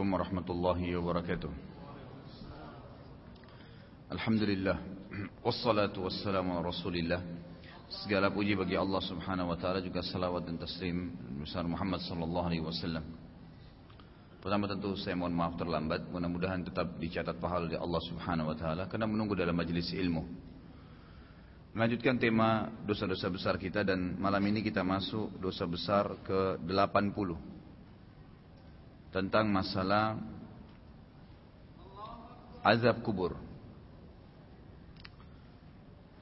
عليكم ورحمة الله وبركاته الحمد لله والصلاة والسلام على رسول الله Segala puji bagi Allah subhanahu wa ta'ala juga salawat dan taslim besar Muhammad sallallahu alaihi wasallam Pertama tentu saya mohon maaf terlambat Mudah-mudahan tetap dicatat pahala di Allah subhanahu wa ta'ala Karena menunggu dalam majelis ilmu Melanjutkan tema dosa-dosa besar kita Dan malam ini kita masuk dosa besar ke 80 Tentang masalah Azab kubur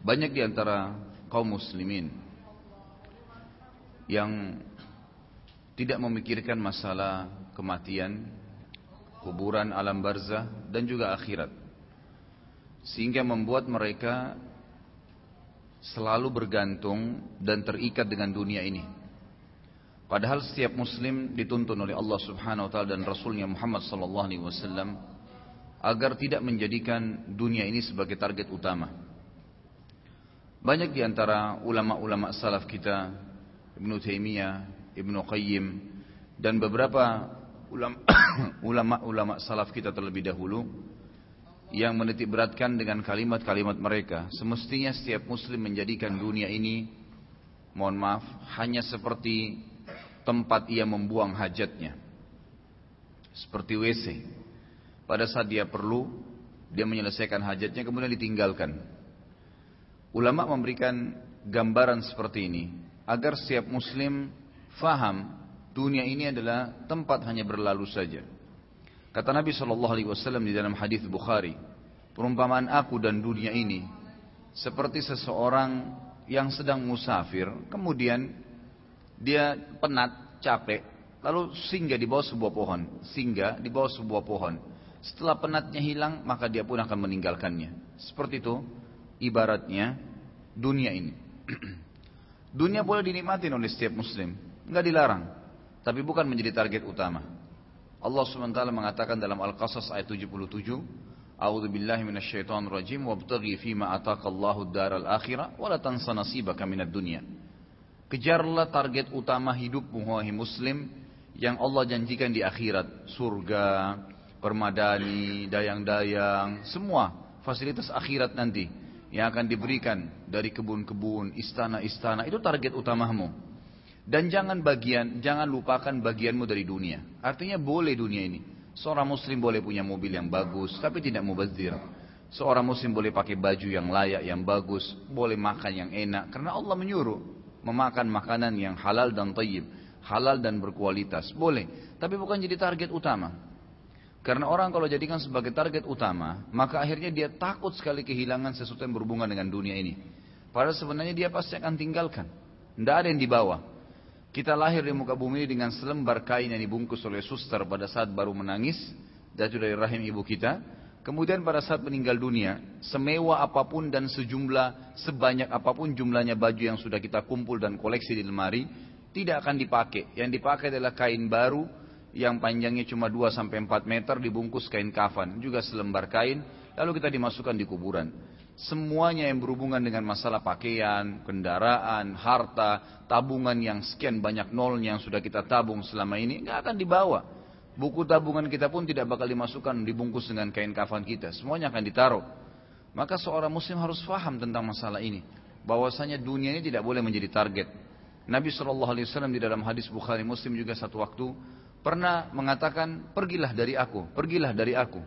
Banyak di antara kaum muslimin yang tidak memikirkan masalah kematian, kuburan alam barzah dan juga akhirat. Sehingga membuat mereka selalu bergantung dan terikat dengan dunia ini. Padahal setiap muslim dituntun oleh Allah Subhanahu wa taala dan Rasulnya Muhammad sallallahu alaihi wasallam agar tidak menjadikan dunia ini sebagai target utama. Banyak di antara ulama-ulama salaf kita, Ibnu Taimiyah, Ibnu Qayyim, dan beberapa ulama-ulama salaf kita terlebih dahulu yang menitik beratkan dengan kalimat-kalimat mereka. Semestinya setiap muslim menjadikan dunia ini, mohon maaf, hanya seperti tempat ia membuang hajatnya. Seperti WC. Pada saat dia perlu, dia menyelesaikan hajatnya kemudian ditinggalkan. Ulama memberikan gambaran seperti ini agar setiap muslim faham dunia ini adalah tempat hanya berlalu saja. Kata Nabi Wasallam di dalam hadis Bukhari, perumpamaan aku dan dunia ini seperti seseorang yang sedang musafir, kemudian dia penat, capek, lalu singgah di bawah sebuah pohon, singgah di bawah sebuah pohon. Setelah penatnya hilang, maka dia pun akan meninggalkannya. Seperti itu ibaratnya dunia ini. dunia boleh dinikmati oleh setiap muslim, nggak dilarang, tapi bukan menjadi target utama. Allah SWT mengatakan dalam Al-Qasas ayat 77, A'udzu billahi minasyaitonir rajim wabtaghi fima ataqallahu daral akhirah wa tansa nasibaka minad dunya. Kejarlah target utama hidupmu wahai muslim yang Allah janjikan di akhirat, surga, permadani, dayang-dayang, semua fasilitas akhirat nanti yang akan diberikan dari kebun-kebun, istana-istana itu target utamamu. Dan jangan bagian, jangan lupakan bagianmu dari dunia. Artinya boleh dunia ini. Seorang muslim boleh punya mobil yang bagus, tapi tidak mubazir. Seorang muslim boleh pakai baju yang layak, yang bagus, boleh makan yang enak. Karena Allah menyuruh memakan makanan yang halal dan tayyib, halal dan berkualitas. Boleh, tapi bukan jadi target utama. Karena orang kalau jadikan sebagai target utama, maka akhirnya dia takut sekali kehilangan sesuatu yang berhubungan dengan dunia ini. Padahal sebenarnya dia pasti akan tinggalkan. Tidak ada yang dibawa. Kita lahir di muka bumi dengan selembar kain yang dibungkus oleh suster pada saat baru menangis, jatuh dari rahim ibu kita. Kemudian pada saat meninggal dunia, semewah apa pun dan sejumlah, sebanyak apa pun jumlahnya baju yang sudah kita kumpul dan koleksi di lemari, tidak akan dipakai. Yang dipakai adalah kain baru yang panjangnya cuma 2 sampai 4 meter dibungkus kain kafan, juga selembar kain, lalu kita dimasukkan di kuburan. Semuanya yang berhubungan dengan masalah pakaian, kendaraan, harta, tabungan yang sekian banyak nolnya yang sudah kita tabung selama ini nggak akan dibawa. Buku tabungan kita pun tidak bakal dimasukkan dibungkus dengan kain kafan kita, semuanya akan ditaruh. Maka seorang muslim harus faham tentang masalah ini, bahwasanya dunia ini tidak boleh menjadi target. Nabi SAW di dalam hadis Bukhari Muslim juga satu waktu pernah mengatakan, pergilah dari aku, pergilah dari aku.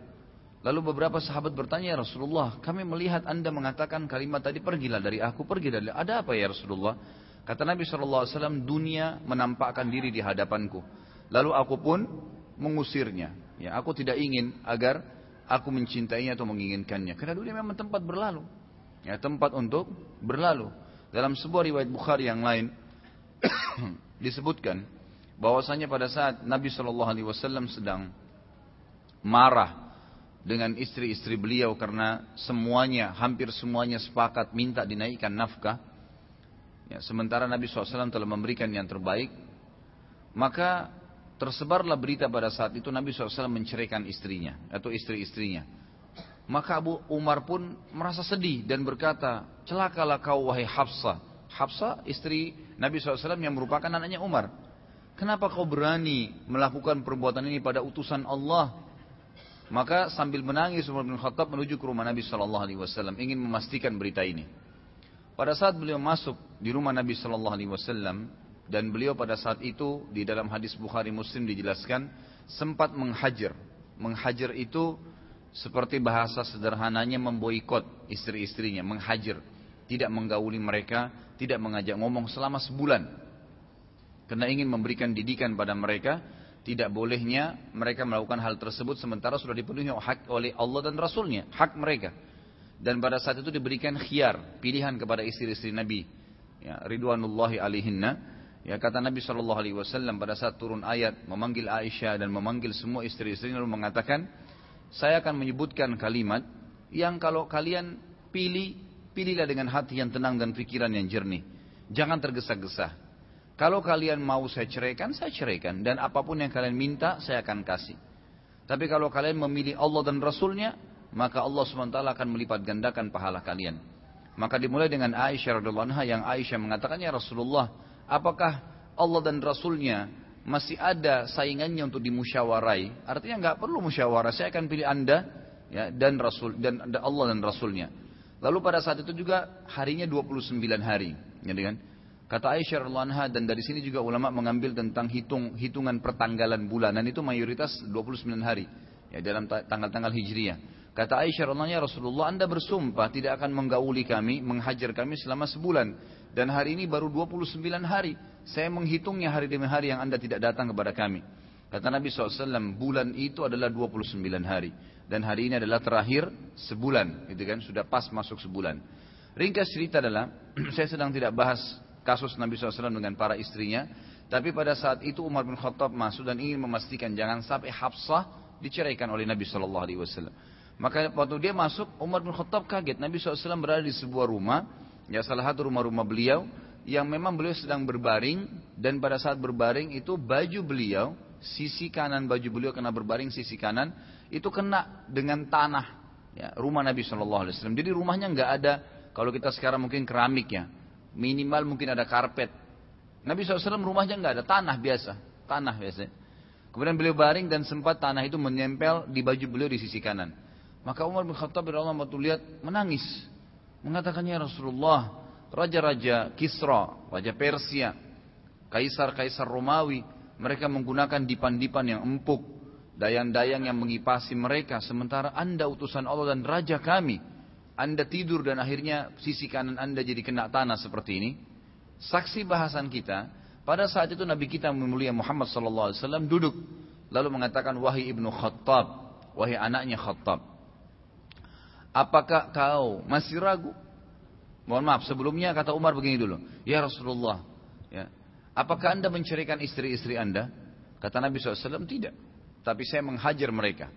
Lalu beberapa sahabat bertanya, ya Rasulullah, kami melihat anda mengatakan kalimat tadi, pergilah dari aku, pergi dari Ada apa ya Rasulullah? Kata Nabi SAW, dunia menampakkan diri di hadapanku. Lalu aku pun mengusirnya. Ya, aku tidak ingin agar aku mencintainya atau menginginkannya. Karena dunia memang tempat berlalu. Ya, tempat untuk berlalu. Dalam sebuah riwayat Bukhari yang lain disebutkan bahwasanya pada saat Nabi Shallallahu Alaihi Wasallam sedang marah dengan istri-istri beliau karena semuanya hampir semuanya sepakat minta dinaikkan nafkah ya, sementara Nabi SAW telah memberikan yang terbaik maka tersebarlah berita pada saat itu Nabi SAW menceraikan istrinya atau istri-istrinya maka Abu Umar pun merasa sedih dan berkata celakalah kau wahai Hafsah Hafsah istri Nabi SAW yang merupakan anaknya Umar Kenapa kau berani melakukan perbuatan ini pada utusan Allah? Maka sambil menangis Umar bin Khattab menuju ke rumah Nabi Shallallahu Alaihi Wasallam ingin memastikan berita ini. Pada saat beliau masuk di rumah Nabi Shallallahu Alaihi Wasallam dan beliau pada saat itu di dalam hadis Bukhari Muslim dijelaskan sempat menghajar. Menghajar itu seperti bahasa sederhananya memboikot istri-istrinya, menghajar, tidak menggauli mereka, tidak mengajak ngomong selama sebulan. Karena ingin memberikan didikan pada mereka, tidak bolehnya mereka melakukan hal tersebut sementara sudah dipenuhi hak oleh Allah dan Rasulnya, hak mereka. Dan pada saat itu diberikan khiar, pilihan kepada istri-istri Nabi. Ya, Ridwanullahi alaihinna. Ya kata Nabi Shallallahu Alaihi Wasallam pada saat turun ayat memanggil Aisyah dan memanggil semua istri-istrinya lalu mengatakan, saya akan menyebutkan kalimat yang kalau kalian pilih, pilihlah dengan hati yang tenang dan pikiran yang jernih. Jangan tergesa-gesa. Kalau kalian mau saya ceraikan, saya ceraikan. Dan apa pun yang kalian minta, saya akan kasih. Tapi kalau kalian memilih Allah dan Rasulnya, maka Allah SWT akan melipat gandakan pahala kalian. Maka dimulai dengan Aisyah radhiallahu anha yang Aisyah mengatakannya Rasulullah, apakah Allah dan Rasulnya masih ada saingannya untuk dimusyawarai? Artinya nggak perlu musyawarah, saya akan pilih anda ya, dan Rasul dan Allah dan Rasulnya. Lalu pada saat itu juga harinya 29 hari, ya kan? Kata Aisyah radhiallahu dan dari sini juga ulama mengambil tentang hitung hitungan pertanggalan bulanan itu mayoritas 29 hari ya dalam tanggal-tanggal Hijriah. Kata Aisyah radhiallahu Rasulullah Anda bersumpah tidak akan menggauli kami, menghajar kami selama sebulan dan hari ini baru 29 hari. Saya menghitungnya hari demi hari yang Anda tidak datang kepada kami. Kata Nabi SAW, bulan itu adalah 29 hari. Dan hari ini adalah terakhir sebulan. Gitu kan? Sudah pas masuk sebulan. Ringkas cerita adalah, saya sedang tidak bahas kasus Nabi SAW dengan para istrinya. Tapi pada saat itu Umar bin Khattab masuk dan ingin memastikan jangan sampai Hafsah diceraikan oleh Nabi SAW. Maka waktu dia masuk, Umar bin Khattab kaget. Nabi SAW berada di sebuah rumah, ya salah satu rumah-rumah beliau, yang memang beliau sedang berbaring, dan pada saat berbaring itu baju beliau, sisi kanan baju beliau kena berbaring sisi kanan, itu kena dengan tanah, ya, rumah Nabi SAW. Jadi rumahnya nggak ada, kalau kita sekarang mungkin keramik ya, Minimal mungkin ada karpet. Nabi SAW rumahnya nggak ada, tanah biasa. Tanah biasa. Kemudian beliau baring dan sempat tanah itu menempel di baju beliau di sisi kanan. Maka Umar bin Khattab Allah waktu lihat menangis. Mengatakannya Rasulullah, raja-raja Kisra, raja Persia, kaisar-kaisar Romawi, mereka menggunakan dipan-dipan yang empuk, dayang-dayang yang mengipasi mereka, sementara anda utusan Allah dan raja kami, anda tidur dan akhirnya sisi kanan Anda jadi kena tanah seperti ini. Saksi bahasan kita, pada saat itu Nabi kita memulia Muhammad SAW duduk. Lalu mengatakan, wahai ibnu Khattab, wahai anaknya Khattab. Apakah kau masih ragu? Mohon maaf, sebelumnya kata Umar begini dulu. Ya Rasulullah, ya, apakah anda menceraikan istri-istri anda? Kata Nabi SAW, tidak. Tapi saya menghajar mereka.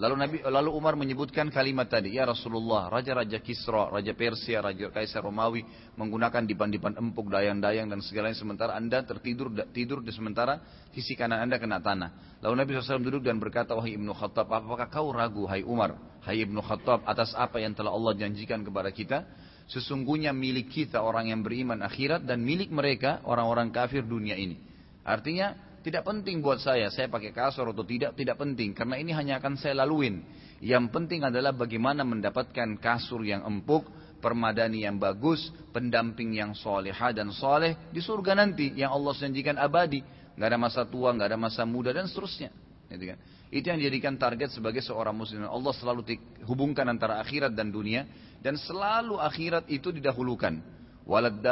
Lalu Nabi lalu Umar menyebutkan kalimat tadi, ya Rasulullah, raja-raja Kisra, raja Persia, raja Kaisar Romawi menggunakan dipan-dipan empuk, dayang-dayang dan segalanya sementara Anda tertidur tidur di sementara sisi kanan Anda kena tanah. Lalu Nabi SAW duduk dan berkata, wahai Ibnu Khattab, apakah kau ragu, hai Umar, hai Ibnu Khattab, atas apa yang telah Allah janjikan kepada kita? Sesungguhnya milik kita orang yang beriman akhirat dan milik mereka orang-orang kafir dunia ini. Artinya tidak penting buat saya, saya pakai kasur atau tidak, tidak penting. Karena ini hanya akan saya laluin. Yang penting adalah bagaimana mendapatkan kasur yang empuk, permadani yang bagus, pendamping yang soleha dan soleh di surga nanti yang Allah janjikan abadi. Gak ada masa tua, gak ada masa muda dan seterusnya. Gitu kan? Itu yang dijadikan target sebagai seorang muslim. Allah selalu hubungkan antara akhirat dan dunia dan selalu akhirat itu didahulukan. Walad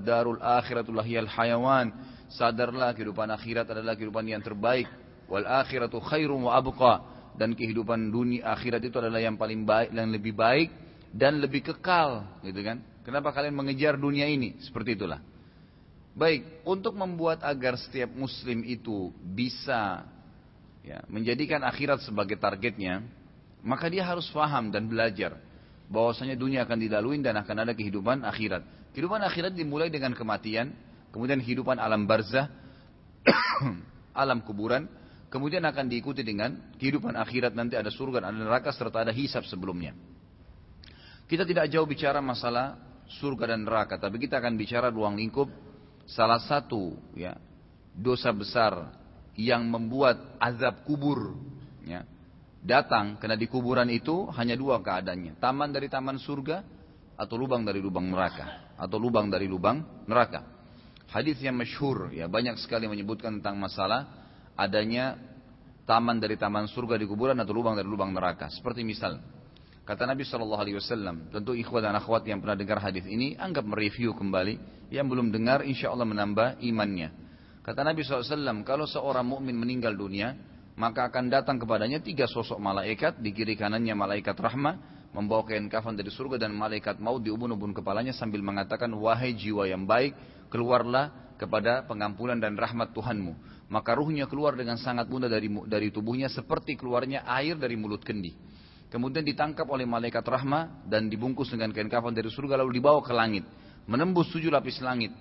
darul akhiratul hayawan. Sadarlah kehidupan akhirat adalah kehidupan yang terbaik. Wal akhiratu khairum wa abqa. Dan kehidupan dunia akhirat itu adalah yang paling baik dan lebih baik dan lebih kekal gitu kan? Kenapa kalian mengejar dunia ini? Seperti itulah. Baik untuk membuat agar setiap muslim itu bisa ya, menjadikan akhirat sebagai targetnya maka dia harus faham dan belajar bahwasanya dunia akan dilalui dan akan ada kehidupan akhirat kehidupan akhirat dimulai dengan kematian kemudian kehidupan alam barzah, alam kuburan, kemudian akan diikuti dengan kehidupan akhirat nanti ada surga, ada neraka serta ada hisab sebelumnya. Kita tidak jauh bicara masalah surga dan neraka, tapi kita akan bicara ruang lingkup salah satu ya dosa besar yang membuat azab kubur ya, datang karena di kuburan itu hanya dua keadaannya. Taman dari taman surga atau lubang dari lubang neraka atau lubang dari lubang neraka. Hadis yang masyhur ya banyak sekali menyebutkan tentang masalah adanya taman dari taman surga di kuburan atau lubang dari lubang neraka. Seperti misal kata Nabi Shallallahu Alaihi Wasallam, tentu ikhwat dan akhwat yang pernah dengar hadis ini anggap mereview kembali. Yang belum dengar, insya Allah menambah imannya. Kata Nabi SAW, kalau seorang mukmin meninggal dunia, maka akan datang kepadanya tiga sosok malaikat, di kiri kanannya malaikat rahmah, membawa kain kafan dari surga dan malaikat maut di ubun-ubun kepalanya sambil mengatakan wahai jiwa yang baik keluarlah kepada pengampunan dan rahmat Tuhanmu maka ruhnya keluar dengan sangat mudah dari dari tubuhnya seperti keluarnya air dari mulut kendi. Kemudian ditangkap oleh malaikat rahmat dan dibungkus dengan kain kafan dari surga lalu dibawa ke langit. Menembus tujuh lapis langit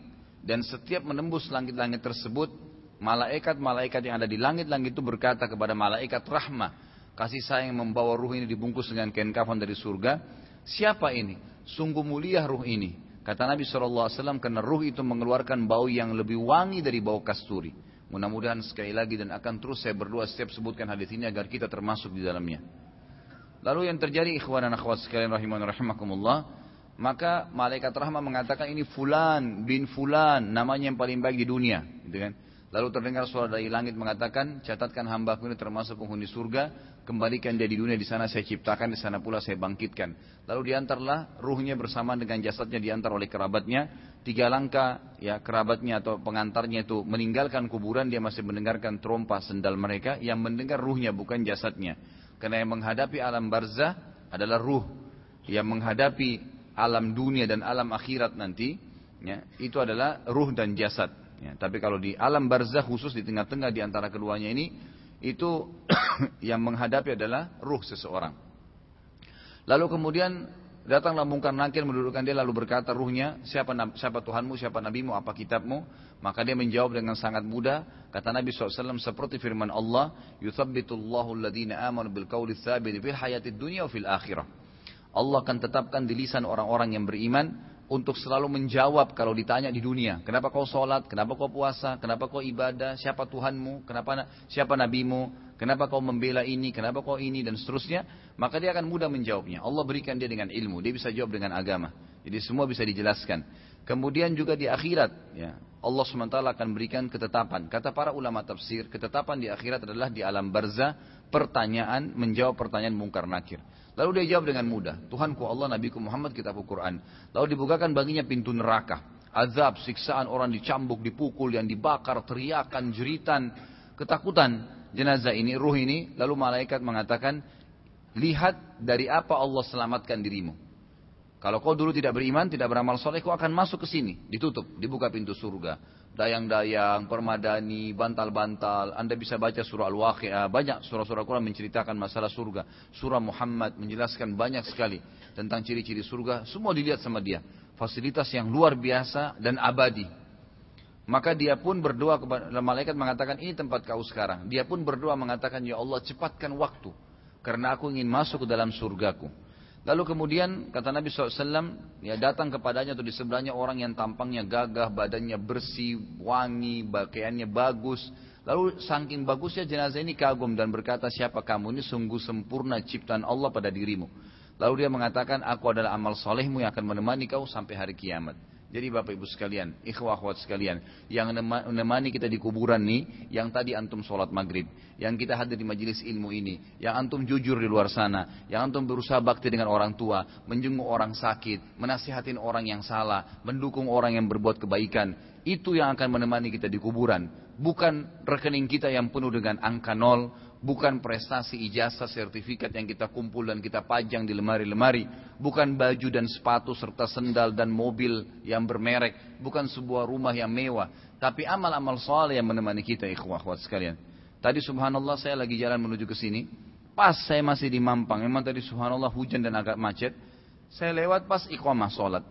dan setiap menembus langit-langit tersebut malaikat-malaikat yang ada di langit-langit itu berkata kepada malaikat rahmat kasih sayang membawa ruh ini dibungkus dengan kain kafan dari surga. Siapa ini? Sungguh mulia ruh ini. Kata Nabi SAW, karena ruh itu mengeluarkan bau yang lebih wangi dari bau kasturi. Mudah-mudahan sekali lagi dan akan terus saya berdua setiap sebutkan hadis ini agar kita termasuk di dalamnya. Lalu yang terjadi ikhwan dan akhwat sekalian rahiman rahimakumullah, maka malaikat rahmah mengatakan ini fulan bin fulan, namanya yang paling baik di dunia, gitu kan? Lalu terdengar suara dari langit mengatakan, catatkan hambaku ini termasuk penghuni surga, kembalikan dia di dunia di sana saya ciptakan, di sana pula saya bangkitkan. Lalu diantarlah ruhnya bersama dengan jasadnya diantar oleh kerabatnya. Tiga langkah ya kerabatnya atau pengantarnya itu meninggalkan kuburan, dia masih mendengarkan trompa sendal mereka yang mendengar ruhnya bukan jasadnya. Karena yang menghadapi alam barzah adalah ruh. Yang menghadapi alam dunia dan alam akhirat nanti, ya, itu adalah ruh dan jasad. Ya, tapi kalau di alam barzah khusus di tengah-tengah di antara keduanya ini itu yang menghadapi adalah ruh seseorang. Lalu kemudian datanglah mungkar nakir mendudukkan dia lalu berkata ruhnya siapa siapa Tuhanmu siapa nabimu apa kitabmu maka dia menjawab dengan sangat mudah kata Nabi SAW seperti firman Allah yuthabbitullahu alladhina amanu bil qawli tsabit fil hayatid dunya fil akhirah Allah akan tetapkan di lisan orang-orang yang beriman untuk selalu menjawab kalau ditanya di dunia. Kenapa kau sholat? Kenapa kau puasa? Kenapa kau ibadah? Siapa Tuhanmu? Kenapa siapa nabimu? Kenapa kau membela ini? Kenapa kau ini? Dan seterusnya. Maka dia akan mudah menjawabnya. Allah berikan dia dengan ilmu. Dia bisa jawab dengan agama. Jadi semua bisa dijelaskan. Kemudian juga di akhirat. Ya, Allah SWT akan berikan ketetapan. Kata para ulama tafsir, ketetapan di akhirat adalah di alam barzah, pertanyaan, menjawab pertanyaan mungkar nakir. Lalu dia jawab dengan mudah. Tuhanku Allah, Nabiku Muhammad, kitabku Quran. Lalu dibukakan baginya pintu neraka. Azab, siksaan, orang dicambuk, dipukul, yang dibakar, teriakan, jeritan, ketakutan. Jenazah ini, ruh ini, lalu malaikat mengatakan, lihat dari apa Allah selamatkan dirimu. Kalau kau dulu tidak beriman, tidak beramal soleh, kau akan masuk ke sini. Ditutup, dibuka pintu surga dayang-dayang, permadani, bantal-bantal. Anda bisa baca surah Al-Waqi'ah, banyak surah-surah Quran menceritakan masalah surga. Surah Muhammad menjelaskan banyak sekali tentang ciri-ciri surga. Semua dilihat sama dia. Fasilitas yang luar biasa dan abadi. Maka dia pun berdoa kepada malaikat mengatakan ini tempat kau sekarang. Dia pun berdoa mengatakan ya Allah cepatkan waktu. Karena aku ingin masuk ke dalam surgaku. Lalu kemudian kata Nabi SAW, ya datang kepadanya atau di sebelahnya orang yang tampangnya gagah, badannya bersih, wangi, pakaiannya bagus. Lalu saking bagusnya jenazah ini kagum dan berkata siapa kamu ini sungguh sempurna ciptaan Allah pada dirimu. Lalu dia mengatakan aku adalah amal solehmu yang akan menemani kau sampai hari kiamat. Jadi Bapak Ibu sekalian, ikhwah akhwat sekalian, yang menemani kita di kuburan nih, yang tadi antum sholat maghrib, yang kita hadir di majelis ilmu ini, yang antum jujur di luar sana, yang antum berusaha bakti dengan orang tua, menjenguk orang sakit, menasihatin orang yang salah, mendukung orang yang berbuat kebaikan, itu yang akan menemani kita di kuburan. Bukan rekening kita yang penuh dengan angka nol, bukan prestasi ijazah sertifikat yang kita kumpul dan kita pajang di lemari-lemari, bukan baju dan sepatu serta sendal dan mobil yang bermerek, bukan sebuah rumah yang mewah, tapi amal-amal soleh yang menemani kita ikhwah ikhwah sekalian. Tadi subhanallah saya lagi jalan menuju ke sini, pas saya masih di Mampang, memang tadi subhanallah hujan dan agak macet, saya lewat pas iqamah sholat.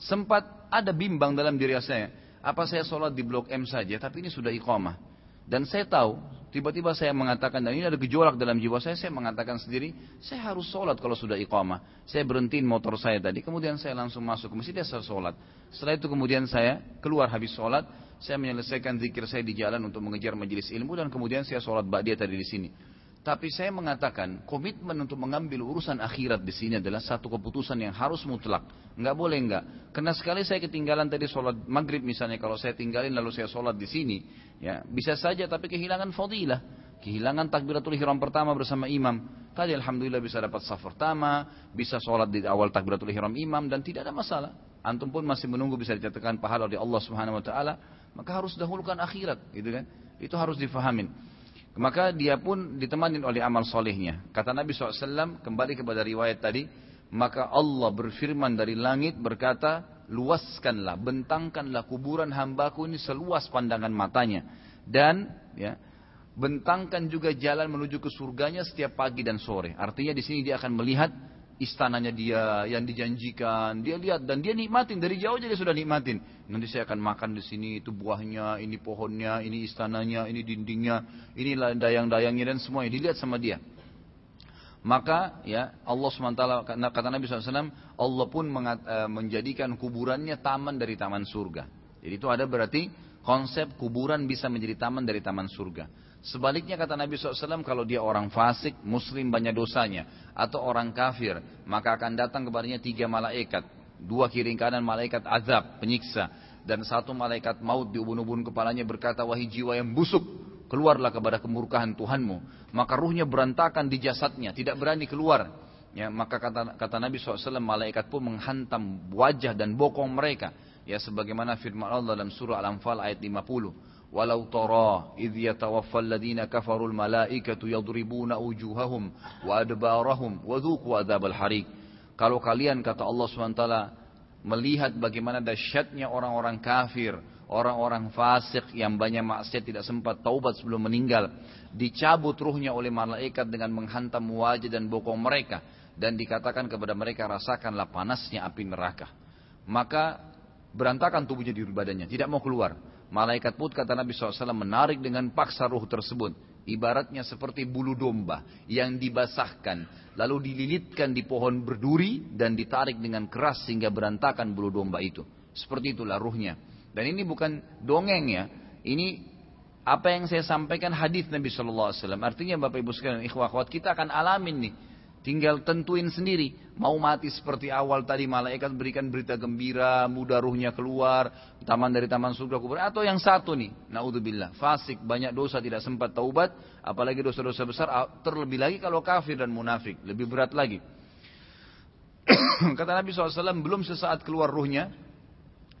Sempat ada bimbang dalam diri saya, apa saya sholat di blok M saja, tapi ini sudah iqamah. Dan saya tahu Tiba-tiba saya mengatakan, dan ini ada gejolak dalam jiwa saya, saya mengatakan sendiri, saya harus sholat kalau sudah iqamah. Saya berhentiin motor saya tadi, kemudian saya langsung masuk ke masjid, saya sholat. Setelah itu kemudian saya keluar habis sholat, saya menyelesaikan zikir saya di jalan untuk mengejar majelis ilmu dan kemudian saya sholat ba'diyah tadi di sini. Tapi saya mengatakan komitmen untuk mengambil urusan akhirat di sini adalah satu keputusan yang harus mutlak. Enggak boleh enggak. Karena sekali saya ketinggalan tadi sholat maghrib misalnya kalau saya tinggalin lalu saya sholat di sini, ya bisa saja tapi kehilangan fadilah, kehilangan takbiratul ihram pertama bersama imam. Tadi alhamdulillah bisa dapat saf pertama, bisa sholat di awal takbiratul ihram imam dan tidak ada masalah. Antum pun masih menunggu bisa dicatatkan pahala oleh Allah Subhanahu wa taala, maka harus dahulukan akhirat, gitu kan? Itu harus difahamin. Maka dia pun ditemani oleh amal solehnya. Kata Nabi SAW kembali kepada riwayat tadi. Maka Allah berfirman dari langit berkata, luaskanlah, bentangkanlah kuburan hambaku ini seluas pandangan matanya. Dan ya, bentangkan juga jalan menuju ke surganya setiap pagi dan sore. Artinya di sini dia akan melihat istananya dia yang dijanjikan. Dia lihat dan dia nikmatin. Dari jauh aja dia sudah nikmatin. Nanti saya akan makan di sini itu buahnya ini pohonnya ini istananya ini dindingnya ini dayang-dayangnya dan semuanya. Dilihat sama dia. Maka ya Allah swt kata Nabi SAW Allah pun eh, menjadikan kuburannya taman dari taman surga. Jadi itu ada berarti konsep kuburan bisa menjadi taman dari taman surga Sebaliknya kata Nabi SAW, kalau dia orang fasik, muslim banyak dosanya, atau orang kafir, maka akan datang kepadanya tiga malaikat. Dua kiri kanan malaikat azab, penyiksa. Dan satu malaikat maut di ubun-ubun kepalanya berkata, wahai jiwa yang busuk, keluarlah kepada kemurkaan Tuhanmu. Maka ruhnya berantakan di jasadnya, tidak berani keluar. Ya, maka kata, kata Nabi SAW, malaikat pun menghantam wajah dan bokong mereka. Ya, sebagaimana firman Allah dalam surah Al-Anfal ayat 50. ولو ترى إذ يتوفى الذين كفروا الملائكة يضربون وجوههم وأدبارهم وذوقوا عذاب الحريق kalau kalian kata Allah SWT melihat bagaimana dahsyatnya orang-orang kafir orang-orang fasik yang banyak maksiat tidak sempat taubat sebelum meninggal dicabut ruhnya oleh malaikat dengan menghantam wajah dan bokong mereka dan dikatakan kepada mereka rasakanlah panasnya api neraka maka berantakan tubuhnya di badannya tidak mau keluar Malaikat pun kata Nabi SAW menarik dengan paksa ruh tersebut. Ibaratnya seperti bulu domba yang dibasahkan. Lalu dililitkan di pohon berduri dan ditarik dengan keras sehingga berantakan bulu domba itu. Seperti itulah ruhnya. Dan ini bukan dongeng ya. Ini apa yang saya sampaikan hadis Nabi SAW. Artinya Bapak Ibu sekalian, ikhwah akhwat kita akan alamin nih. Tinggal tentuin sendiri. Mau mati seperti awal tadi malaikat berikan berita gembira, mudah ruhnya keluar, taman dari taman surga kubur. Atau yang satu nih, naudzubillah, fasik, banyak dosa tidak sempat taubat, apalagi dosa-dosa besar, terlebih lagi kalau kafir dan munafik, lebih berat lagi. Kata Nabi SAW, belum sesaat keluar ruhnya,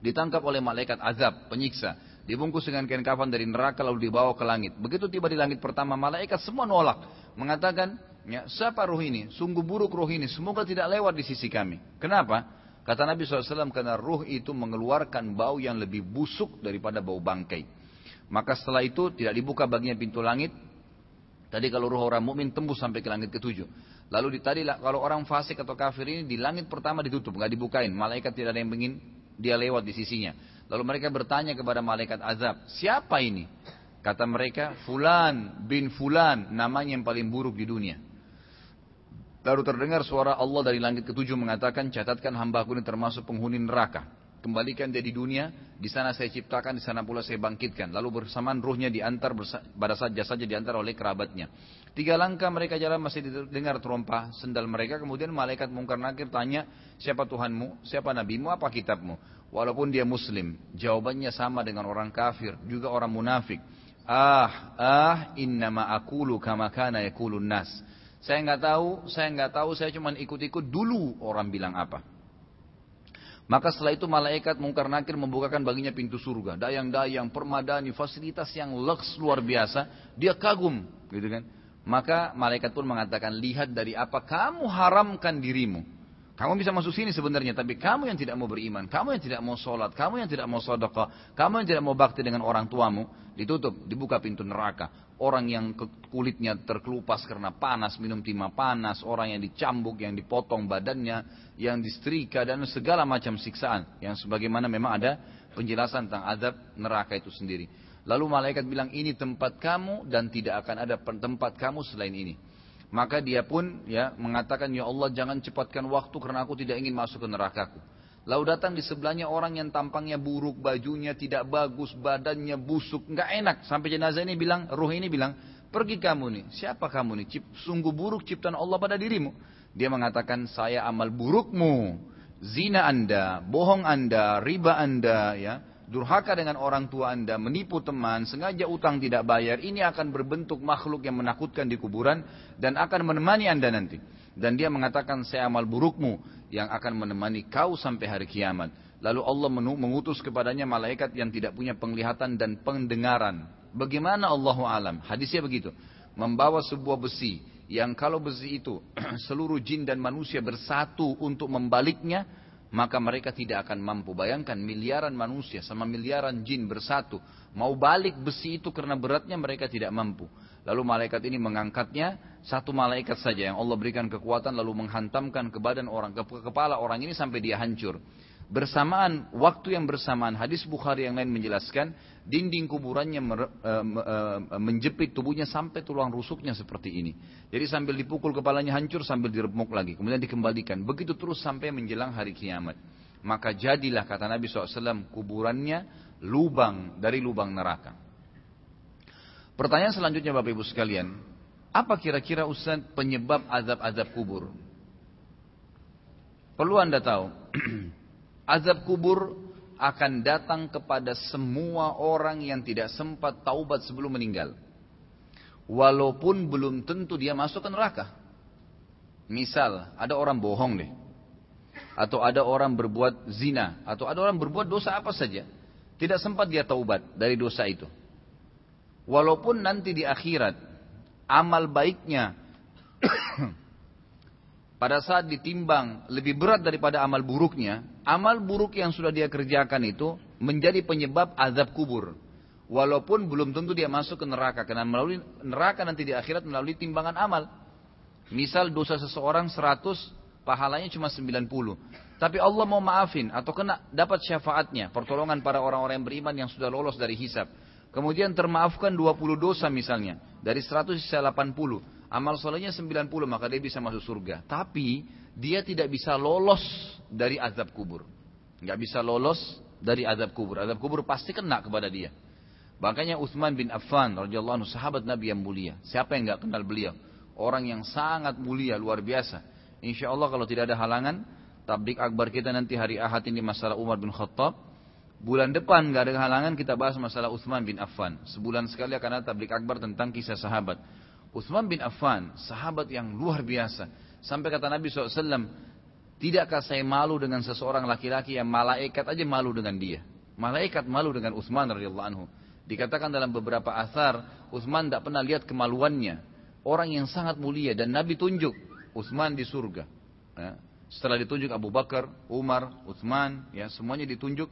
ditangkap oleh malaikat azab, penyiksa. Dibungkus dengan kain kafan dari neraka lalu dibawa ke langit. Begitu tiba di langit pertama, malaikat semua nolak. Mengatakan, Ya, siapa ruh ini? Sungguh buruk ruh ini. Semoga tidak lewat di sisi kami. Kenapa? Kata Nabi SAW, karena ruh itu mengeluarkan bau yang lebih busuk daripada bau bangkai. Maka setelah itu tidak dibuka baginya pintu langit. Tadi kalau ruh orang mukmin tembus sampai ke langit ketujuh. Lalu di, tadi kalau orang fasik atau kafir ini di langit pertama ditutup, nggak dibukain. Malaikat tidak ada yang ingin dia lewat di sisinya. Lalu mereka bertanya kepada malaikat azab, siapa ini? Kata mereka, Fulan bin Fulan, namanya yang paling buruk di dunia. Lalu terdengar suara Allah dari langit ketujuh mengatakan, catatkan hambaku ini termasuk penghuni neraka. Kembalikan dia di dunia, di sana saya ciptakan, di sana pula saya bangkitkan. Lalu bersamaan ruhnya diantar, pada saat jasanya diantar oleh kerabatnya. Tiga langkah mereka jalan masih didengar terompah sendal mereka. Kemudian malaikat mungkar nakir tanya, siapa Tuhanmu, siapa nabimu, apa kitabmu? Walaupun dia muslim, jawabannya sama dengan orang kafir, juga orang munafik. Ah, ah, innama akulu kama kana yakulun nas. Saya nggak tahu, saya nggak tahu, saya cuma ikut-ikut dulu orang bilang apa. Maka setelah itu malaikat mungkar nakir membukakan baginya pintu surga. Dayang-dayang, permadani, fasilitas yang leks luar biasa. Dia kagum, gitu kan. Maka malaikat pun mengatakan, lihat dari apa kamu haramkan dirimu. Kamu bisa masuk sini sebenarnya, tapi kamu yang tidak mau beriman, kamu yang tidak mau sholat, kamu yang tidak mau sedekah, kamu yang tidak mau bakti dengan orang tuamu, ditutup, dibuka pintu neraka. Orang yang kulitnya terkelupas karena panas, minum timah panas, orang yang dicambuk, yang dipotong badannya, yang disetrika, dan segala macam siksaan. Yang sebagaimana memang ada penjelasan tentang adab neraka itu sendiri. Lalu malaikat bilang, ini tempat kamu dan tidak akan ada tempat kamu selain ini. Maka dia pun ya mengatakan ya Allah jangan cepatkan waktu karena aku tidak ingin masuk ke nerakaku. Lalu datang di sebelahnya orang yang tampangnya buruk, bajunya tidak bagus, badannya busuk, nggak enak. Sampai jenazah ini bilang, ruh ini bilang, pergi kamu nih. Siapa kamu nih? Cip, sungguh buruk ciptaan Allah pada dirimu. Dia mengatakan, saya amal burukmu. Zina anda, bohong anda, riba anda, ya durhaka dengan orang tua anda, menipu teman, sengaja utang tidak bayar, ini akan berbentuk makhluk yang menakutkan di kuburan dan akan menemani anda nanti. Dan dia mengatakan saya amal burukmu yang akan menemani kau sampai hari kiamat. Lalu Allah mengutus kepadanya malaikat yang tidak punya penglihatan dan pendengaran. Bagaimana Allah alam? Hadisnya begitu. Membawa sebuah besi yang kalau besi itu seluruh jin dan manusia bersatu untuk membaliknya, maka mereka tidak akan mampu. Bayangkan miliaran manusia sama miliaran jin bersatu. Mau balik besi itu karena beratnya mereka tidak mampu. Lalu malaikat ini mengangkatnya, satu malaikat saja yang Allah berikan kekuatan lalu menghantamkan ke badan orang, ke kepala orang ini sampai dia hancur. Bersamaan, waktu yang bersamaan, hadis Bukhari yang lain menjelaskan, dinding kuburannya mer, e, e, menjepit tubuhnya sampai tulang rusuknya seperti ini. Jadi sambil dipukul kepalanya hancur sambil diremuk lagi, kemudian dikembalikan. Begitu terus sampai menjelang hari kiamat. Maka jadilah kata Nabi SAW, kuburannya lubang dari lubang neraka. Pertanyaan selanjutnya Bapak Ibu sekalian, apa kira-kira Ustaz penyebab azab-azab kubur? Perlu Anda tahu, Azab kubur akan datang kepada semua orang yang tidak sempat taubat sebelum meninggal. Walaupun belum tentu dia masuk ke neraka. Misal, ada orang bohong deh. Atau ada orang berbuat zina. Atau ada orang berbuat dosa apa saja. Tidak sempat dia taubat dari dosa itu. Walaupun nanti di akhirat, amal baiknya pada saat ditimbang lebih berat daripada amal buruknya, amal buruk yang sudah dia kerjakan itu menjadi penyebab azab kubur. Walaupun belum tentu dia masuk ke neraka, karena melalui neraka nanti di akhirat melalui timbangan amal. Misal dosa seseorang 100, pahalanya cuma 90. Tapi Allah mau maafin atau kena dapat syafaatnya, pertolongan para orang-orang yang beriman yang sudah lolos dari hisab. Kemudian termaafkan 20 dosa misalnya, dari 100 sisa 80 amal solehnya 90 maka dia bisa masuk surga. Tapi dia tidak bisa lolos dari azab kubur. Nggak bisa lolos dari azab kubur. Azab kubur pasti kena kepada dia. Makanya Utsman bin Affan radhiyallahu anhu sahabat Nabi yang mulia. Siapa yang nggak kenal beliau? Orang yang sangat mulia luar biasa. Insya Allah kalau tidak ada halangan, tablik akbar kita nanti hari Ahad ini masalah Umar bin Khattab. Bulan depan nggak ada halangan kita bahas masalah Utsman bin Affan. Sebulan sekali akan ada tablik akbar tentang kisah sahabat. Utsman bin Affan, sahabat yang luar biasa. Sampai kata Nabi SAW, tidakkah saya malu dengan seseorang laki-laki yang malaikat aja malu dengan dia. Malaikat malu dengan Utsman radhiyallahu anhu. Dikatakan dalam beberapa asar, Utsman tidak pernah lihat kemaluannya. Orang yang sangat mulia dan Nabi tunjuk Utsman di surga. Ya. Setelah ditunjuk Abu Bakar, Umar, Utsman, ya semuanya ditunjuk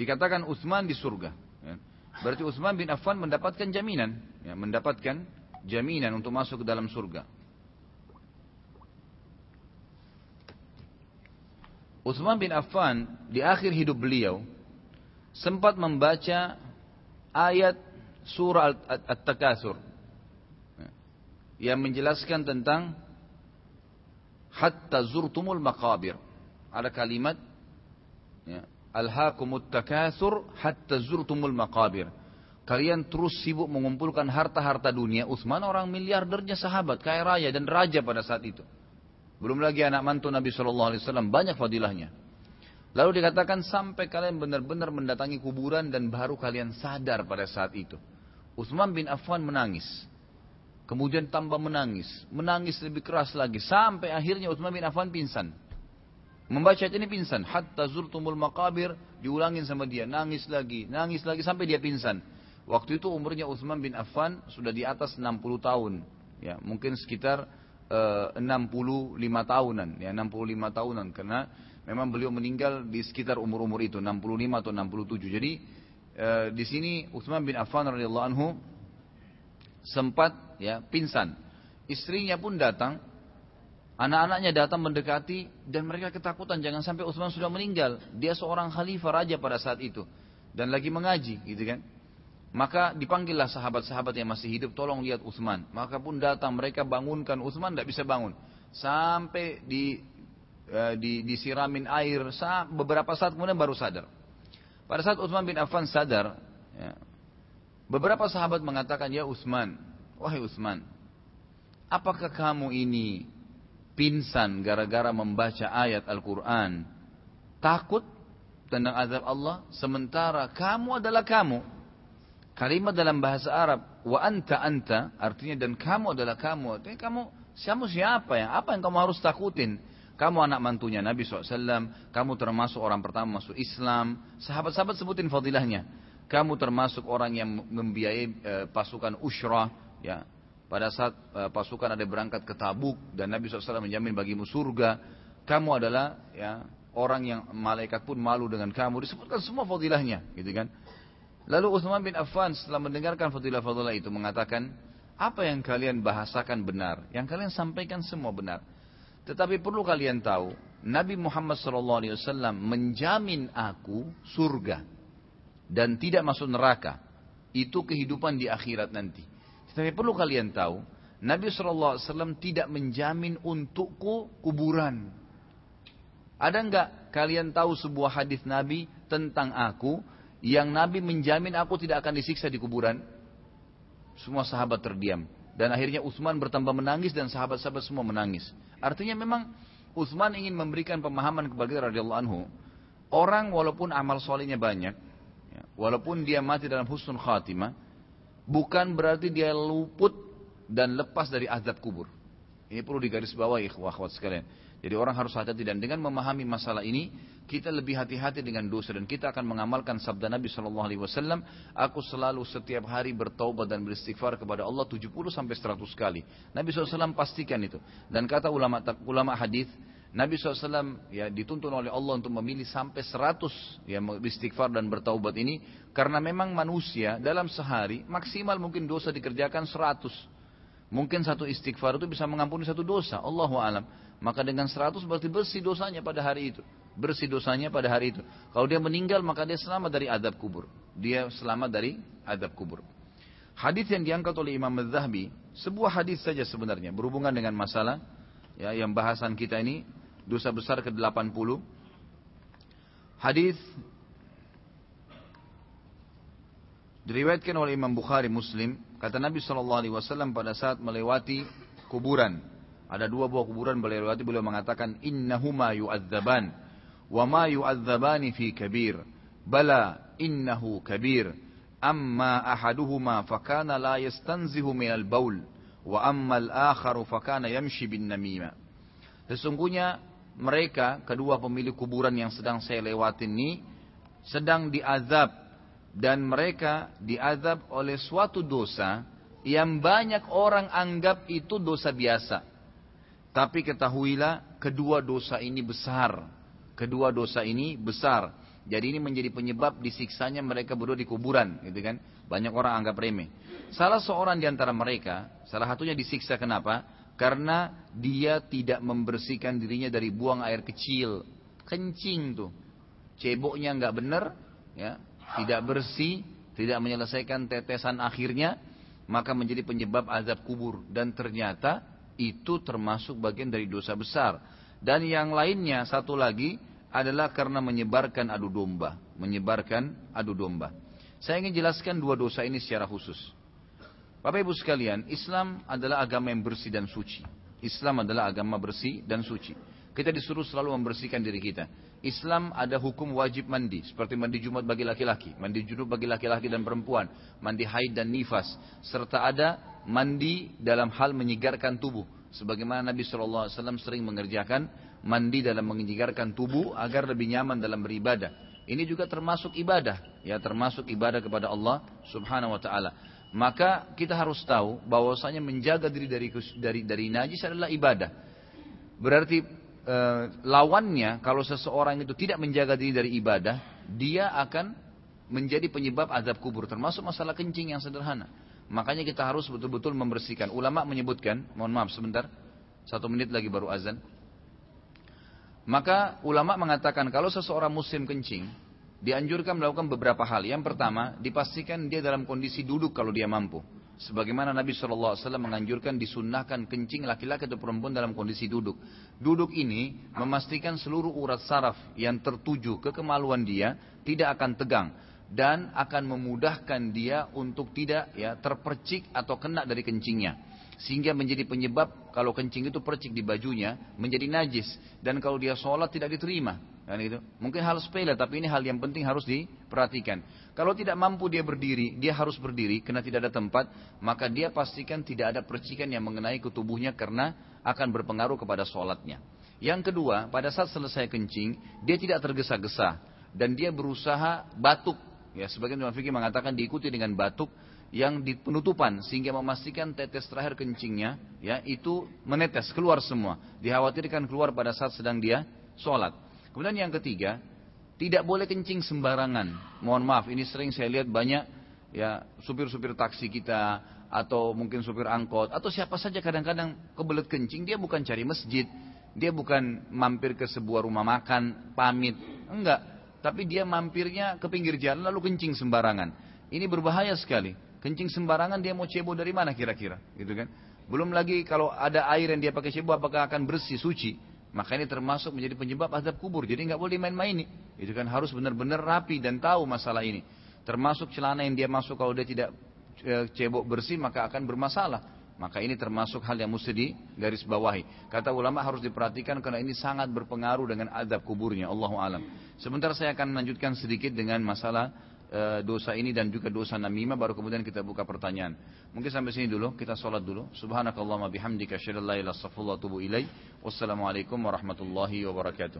Dikatakan Utsman di surga. Ya. Berarti Utsman bin Affan mendapatkan jaminan, ya, mendapatkan jaminan untuk masuk ke dalam surga. Utsman bin Affan di akhir hidup beliau sempat membaca ayat surah At-Takatsur ya, yang menjelaskan tentang hatta zurtumul maqabir. Ada kalimat ya, Alhaakumut takatsur hatta zurtumul maqabir. Kalian terus sibuk mengumpulkan harta-harta dunia. Utsman orang miliardernya sahabat, kaya raya dan raja pada saat itu. Belum lagi anak mantu Nabi Shallallahu Alaihi Wasallam banyak fadilahnya. Lalu dikatakan sampai kalian benar-benar mendatangi kuburan dan baru kalian sadar pada saat itu. Utsman bin Affan menangis. Kemudian tambah menangis, menangis lebih keras lagi sampai akhirnya Utsman bin Affan pingsan. Membaca ini pingsan. Hatta zurtumul maqabir. Diulangin sama dia. Nangis lagi. Nangis lagi sampai dia pingsan. Waktu itu umurnya Utsman bin Affan sudah di atas 60 tahun. Ya, mungkin sekitar eh, uh, 65 tahunan. Ya, 65 tahunan. Karena memang beliau meninggal di sekitar umur-umur itu. 65 atau 67. Jadi uh, di sini Utsman bin Affan radhiyallahu anhu sempat ya pingsan. Istrinya pun datang Anak-anaknya datang mendekati dan mereka ketakutan jangan sampai Utsman sudah meninggal. Dia seorang khalifah raja pada saat itu dan lagi mengaji, gitu kan. Maka dipanggillah sahabat-sahabat yang masih hidup, tolong lihat Utsman. Maka pun datang mereka bangunkan Utsman, tidak bisa bangun. Sampai di, uh, di disiramin air, beberapa saat kemudian baru sadar. Pada saat Utsman bin Affan sadar, ya, beberapa sahabat mengatakan, ya Utsman, wahai Utsman, apakah kamu ini pingsan gara-gara membaca ayat Al-Quran, takut tentang azab Allah, sementara kamu adalah kamu Kalimat dalam bahasa Arab, wa anta anta, artinya dan kamu adalah kamu. Artinya kamu, kamu siapa ya? Apa yang kamu harus takutin? Kamu anak mantunya Nabi SAW, kamu termasuk orang pertama masuk Islam. Sahabat-sahabat sebutin fadilahnya. Kamu termasuk orang yang membiayai e, pasukan Ushrah. Ya. Pada saat e, pasukan ada berangkat ke Tabuk dan Nabi SAW menjamin bagimu surga. Kamu adalah ya orang yang malaikat pun malu dengan kamu. Disebutkan semua fadilahnya. Gitu kan. Lalu Uthman bin Affan setelah mendengarkan fadilah-fadilah itu mengatakan, apa yang kalian bahasakan benar, yang kalian sampaikan semua benar. Tetapi perlu kalian tahu, Nabi Muhammad SAW menjamin aku surga dan tidak masuk neraka. Itu kehidupan di akhirat nanti. Tetapi perlu kalian tahu, Nabi SAW tidak menjamin untukku kuburan. Ada enggak kalian tahu sebuah hadis Nabi tentang aku yang Nabi menjamin aku tidak akan disiksa di kuburan. Semua sahabat terdiam. Dan akhirnya Utsman bertambah menangis dan sahabat-sahabat semua menangis. Artinya memang Utsman ingin memberikan pemahaman kepada radhiyallahu anhu. Orang walaupun amal solehnya banyak, ya, walaupun dia mati dalam husnul khatimah, bukan berarti dia luput dan lepas dari azab kubur. Ini perlu digarisbawahi ikhwah sekalian. Jadi orang harus hati-hati dan dengan memahami masalah ini kita lebih hati-hati dengan dosa dan kita akan mengamalkan sabda Nabi Shallallahu Alaihi Wasallam. Aku selalu setiap hari bertaubat dan beristighfar kepada Allah 70 sampai 100 kali. Nabi SAW pastikan itu. Dan kata ulama ulama hadis Nabi SAW ya dituntun oleh Allah untuk memilih sampai 100 ya beristighfar dan bertaubat ini karena memang manusia dalam sehari maksimal mungkin dosa dikerjakan 100. Mungkin satu istighfar itu bisa mengampuni satu dosa. Allahu alam. Maka dengan 100 berarti bersih dosanya pada hari itu. Bersih dosanya pada hari itu. Kalau dia meninggal maka dia selamat dari adab kubur. Dia selamat dari adab kubur. Hadis yang diangkat oleh Imam Az-Zahabi, sebuah hadis saja sebenarnya berhubungan dengan masalah ya yang bahasan kita ini dosa besar ke-80. Hadis diriwayatkan oleh Imam Bukhari Muslim, kata Nabi SAW pada saat melewati kuburan ada dua buah kuburan beliau lewati beliau mengatakan innahuma yu'adzaban wa ma yu'adzabani fi kabir. Bala innahu kabir. Amma ahaduhuma fakana la yastanzihu minal baul wa amma al-akharu fakana yamshi bin namima. Sesungguhnya mereka kedua pemilik kuburan yang sedang saya lewati ini sedang diazab dan mereka diazab oleh suatu dosa yang banyak orang anggap itu dosa biasa. Tapi ketahuilah kedua dosa ini besar. Kedua dosa ini besar. Jadi ini menjadi penyebab disiksanya mereka berdua di kuburan, gitu kan? Banyak orang anggap remeh. Salah seorang di antara mereka, salah satunya disiksa kenapa? Karena dia tidak membersihkan dirinya dari buang air kecil, kencing tuh. Ceboknya nggak benar, ya, tidak bersih, tidak menyelesaikan tetesan akhirnya, maka menjadi penyebab azab kubur. Dan ternyata itu termasuk bagian dari dosa besar. Dan yang lainnya satu lagi adalah karena menyebarkan adu domba, menyebarkan adu domba. Saya ingin jelaskan dua dosa ini secara khusus. Bapak Ibu sekalian, Islam adalah agama yang bersih dan suci. Islam adalah agama bersih dan suci. Kita disuruh selalu membersihkan diri kita. Islam ada hukum wajib mandi, seperti mandi Jumat bagi laki-laki, mandi junub bagi laki-laki dan perempuan, mandi haid dan nifas, serta ada mandi dalam hal menyegarkan tubuh. Sebagaimana Nabi SAW sering mengerjakan mandi dalam menyegarkan tubuh agar lebih nyaman dalam beribadah. Ini juga termasuk ibadah, ya termasuk ibadah kepada Allah Subhanahu wa taala. Maka kita harus tahu bahwasanya menjaga diri dari dari dari najis adalah ibadah. Berarti e, lawannya kalau seseorang itu tidak menjaga diri dari ibadah, dia akan menjadi penyebab azab kubur termasuk masalah kencing yang sederhana. Makanya kita harus betul-betul membersihkan. Ulama menyebutkan, mohon maaf sebentar, satu menit lagi baru azan. Maka ulama mengatakan kalau seseorang muslim kencing, dianjurkan melakukan beberapa hal. Yang pertama, dipastikan dia dalam kondisi duduk kalau dia mampu. Sebagaimana Nabi SAW menganjurkan disunnahkan kencing laki-laki atau perempuan dalam kondisi duduk. Duduk ini memastikan seluruh urat saraf yang tertuju ke kemaluan dia tidak akan tegang dan akan memudahkan dia untuk tidak ya terpercik atau kena dari kencingnya sehingga menjadi penyebab kalau kencing itu percik di bajunya menjadi najis dan kalau dia sholat tidak diterima kan itu mungkin hal sepele tapi ini hal yang penting harus diperhatikan. Kalau tidak mampu dia berdiri dia harus berdiri karena tidak ada tempat maka dia pastikan tidak ada percikan yang mengenai ke tubuhnya karena akan berpengaruh kepada sholatnya. Yang kedua pada saat selesai kencing dia tidak tergesa-gesa dan dia berusaha batuk. Ya sebagian ulama fikih mengatakan diikuti dengan batuk yang di penutupan sehingga memastikan tetes terakhir kencingnya ya itu menetes keluar semua. Dikhawatirkan keluar pada saat sedang dia sholat kemudian yang ketiga tidak boleh kencing sembarangan. Mohon maaf ini sering saya lihat banyak ya supir-supir taksi kita atau mungkin supir angkot atau siapa saja kadang-kadang kebelet kencing dia bukan cari masjid dia bukan mampir ke sebuah rumah makan pamit enggak. Tapi dia mampirnya ke pinggir jalan lalu kencing sembarangan. Ini berbahaya sekali. Kencing sembarangan dia mau cebo dari mana kira-kira, gitu kan? Belum lagi kalau ada air yang dia pakai cebo apakah akan bersih, suci? Maka ini termasuk menjadi penyebab azab kubur. Jadi nggak boleh main-main ini. Itu kan harus benar-benar rapi dan tahu masalah ini. Termasuk celana yang dia masuk kalau dia tidak e, cebok bersih maka akan bermasalah. Maka ini termasuk hal yang mesti di garis bawahi. Kata ulama harus diperhatikan karena ini sangat berpengaruh dengan adab kuburnya. Allahu alam. Sebentar saya akan melanjutkan sedikit dengan masalah Eh, dosa ini dan juga dosa namimah baru kemudian kita buka pertanyaan. Mungkin sampai sini dulu, kita sholat dulu. Subhanakallahumma bihamdika asyhadu an la ilaha illa Wassalamualaikum warahmatullahi wabarakatuh.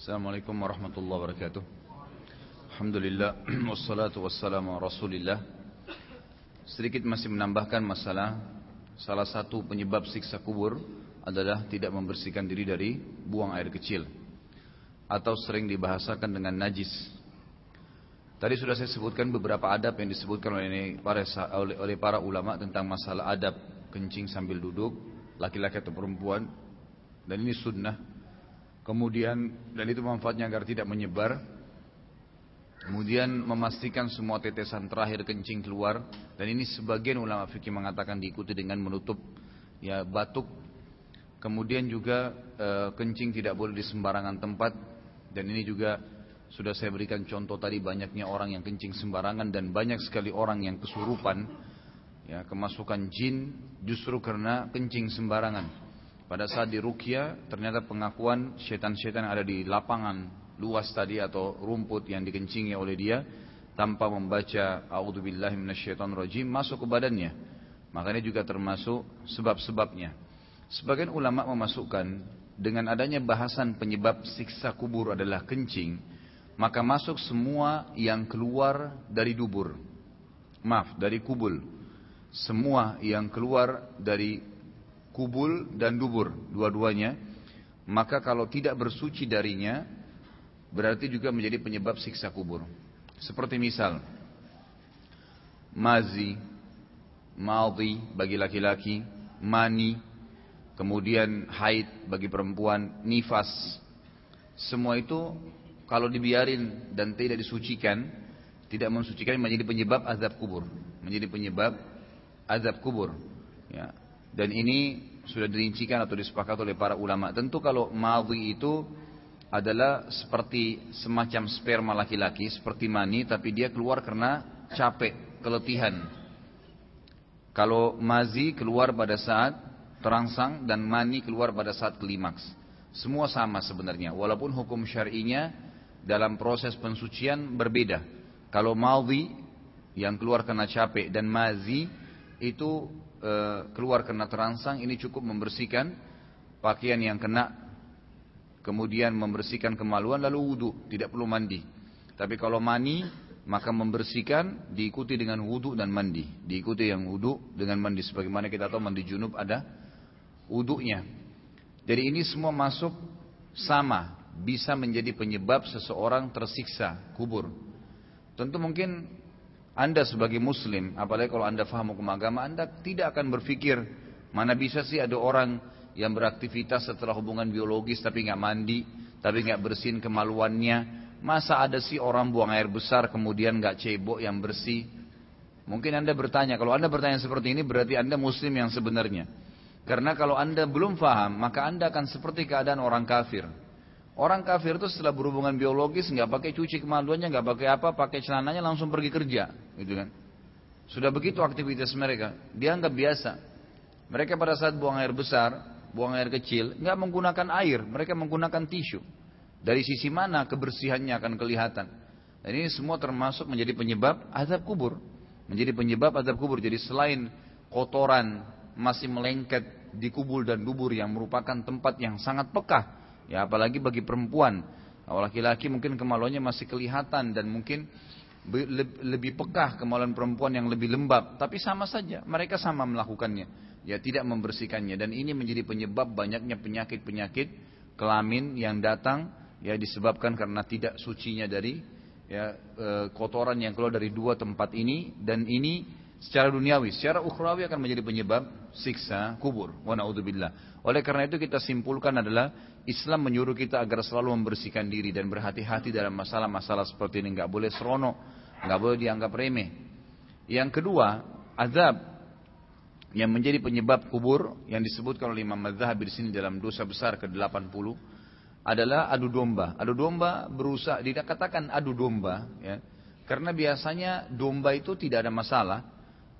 Assalamualaikum warahmatullahi wabarakatuh. Alhamdulillah wassalatu wassalamu rasulillah. Sedikit masih menambahkan masalah salah satu penyebab siksa kubur adalah tidak membersihkan diri dari buang air kecil atau sering dibahasakan dengan najis Tadi sudah saya sebutkan beberapa adab yang disebutkan oleh para, oleh, para ulama tentang masalah adab kencing sambil duduk, laki-laki atau perempuan, dan ini sunnah. Kemudian dan itu manfaatnya agar tidak menyebar. Kemudian memastikan semua tetesan terakhir kencing keluar dan ini sebagian ulama fikih mengatakan diikuti dengan menutup ya batuk. Kemudian juga e, kencing tidak boleh di sembarangan tempat dan ini juga sudah saya berikan contoh tadi banyaknya orang yang kencing sembarangan dan banyak sekali orang yang kesurupan ya kemasukan jin justru karena kencing sembarangan. Pada saat di rukia ternyata pengakuan setan-setan ada di lapangan luas tadi atau rumput yang dikencingi oleh dia tanpa membaca auzubillahi minasyaitonirrajim masuk ke badannya. Makanya juga termasuk sebab-sebabnya. Sebagian ulama memasukkan dengan adanya bahasan penyebab siksa kubur adalah kencing, maka masuk semua yang keluar dari dubur. Maaf, dari kubul. Semua yang keluar dari kubul dan dubur, dua-duanya, maka kalau tidak bersuci darinya, berarti juga menjadi penyebab siksa kubur. Seperti misal, mazi, maldi bagi laki-laki, mani, kemudian haid bagi perempuan, nifas, semua itu kalau dibiarin dan tidak disucikan, tidak mensucikan menjadi penyebab azab kubur, menjadi penyebab azab kubur. Ya. Dan ini sudah dirincikan atau disepakati oleh para ulama. Tentu kalau madhi itu adalah seperti semacam sperma laki-laki, seperti mani, tapi dia keluar karena capek, keletihan. Kalau mazi keluar pada saat terangsang dan mani keluar pada saat klimaks. Semua sama sebenarnya, walaupun hukum syar'inya dalam proses pensucian berbeda. Kalau maldi yang keluar karena capek dan mazi itu e, keluar karena terangsang ini cukup membersihkan pakaian yang kena kemudian membersihkan kemaluan lalu wudhu tidak perlu mandi. Tapi kalau mani maka membersihkan diikuti dengan wudhu dan mandi. Diikuti yang wudhu dengan mandi sebagaimana kita tahu mandi junub ada wudhunya. Jadi ini semua masuk sama bisa menjadi penyebab seseorang tersiksa kubur. Tentu mungkin Anda sebagai muslim, apalagi kalau Anda faham hukum agama, Anda tidak akan berpikir mana bisa sih ada orang yang beraktivitas setelah hubungan biologis tapi nggak mandi, tapi nggak bersihin kemaluannya, Masa ada sih orang buang air besar kemudian nggak cebok yang bersih? Mungkin anda bertanya, kalau anda bertanya seperti ini berarti anda muslim yang sebenarnya. Karena kalau anda belum faham, maka anda akan seperti keadaan orang kafir. Orang kafir itu setelah berhubungan biologis nggak pakai cuci kemaluannya, nggak pakai apa, pakai celananya langsung pergi kerja, gitu kan? Sudah begitu aktivitas mereka, dia nggak biasa. Mereka pada saat buang air besar, buang air kecil, nggak menggunakan air, mereka menggunakan tisu. Dari sisi mana kebersihannya akan kelihatan. Dan ini semua termasuk menjadi penyebab azab kubur. Menjadi penyebab azab kubur. Jadi selain kotoran masih melengket di kubur dan dubur yang merupakan tempat yang sangat pekah Ya apalagi bagi perempuan. Laki-laki mungkin kemaluannya masih kelihatan dan mungkin lebih pekah kemaluan perempuan yang lebih lembab. Tapi sama saja, mereka sama melakukannya. Ya tidak membersihkannya. Dan ini menjadi penyebab banyaknya penyakit-penyakit kelamin yang datang ya disebabkan karena tidak sucinya dari ya e, kotoran yang keluar dari dua tempat ini dan ini secara duniawi, secara ukhrawi akan menjadi penyebab siksa kubur. Wa naudzubillah. Oleh karena itu kita simpulkan adalah Islam menyuruh kita agar selalu membersihkan diri dan berhati-hati dalam masalah-masalah seperti ini. Nggak boleh serono, nggak boleh dianggap remeh. Yang kedua, azab yang menjadi penyebab kubur yang disebutkan oleh Imam Madzhab di sini dalam dosa besar ke-80 adalah adu domba. Adu domba berusaha dikatakan adu domba ya. Karena biasanya domba itu tidak ada masalah,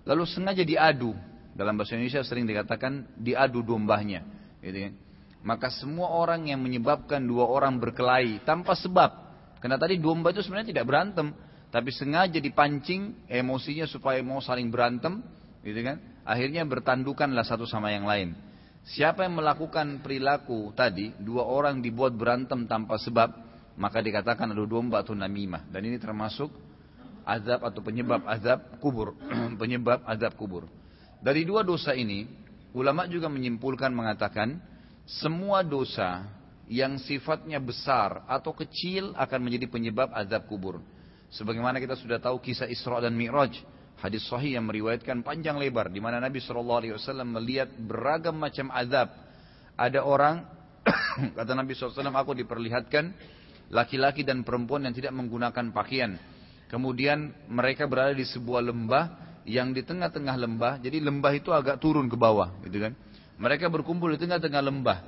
lalu sengaja diadu. Dalam bahasa Indonesia sering dikatakan diadu dombanya, gitu kan. Maka semua orang yang menyebabkan dua orang berkelahi tanpa sebab. Karena tadi domba itu sebenarnya tidak berantem. Tapi sengaja dipancing emosinya supaya mau saling berantem. Gitu kan. Akhirnya bertandukanlah satu sama yang lain. Siapa yang melakukan perilaku tadi, dua orang dibuat berantem tanpa sebab, maka dikatakan ada domba atau namimah. Dan ini termasuk azab atau penyebab azab kubur. penyebab azab kubur. Dari dua dosa ini, ulama juga menyimpulkan mengatakan, semua dosa yang sifatnya besar atau kecil akan menjadi penyebab azab kubur. Sebagaimana kita sudah tahu kisah Isra dan Mi'raj, hadis sahih yang meriwayatkan panjang lebar di mana Nabi SAW melihat beragam macam azab. Ada orang kata Nabi SAW aku diperlihatkan laki-laki dan perempuan yang tidak menggunakan pakaian. Kemudian mereka berada di sebuah lembah yang di tengah-tengah lembah, jadi lembah itu agak turun ke bawah, gitu kan? Mereka berkumpul di tengah-tengah lembah.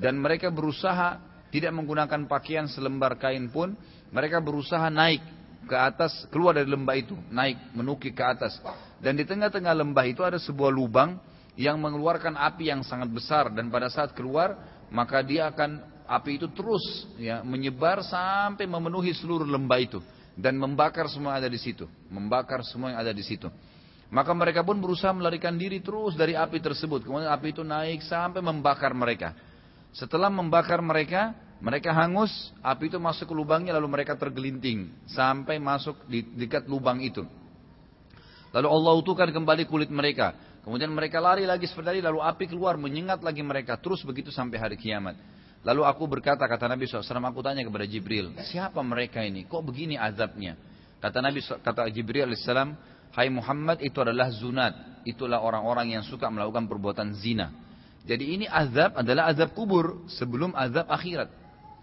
Dan mereka berusaha tidak menggunakan pakaian selembar kain pun mereka berusaha naik ke atas keluar dari lembah itu naik menukik ke atas. Dan di tengah-tengah lembah itu ada sebuah lubang yang mengeluarkan api yang sangat besar. Dan pada saat keluar maka dia akan api itu terus ya menyebar sampai memenuhi seluruh lembah itu. Dan membakar semua yang ada di situ. Membakar semua yang ada di situ maka mereka pun berusaha melarikan diri terus dari api tersebut. Kemudian api itu naik sampai membakar mereka. Setelah membakar mereka, mereka hangus, api itu masuk ke lubangnya lalu mereka tergelinting sampai masuk di dekat lubang itu. Lalu Allah utuhkan kembali kulit mereka. Kemudian mereka lari lagi seperti tadi, lalu api keluar menyengat lagi mereka. Terus begitu sampai hari kiamat. Lalu aku berkata, kata Nabi SAW, aku tanya kepada Jibril, siapa mereka ini? Kok begini azabnya? Kata Nabi, kata Jibril AS, Hai Muhammad itu adalah zunat. Itulah orang-orang yang suka melakukan perbuatan zina. Jadi ini azab adalah azab kubur sebelum azab akhirat.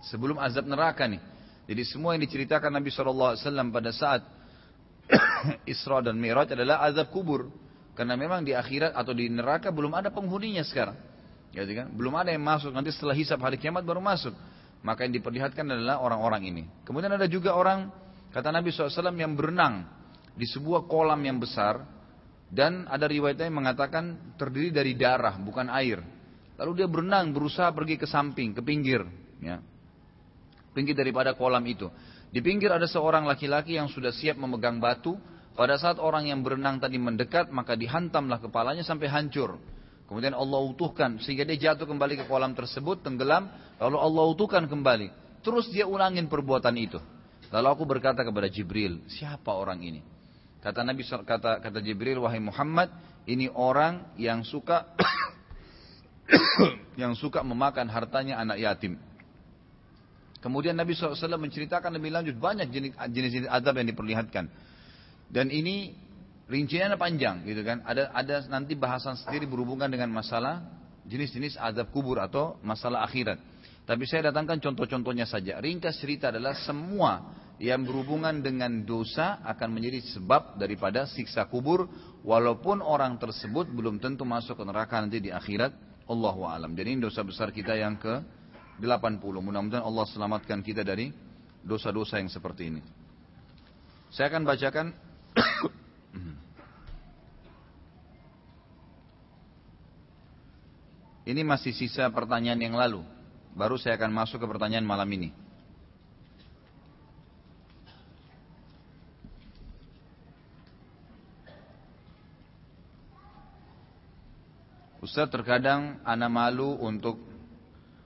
Sebelum azab neraka nih. Jadi semua yang diceritakan Nabi SAW pada saat Isra dan Mi'raj adalah azab kubur. Karena memang di akhirat atau di neraka belum ada penghuninya sekarang. Ya, kan? Belum ada yang masuk. Nanti setelah hisab hari kiamat baru masuk. Maka yang diperlihatkan adalah orang-orang ini. Kemudian ada juga orang, kata Nabi SAW yang berenang di sebuah kolam yang besar dan ada riwayatnya yang mengatakan terdiri dari darah bukan air. Lalu dia berenang berusaha pergi ke samping, ke pinggir, ya. Pinggir daripada kolam itu. Di pinggir ada seorang laki-laki yang sudah siap memegang batu. Pada saat orang yang berenang tadi mendekat, maka dihantamlah kepalanya sampai hancur. Kemudian Allah utuhkan sehingga dia jatuh kembali ke kolam tersebut, tenggelam, lalu Allah utuhkan kembali. Terus dia ulangin perbuatan itu. Lalu aku berkata kepada Jibril, siapa orang ini? Kata Nabi kata kata Jibril wahai Muhammad, ini orang yang suka yang suka memakan hartanya anak yatim. Kemudian Nabi SAW menceritakan lebih lanjut banyak jenis-jenis adab yang diperlihatkan. Dan ini rinciannya panjang gitu kan. Ada ada nanti bahasan sendiri berhubungan dengan masalah jenis-jenis adab kubur atau masalah akhirat. Tapi saya datangkan contoh-contohnya saja. Ringkas cerita adalah semua yang berhubungan dengan dosa akan menjadi sebab daripada siksa kubur. Walaupun orang tersebut belum tentu masuk ke neraka nanti di akhirat. Allahu alam. Jadi ini dosa besar kita yang ke 80. Mudah-mudahan Allah selamatkan kita dari dosa-dosa yang seperti ini. Saya akan bacakan Ini masih sisa pertanyaan yang lalu. Baru saya akan masuk ke pertanyaan malam ini. Ustaz terkadang anak malu untuk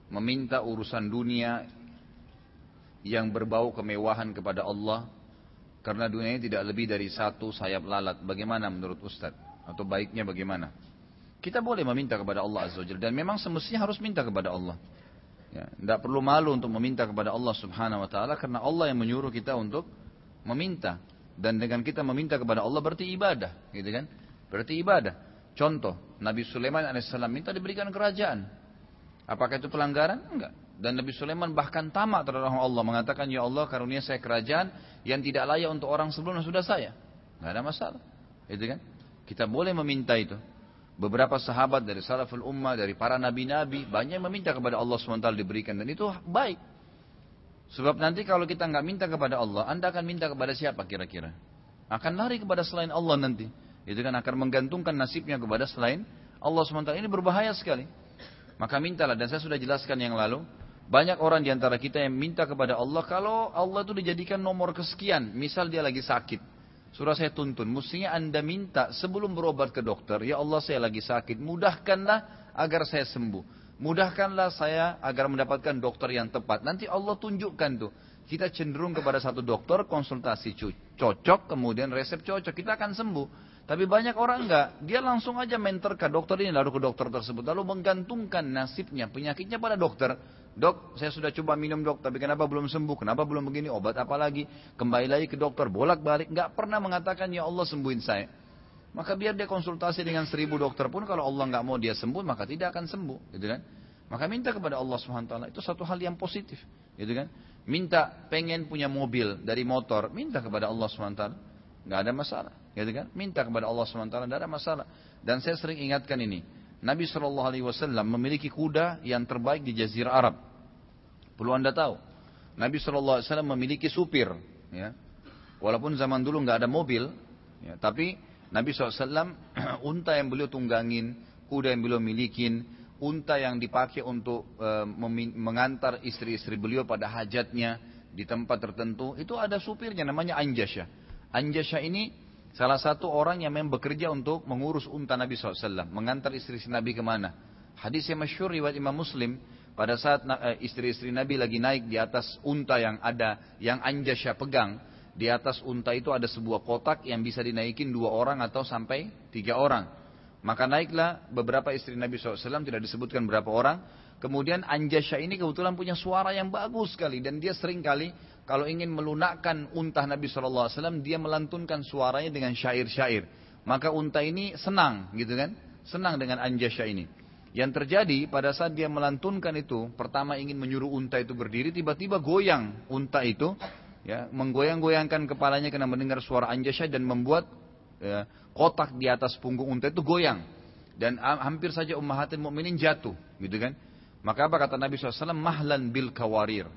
meminta urusan dunia yang berbau kemewahan kepada Allah karena dunia ini tidak lebih dari satu sayap lalat. Bagaimana menurut Ustaz? Atau baiknya bagaimana? Kita boleh meminta kepada Allah Azza wa Dan memang semestinya harus minta kepada Allah. Ya, tidak perlu malu untuk meminta kepada Allah Subhanahu Wa Taala karena Allah yang menyuruh kita untuk meminta. Dan dengan kita meminta kepada Allah berarti ibadah, gitu kan? Berarti ibadah. Contoh, Nabi Sulaiman alaihissalam minta diberikan kerajaan. Apakah itu pelanggaran? Enggak. Dan Nabi Sulaiman bahkan tamak terhadap Allah mengatakan, Ya Allah karunia saya kerajaan yang tidak layak untuk orang sebelumnya sudah saya. Enggak ada masalah. Itu kan? Kita boleh meminta itu. Beberapa sahabat dari salaful ummah, dari para nabi-nabi, banyak meminta kepada Allah SWT diberikan. Dan itu baik. Sebab nanti kalau kita nggak minta kepada Allah, Anda akan minta kepada siapa kira-kira? Akan lari kepada selain Allah nanti. Itu kan akan menggantungkan nasibnya kepada selain Allah SWT. Ini berbahaya sekali. Maka mintalah. Dan saya sudah jelaskan yang lalu. Banyak orang di antara kita yang minta kepada Allah kalau Allah itu dijadikan nomor kesekian. Misal dia lagi sakit. Surah saya tuntun, mestinya anda minta sebelum berobat ke dokter, ya Allah saya lagi sakit, mudahkanlah agar saya sembuh. Mudahkanlah saya agar mendapatkan dokter yang tepat. Nanti Allah tunjukkan tuh. Kita cenderung kepada satu dokter, konsultasi cocok, kemudian resep cocok, kita akan sembuh. Tapi banyak orang enggak, dia langsung aja mentor ke dokter ini, lalu ke dokter tersebut, lalu menggantungkan nasibnya, penyakitnya pada dokter. Dok, saya sudah coba minum dok, tapi kenapa belum sembuh? Kenapa belum begini? Obat apa lagi? Kembali lagi ke dokter, bolak-balik. Nggak pernah mengatakan, ya Allah sembuhin saya. Maka biar dia konsultasi dengan seribu dokter pun, kalau Allah nggak mau dia sembuh, maka tidak akan sembuh. Gitu kan? Maka minta kepada Allah SWT. Itu satu hal yang positif. Gitu kan? Minta pengen punya mobil dari motor, minta kepada Allah SWT. Nggak ada masalah. Gitu kan? Minta kepada Allah SWT, nggak ada masalah. Dan saya sering ingatkan ini. Nabi Wasallam memiliki kuda yang terbaik di Jazirah Arab. Perlu anda tahu. Nabi Wasallam memiliki supir. Ya. Walaupun zaman dulu nggak ada mobil, ya, tapi Nabi SAW unta yang beliau tunggangin, kuda yang beliau milikin, unta yang dipakai untuk e, mengantar istri-istri beliau pada hajatnya di tempat tertentu, itu ada supirnya namanya Anjasya. Anjasya ini Salah satu orang yang memang bekerja untuk mengurus unta Nabi SAW, mengantar istri-istri Nabi ke mana. Hadis yang masyur riwayat Imam Muslim, pada saat eh, istri-istri Nabi lagi naik di atas unta yang ada, yang Anjasya pegang, di atas unta itu ada sebuah kotak yang bisa dinaikin dua orang atau sampai tiga orang. Maka naiklah beberapa istri Nabi SAW, tidak disebutkan berapa orang. Kemudian Anjasya ini kebetulan punya suara yang bagus sekali. Dan dia sering kali kalau ingin melunakkan unta Nabi SAW, dia melantunkan suaranya dengan syair-syair. Maka unta ini senang, gitu kan? Senang dengan Anjasya ini. Yang terjadi pada saat dia melantunkan itu, pertama ingin menyuruh unta itu berdiri, tiba-tiba goyang unta itu, ya, menggoyang-goyangkan kepalanya karena mendengar suara Anjasya dan membuat ya, kotak di atas punggung unta itu goyang. Dan hampir saja ummahatil mukminin jatuh, gitu kan? Maka apa kata Nabi SAW? Mahlan bil kawarir.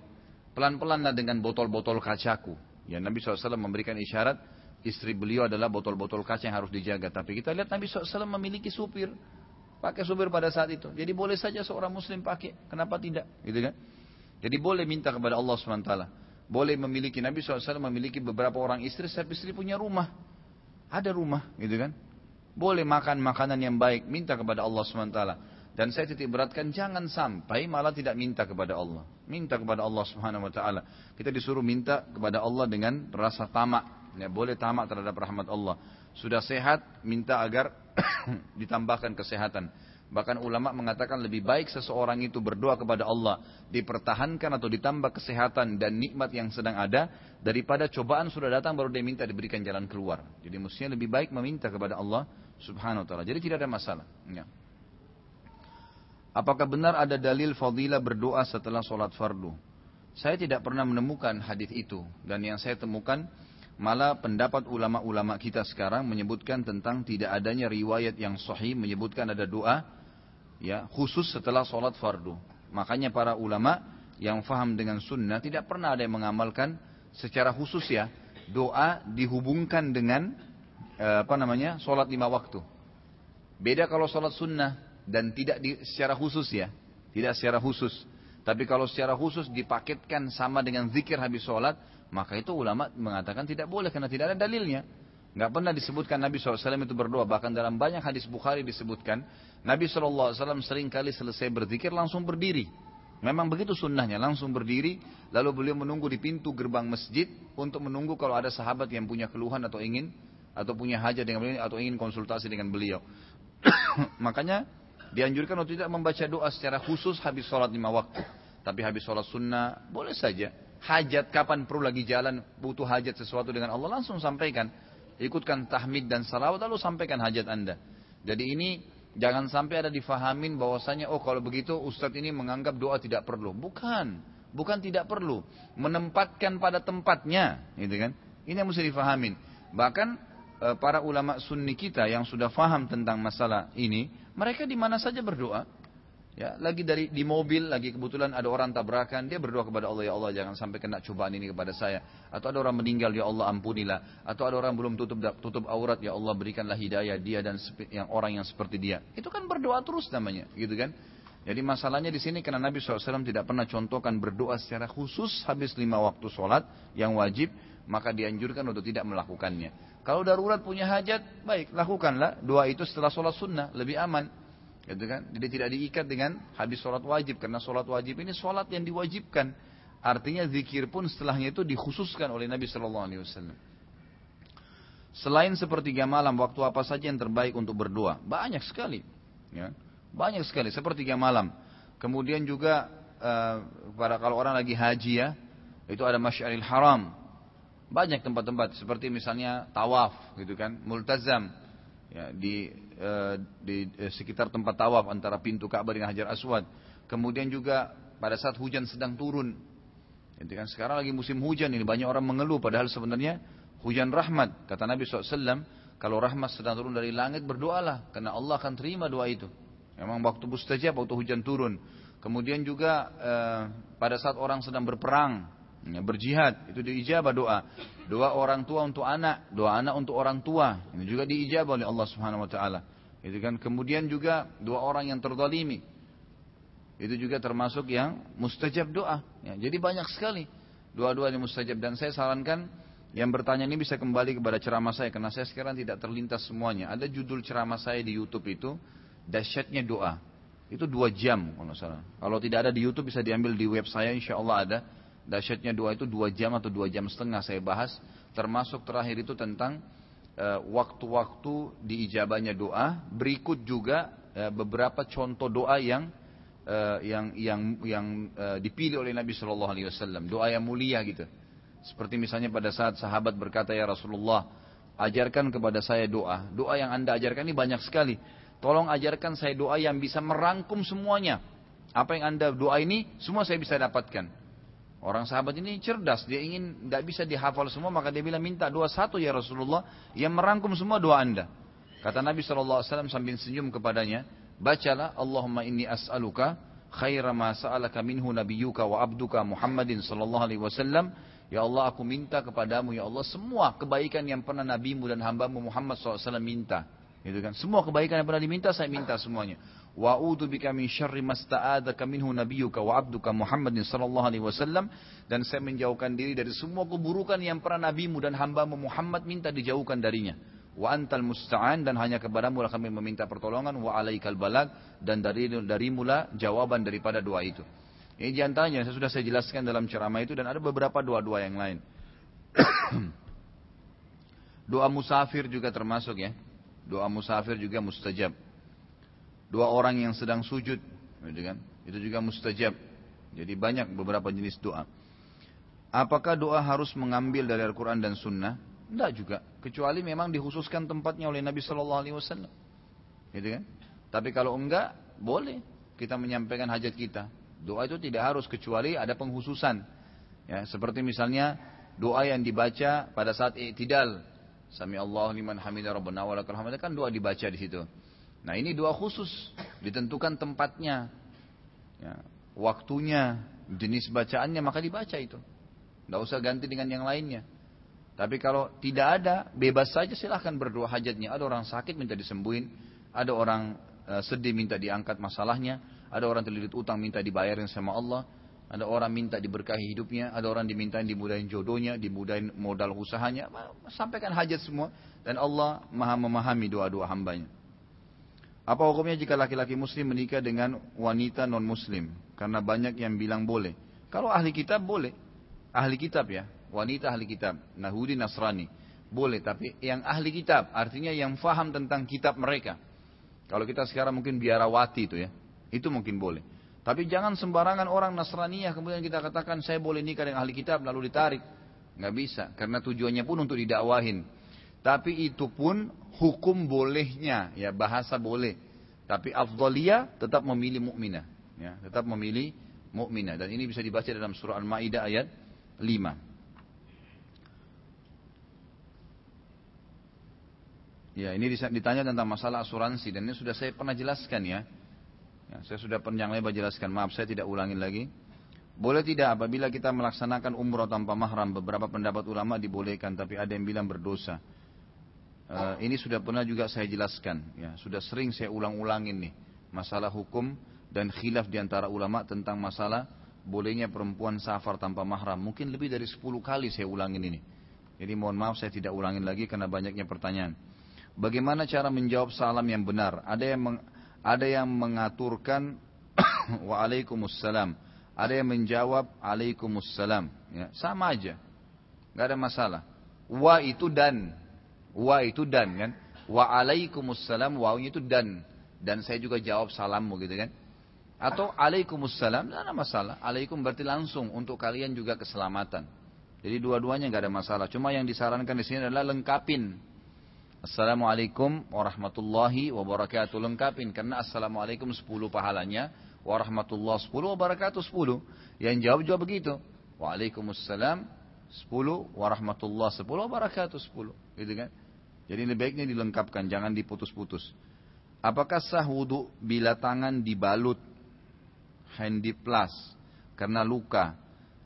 Pelan-pelanlah dengan botol-botol kacaku. Ya Nabi SAW memberikan isyarat istri beliau adalah botol-botol kaca yang harus dijaga. Tapi kita lihat Nabi SAW memiliki supir. Pakai supir pada saat itu. Jadi boleh saja seorang muslim pakai. Kenapa tidak? Gitu kan? Jadi boleh minta kepada Allah SWT. Boleh memiliki, Nabi SAW memiliki beberapa orang istri. Setiap istri punya rumah. Ada rumah. Gitu kan? Boleh makan makanan yang baik. Minta kepada Allah SWT. Dan saya titik beratkan jangan sampai malah tidak minta kepada Allah. Minta kepada Allah Subhanahu wa taala. Kita disuruh minta kepada Allah dengan rasa tamak. Ya, boleh tamak terhadap rahmat Allah. Sudah sehat, minta agar ditambahkan kesehatan. Bahkan ulama mengatakan lebih baik seseorang itu berdoa kepada Allah dipertahankan atau ditambah kesehatan dan nikmat yang sedang ada daripada cobaan sudah datang baru dia minta diberikan jalan keluar. Jadi mestinya lebih baik meminta kepada Allah Subhanahu wa taala. Jadi tidak ada masalah. Ya. Apakah benar ada dalil fadilah berdoa setelah sholat fardu? Saya tidak pernah menemukan hadis itu dan yang saya temukan malah pendapat ulama-ulama kita sekarang menyebutkan tentang tidak adanya riwayat yang sahih menyebutkan ada doa ya khusus setelah sholat fardu. Makanya para ulama yang faham dengan sunnah tidak pernah ada yang mengamalkan secara khusus ya doa dihubungkan dengan eh, apa namanya sholat lima waktu. Beda kalau sholat sunnah dan tidak di, secara khusus ya, tidak secara khusus. Tapi kalau secara khusus dipaketkan sama dengan zikir habis sholat, maka itu ulama mengatakan tidak boleh karena tidak ada dalilnya. Nggak pernah disebutkan Nabi SAW itu berdoa. Bahkan dalam banyak hadis Bukhari disebutkan, Nabi SAW sering kali selesai berzikir langsung berdiri. Memang begitu sunnahnya, langsung berdiri, lalu beliau menunggu di pintu gerbang masjid untuk menunggu kalau ada sahabat yang punya keluhan atau ingin atau punya hajat dengan beliau atau ingin konsultasi dengan beliau. Makanya Dianjurkan untuk tidak membaca doa secara khusus habis sholat lima waktu. Tapi habis sholat sunnah, boleh saja. Hajat, kapan perlu lagi jalan, butuh hajat sesuatu dengan Allah, langsung sampaikan. Ikutkan tahmid dan salawat, lalu sampaikan hajat anda. Jadi ini jangan sampai ada difahamin bahwasanya, oh kalau begitu ustadz ini menganggap doa tidak perlu. Bukan, bukan tidak perlu. Menempatkan pada tempatnya, gitu kan. Ini yang mesti difahamin. Bahkan eh, para ulama sunni kita yang sudah faham tentang masalah ini, mereka di mana saja berdoa. Ya, lagi dari di mobil, lagi kebetulan ada orang tabrakan, dia berdoa kepada Allah, ya Allah jangan sampai kena cobaan ini kepada saya. Atau ada orang meninggal, ya Allah ampunilah. Atau ada orang belum tutup tutup aurat, ya Allah berikanlah hidayah dia dan yang orang yang seperti dia. Itu kan berdoa terus namanya, gitu kan? Jadi masalahnya di sini karena Nabi SAW tidak pernah contohkan berdoa secara khusus habis lima waktu sholat yang wajib, maka dianjurkan untuk tidak melakukannya. Kalau darurat punya hajat, baik lakukanlah doa itu setelah sholat sunnah lebih aman, gitu kan? Jadi tidak diikat dengan habis sholat wajib karena sholat wajib ini sholat yang diwajibkan. Artinya zikir pun setelahnya itu dikhususkan oleh Nabi Shallallahu Alaihi Wasallam. Selain sepertiga malam, waktu apa saja yang terbaik untuk berdoa? Banyak sekali, ya. banyak sekali. Sepertiga malam. Kemudian juga uh, pada kalau orang lagi haji ya, itu ada Masyaril Haram, banyak tempat-tempat seperti misalnya tawaf gitu kan, multazam ya, di eh, di eh, sekitar tempat tawaf antara pintu Ka'bah dengan Hajar Aswad. Kemudian juga pada saat hujan sedang turun. Gitu kan sekarang lagi musim hujan ini banyak orang mengeluh padahal sebenarnya hujan rahmat. Kata Nabi SAW, kalau rahmat sedang turun dari langit berdoalah karena Allah akan terima doa itu. Memang waktu mustajab waktu hujan turun. Kemudian juga eh, pada saat orang sedang berperang Ya, berjihad itu diijabah doa. Doa orang tua untuk anak, doa anak untuk orang tua. Ini juga diijabah oleh Allah Subhanahu wa taala. Itu kan kemudian juga doa orang yang terzalimi. Itu juga termasuk yang mustajab doa. Ya, jadi banyak sekali doa-doa yang mustajab dan saya sarankan yang bertanya ini bisa kembali kepada ceramah saya karena saya sekarang tidak terlintas semuanya. Ada judul ceramah saya di YouTube itu dahsyatnya doa. Itu dua jam kalau. Kalau tidak ada di YouTube bisa diambil di web saya insya Allah ada Dasyatnya doa itu dua jam atau dua jam setengah saya bahas. Termasuk terakhir itu tentang eh, waktu-waktu uh, diijabahnya doa. Berikut juga uh, beberapa contoh doa yang uh, yang yang yang dipilih oleh Nabi Shallallahu Alaihi Wasallam. Doa yang mulia gitu. Seperti misalnya pada saat sahabat berkata ya Rasulullah, ajarkan kepada saya doa. Doa yang anda ajarkan ini banyak sekali. Tolong ajarkan saya doa yang bisa merangkum semuanya. Apa yang anda doa ini semua saya bisa dapatkan. Orang sahabat ini cerdas, dia ingin nggak bisa dihafal semua, maka dia bilang minta doa satu ya Rasulullah yang merangkum semua doa anda. Kata Nabi SAW sambil senyum kepadanya, bacalah Allahumma inni as'aluka khaira ma sa'alaka minhu nabiyyuka wa abduka Muhammadin sallallahu alaihi wasallam. Ya Allah aku minta kepadamu ya Allah semua kebaikan yang pernah nabimu dan hambamu Muhammad SAW minta. Gitu kan? Semua kebaikan yang pernah diminta saya minta semuanya wa bika min syarri masta'adzaka minhu nabiyyuka wa 'abduka Muhammadin sallallahu alaihi wasallam. Dan saya menjauhkan diri dari semua keburukan yang pernah nabimu dan hambamu Muhammad minta dijauhkan darinya. Wa antal musta'an dan hanya kepadamu lah kami meminta pertolongan. Wa alaikal balag dan dari darimula jawaban daripada doa itu. Ini di antaranya saya sudah saya jelaskan dalam ceramah itu dan ada beberapa doa-doa yang lain. Doa musafir juga termasuk ya. Doa musafir juga mustajab dua orang yang sedang sujud, gitu kan? Itu juga mustajab. Jadi banyak beberapa jenis doa. Apakah doa harus mengambil dari Al-Quran dan Sunnah? Tidak juga. Kecuali memang dikhususkan tempatnya oleh Nabi Shallallahu Alaihi Wasallam. Gitu kan? Tapi kalau enggak, boleh. kita menyampaikan hajat kita. Doa itu tidak harus kecuali ada penghususan. Ya, seperti misalnya doa yang dibaca pada saat i'tidal. Sami Allah liman hamidah rabbana wa lakal kan doa dibaca di situ. Nah, ini doa khusus, ditentukan tempatnya. Ya, waktunya, jenis bacaannya maka dibaca itu. Tidak usah ganti dengan yang lainnya. Tapi kalau tidak ada, bebas saja silahkan berdoa hajatnya. Ada orang sakit minta disembuhin, ada orang uh, sedih minta diangkat masalahnya, ada orang terlilit utang minta dibayarin sama Allah, ada orang minta diberkahi hidupnya, ada orang diminta dimudahin jodohnya, dimudahin modal usahanya. Sampaikan hajat semua dan Allah maha memahami doa-doa hambanya. Apa hukumnya jika laki-laki muslim menikah dengan wanita non muslim? Karena banyak yang bilang boleh. Kalau ahli kitab boleh. Ahli kitab ya. Wanita ahli kitab. Nahudi Nasrani. Boleh. Tapi yang ahli kitab. Artinya yang faham tentang kitab mereka. Kalau kita sekarang mungkin biarawati itu ya. Itu mungkin boleh. Tapi jangan sembarangan orang Nasraniyah kemudian kita katakan saya boleh nikah dengan ahli kitab lalu ditarik. Nggak bisa. Karena tujuannya pun untuk didakwahin. Tapi itu pun hukum bolehnya, ya bahasa boleh. Tapi afdalia tetap memilih mukminah, ya, tetap memilih mukminah dan ini bisa dibaca dalam surah Al-Maidah ayat 5. Ya, ini ditanya tentang masalah asuransi dan ini sudah saya pernah jelaskan ya. ya saya sudah panjang lebar jelaskan, maaf saya tidak ulangin lagi. Boleh tidak apabila kita melaksanakan umroh tanpa mahram, beberapa pendapat ulama dibolehkan, tapi ada yang bilang berdosa. Uh, ini sudah pernah juga saya jelaskan, ya sudah sering saya ulang-ulangin nih masalah hukum dan khilaf di antara ulama tentang masalah bolehnya perempuan safar tanpa mahram. Mungkin lebih dari 10 kali saya ulangin ini. Jadi mohon maaf saya tidak ulangin lagi karena banyaknya pertanyaan. Bagaimana cara menjawab salam yang benar? Ada yang meng, ada yang mengaturkan waalaikumsalam, ada yang menjawab alaikumussalam. Ya, sama aja, nggak ada masalah. Wa itu dan, Wa itu dan kan. Wa alaikumussalam wawnya itu dan. Dan saya juga jawab salammu gitu kan. Atau alaikumussalam tidak ada masalah. Alaikum berarti langsung untuk kalian juga keselamatan. Jadi dua-duanya nggak ada masalah. Cuma yang disarankan di sini adalah lengkapin. Assalamualaikum warahmatullahi wabarakatuh. Lengkapin. Karena Assalamualaikum 10 pahalanya. Warahmatullahi 10 wabarakatuh 10. Yang jawab juga begitu. Waalaikumsalam 10 warahmatullahi 10 wabarakatuh 10. Gitu kan. Jadi lebih baiknya dilengkapkan, jangan diputus-putus. Apakah sah wudhu bila tangan dibalut handy plus karena luka?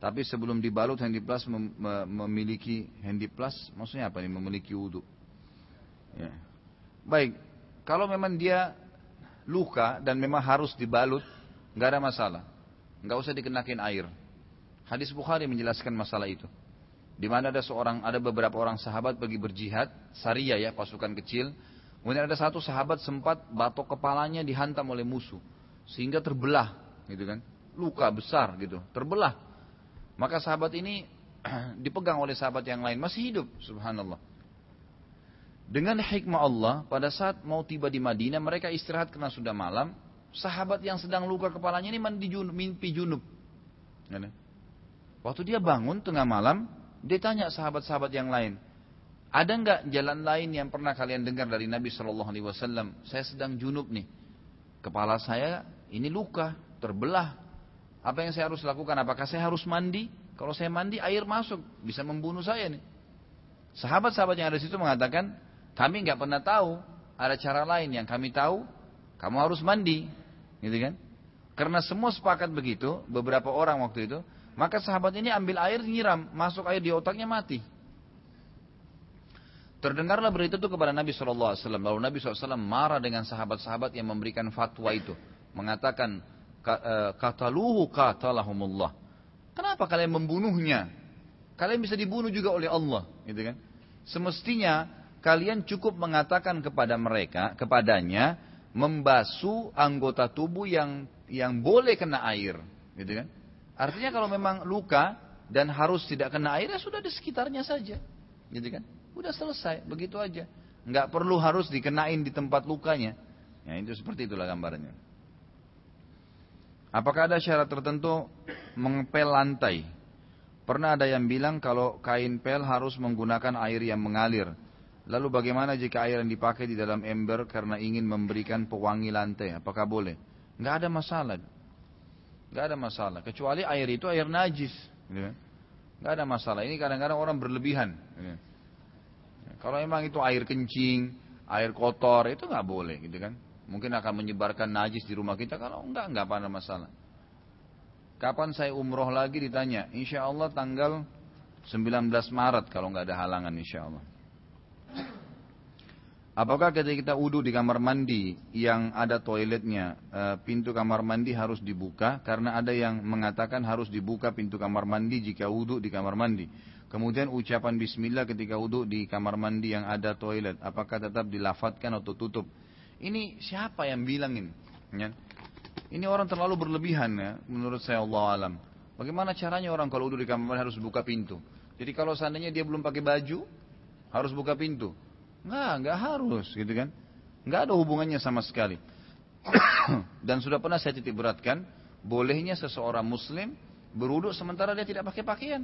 Tapi sebelum dibalut handy plus mem memiliki handy plus, maksudnya apa nih? Memiliki wudhu. Ya. Baik, kalau memang dia luka dan memang harus dibalut, nggak ada masalah, nggak usah dikenakin air. Hadis Bukhari menjelaskan masalah itu di mana ada seorang ada beberapa orang sahabat pergi berjihad Saria ya pasukan kecil. Kemudian ada satu sahabat sempat batok kepalanya dihantam oleh musuh sehingga terbelah gitu kan. Luka besar gitu. Terbelah. Maka sahabat ini dipegang oleh sahabat yang lain masih hidup subhanallah. Dengan hikmah Allah pada saat mau tiba di Madinah mereka istirahat karena sudah malam. Sahabat yang sedang luka kepalanya ini mandi junub, mimpi junub. Waktu dia bangun tengah malam dia tanya sahabat-sahabat yang lain, ada nggak jalan lain yang pernah kalian dengar dari Nabi Shallallahu Alaihi Wasallam? Saya sedang junub nih, kepala saya ini luka, terbelah. Apa yang saya harus lakukan? Apakah saya harus mandi? Kalau saya mandi, air masuk, bisa membunuh saya nih. Sahabat-sahabat yang ada di situ mengatakan, kami nggak pernah tahu ada cara lain yang kami tahu, kamu harus mandi, gitu kan? Karena semua sepakat begitu, beberapa orang waktu itu, maka sahabat ini ambil air nyiram, masuk air di otaknya mati. Terdengarlah berita itu kepada Nabi SAW. Lalu Nabi SAW marah dengan sahabat-sahabat yang memberikan fatwa itu. Mengatakan, e, kataluhu katalahumullah. Kenapa kalian membunuhnya? Kalian bisa dibunuh juga oleh Allah. Gitu kan? Semestinya kalian cukup mengatakan kepada mereka, kepadanya, membasuh anggota tubuh yang yang boleh kena air. Gitu kan? Artinya kalau memang luka dan harus tidak kena air, ya sudah di sekitarnya saja. Gitu kan? Udah selesai, begitu aja. Nggak perlu harus dikenain di tempat lukanya. Ya itu seperti itulah gambarnya. Apakah ada syarat tertentu mengepel lantai? Pernah ada yang bilang kalau kain pel harus menggunakan air yang mengalir. Lalu bagaimana jika air yang dipakai di dalam ember karena ingin memberikan pewangi lantai? Apakah boleh? Nggak ada masalah. Nggak ada masalah. Kecuali air itu air najis. Gitu kan. Nggak ada masalah. Ini kadang-kadang orang berlebihan. Gitu. Kalau memang itu air kencing, air kotor, itu nggak boleh gitu kan. Mungkin akan menyebarkan najis di rumah kita. Kalau enggak, enggak ada masalah. Kapan saya umroh lagi ditanya? Insya Allah tanggal 19 Maret kalau nggak ada halangan insya Allah. Apakah ketika kita wudhu di kamar mandi yang ada toiletnya, eh, pintu kamar mandi harus dibuka? Karena ada yang mengatakan harus dibuka pintu kamar mandi jika wudhu di kamar mandi. Kemudian ucapan Bismillah ketika wudhu di kamar mandi yang ada toilet, apakah tetap dilafatkan atau tutup? Ini siapa yang bilang ini? Ya. Ini orang terlalu berlebihan ya, menurut saya Allah alam. Bagaimana caranya orang kalau duduk di kamar mandi harus buka pintu? Jadi kalau seandainya dia belum pakai baju, harus buka pintu. Enggak, enggak harus gitu kan. Enggak ada hubungannya sama sekali. Dan sudah pernah saya titik beratkan, bolehnya seseorang muslim beruduk sementara dia tidak pakai pakaian.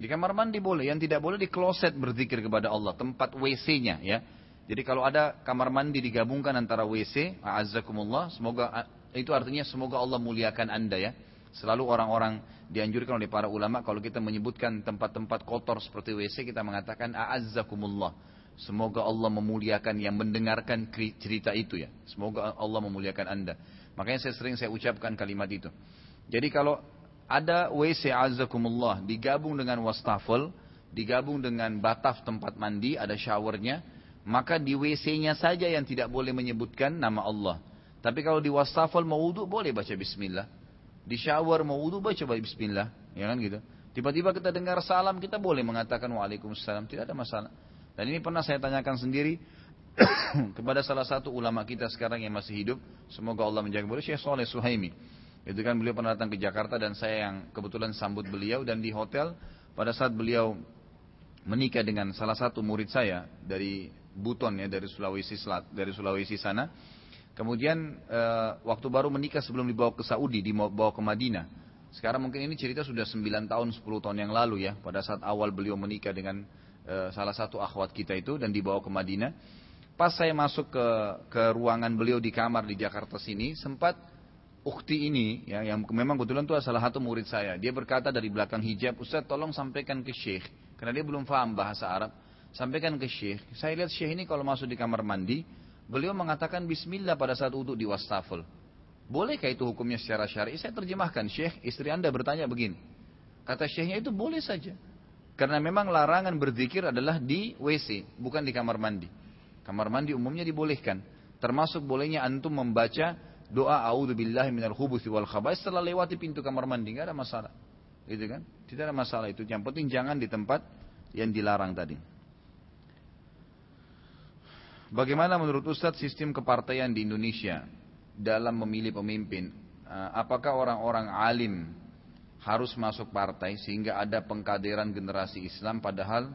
Di kamar mandi boleh, yang tidak boleh di kloset berzikir kepada Allah, tempat WC-nya ya. Jadi kalau ada kamar mandi digabungkan antara WC, a'azzakumullah, semoga itu artinya semoga Allah muliakan Anda ya. Selalu orang-orang dianjurkan oleh para ulama kalau kita menyebutkan tempat-tempat kotor seperti WC kita mengatakan a'azzakumullah. Semoga Allah memuliakan yang mendengarkan cerita itu ya. Semoga Allah memuliakan Anda. Makanya saya sering saya ucapkan kalimat itu. Jadi kalau ada WC azzakumullah digabung dengan wastafel, digabung dengan bataf tempat mandi, ada showernya, maka di WC-nya saja yang tidak boleh menyebutkan nama Allah. Tapi kalau di wastafel mau wudhu boleh baca bismillah. Di shower mau wudhu baca bismillah. Ya kan gitu. Tiba-tiba kita dengar salam kita boleh mengatakan waalaikumsalam. Tidak ada masalah. Dan ini pernah saya tanyakan sendiri kepada salah satu ulama kita sekarang yang masih hidup. Semoga Allah menjaga beliau. Syekh Soleh Suhaimi. Itu kan beliau pernah datang ke Jakarta dan saya yang kebetulan sambut beliau. Dan di hotel pada saat beliau menikah dengan salah satu murid saya dari Buton ya dari Sulawesi Selat dari Sulawesi sana Kemudian e, waktu baru menikah sebelum dibawa ke Saudi, dibawa ke Madinah. Sekarang mungkin ini cerita sudah 9 tahun, 10 tahun yang lalu ya. Pada saat awal beliau menikah dengan e, salah satu akhwat kita itu dan dibawa ke Madinah. Pas saya masuk ke, ke ruangan beliau di kamar di Jakarta sini, sempat ukti ini ya, yang memang kebetulan itu salah satu murid saya. Dia berkata dari belakang hijab, Ustaz tolong sampaikan ke Syekh. Karena dia belum paham bahasa Arab. Sampaikan ke Syekh. Saya lihat Syekh ini kalau masuk di kamar mandi, Beliau mengatakan bismillah pada saat uduk di wastafel. Bolehkah itu hukumnya secara syar'i? Saya terjemahkan, Syekh, istri Anda bertanya begini. Kata Syekhnya itu boleh saja. Karena memang larangan berzikir adalah di WC, bukan di kamar mandi. Kamar mandi umumnya dibolehkan. Termasuk bolehnya antum membaca doa a'udzubillahi minal khubuthi wal khabais setelah lewati pintu kamar mandi, enggak ada masalah. Gitu kan? Tidak ada masalah itu. Yang penting jangan di tempat yang dilarang tadi. Bagaimana menurut Ustadz sistem kepartaian di Indonesia dalam memilih pemimpin? Eh, apakah orang-orang alim harus masuk partai sehingga ada pengkaderan generasi Islam padahal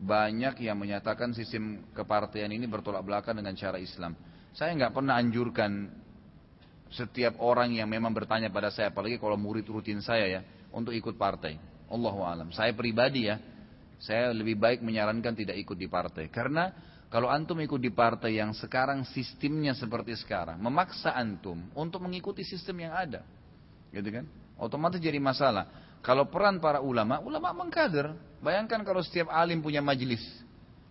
banyak yang menyatakan sistem kepartaian ini bertolak belakang dengan cara Islam. Saya nggak pernah anjurkan setiap orang yang memang bertanya pada saya, apalagi kalau murid rutin saya ya, untuk ikut partai. Allahu alam. Saya pribadi ya, saya lebih baik menyarankan tidak ikut di partai karena kalau antum ikut di partai yang sekarang sistemnya seperti sekarang, memaksa antum untuk mengikuti sistem yang ada. Gitu kan? Otomatis jadi masalah. Kalau peran para ulama, ulama mengkader. Bayangkan kalau setiap alim punya majelis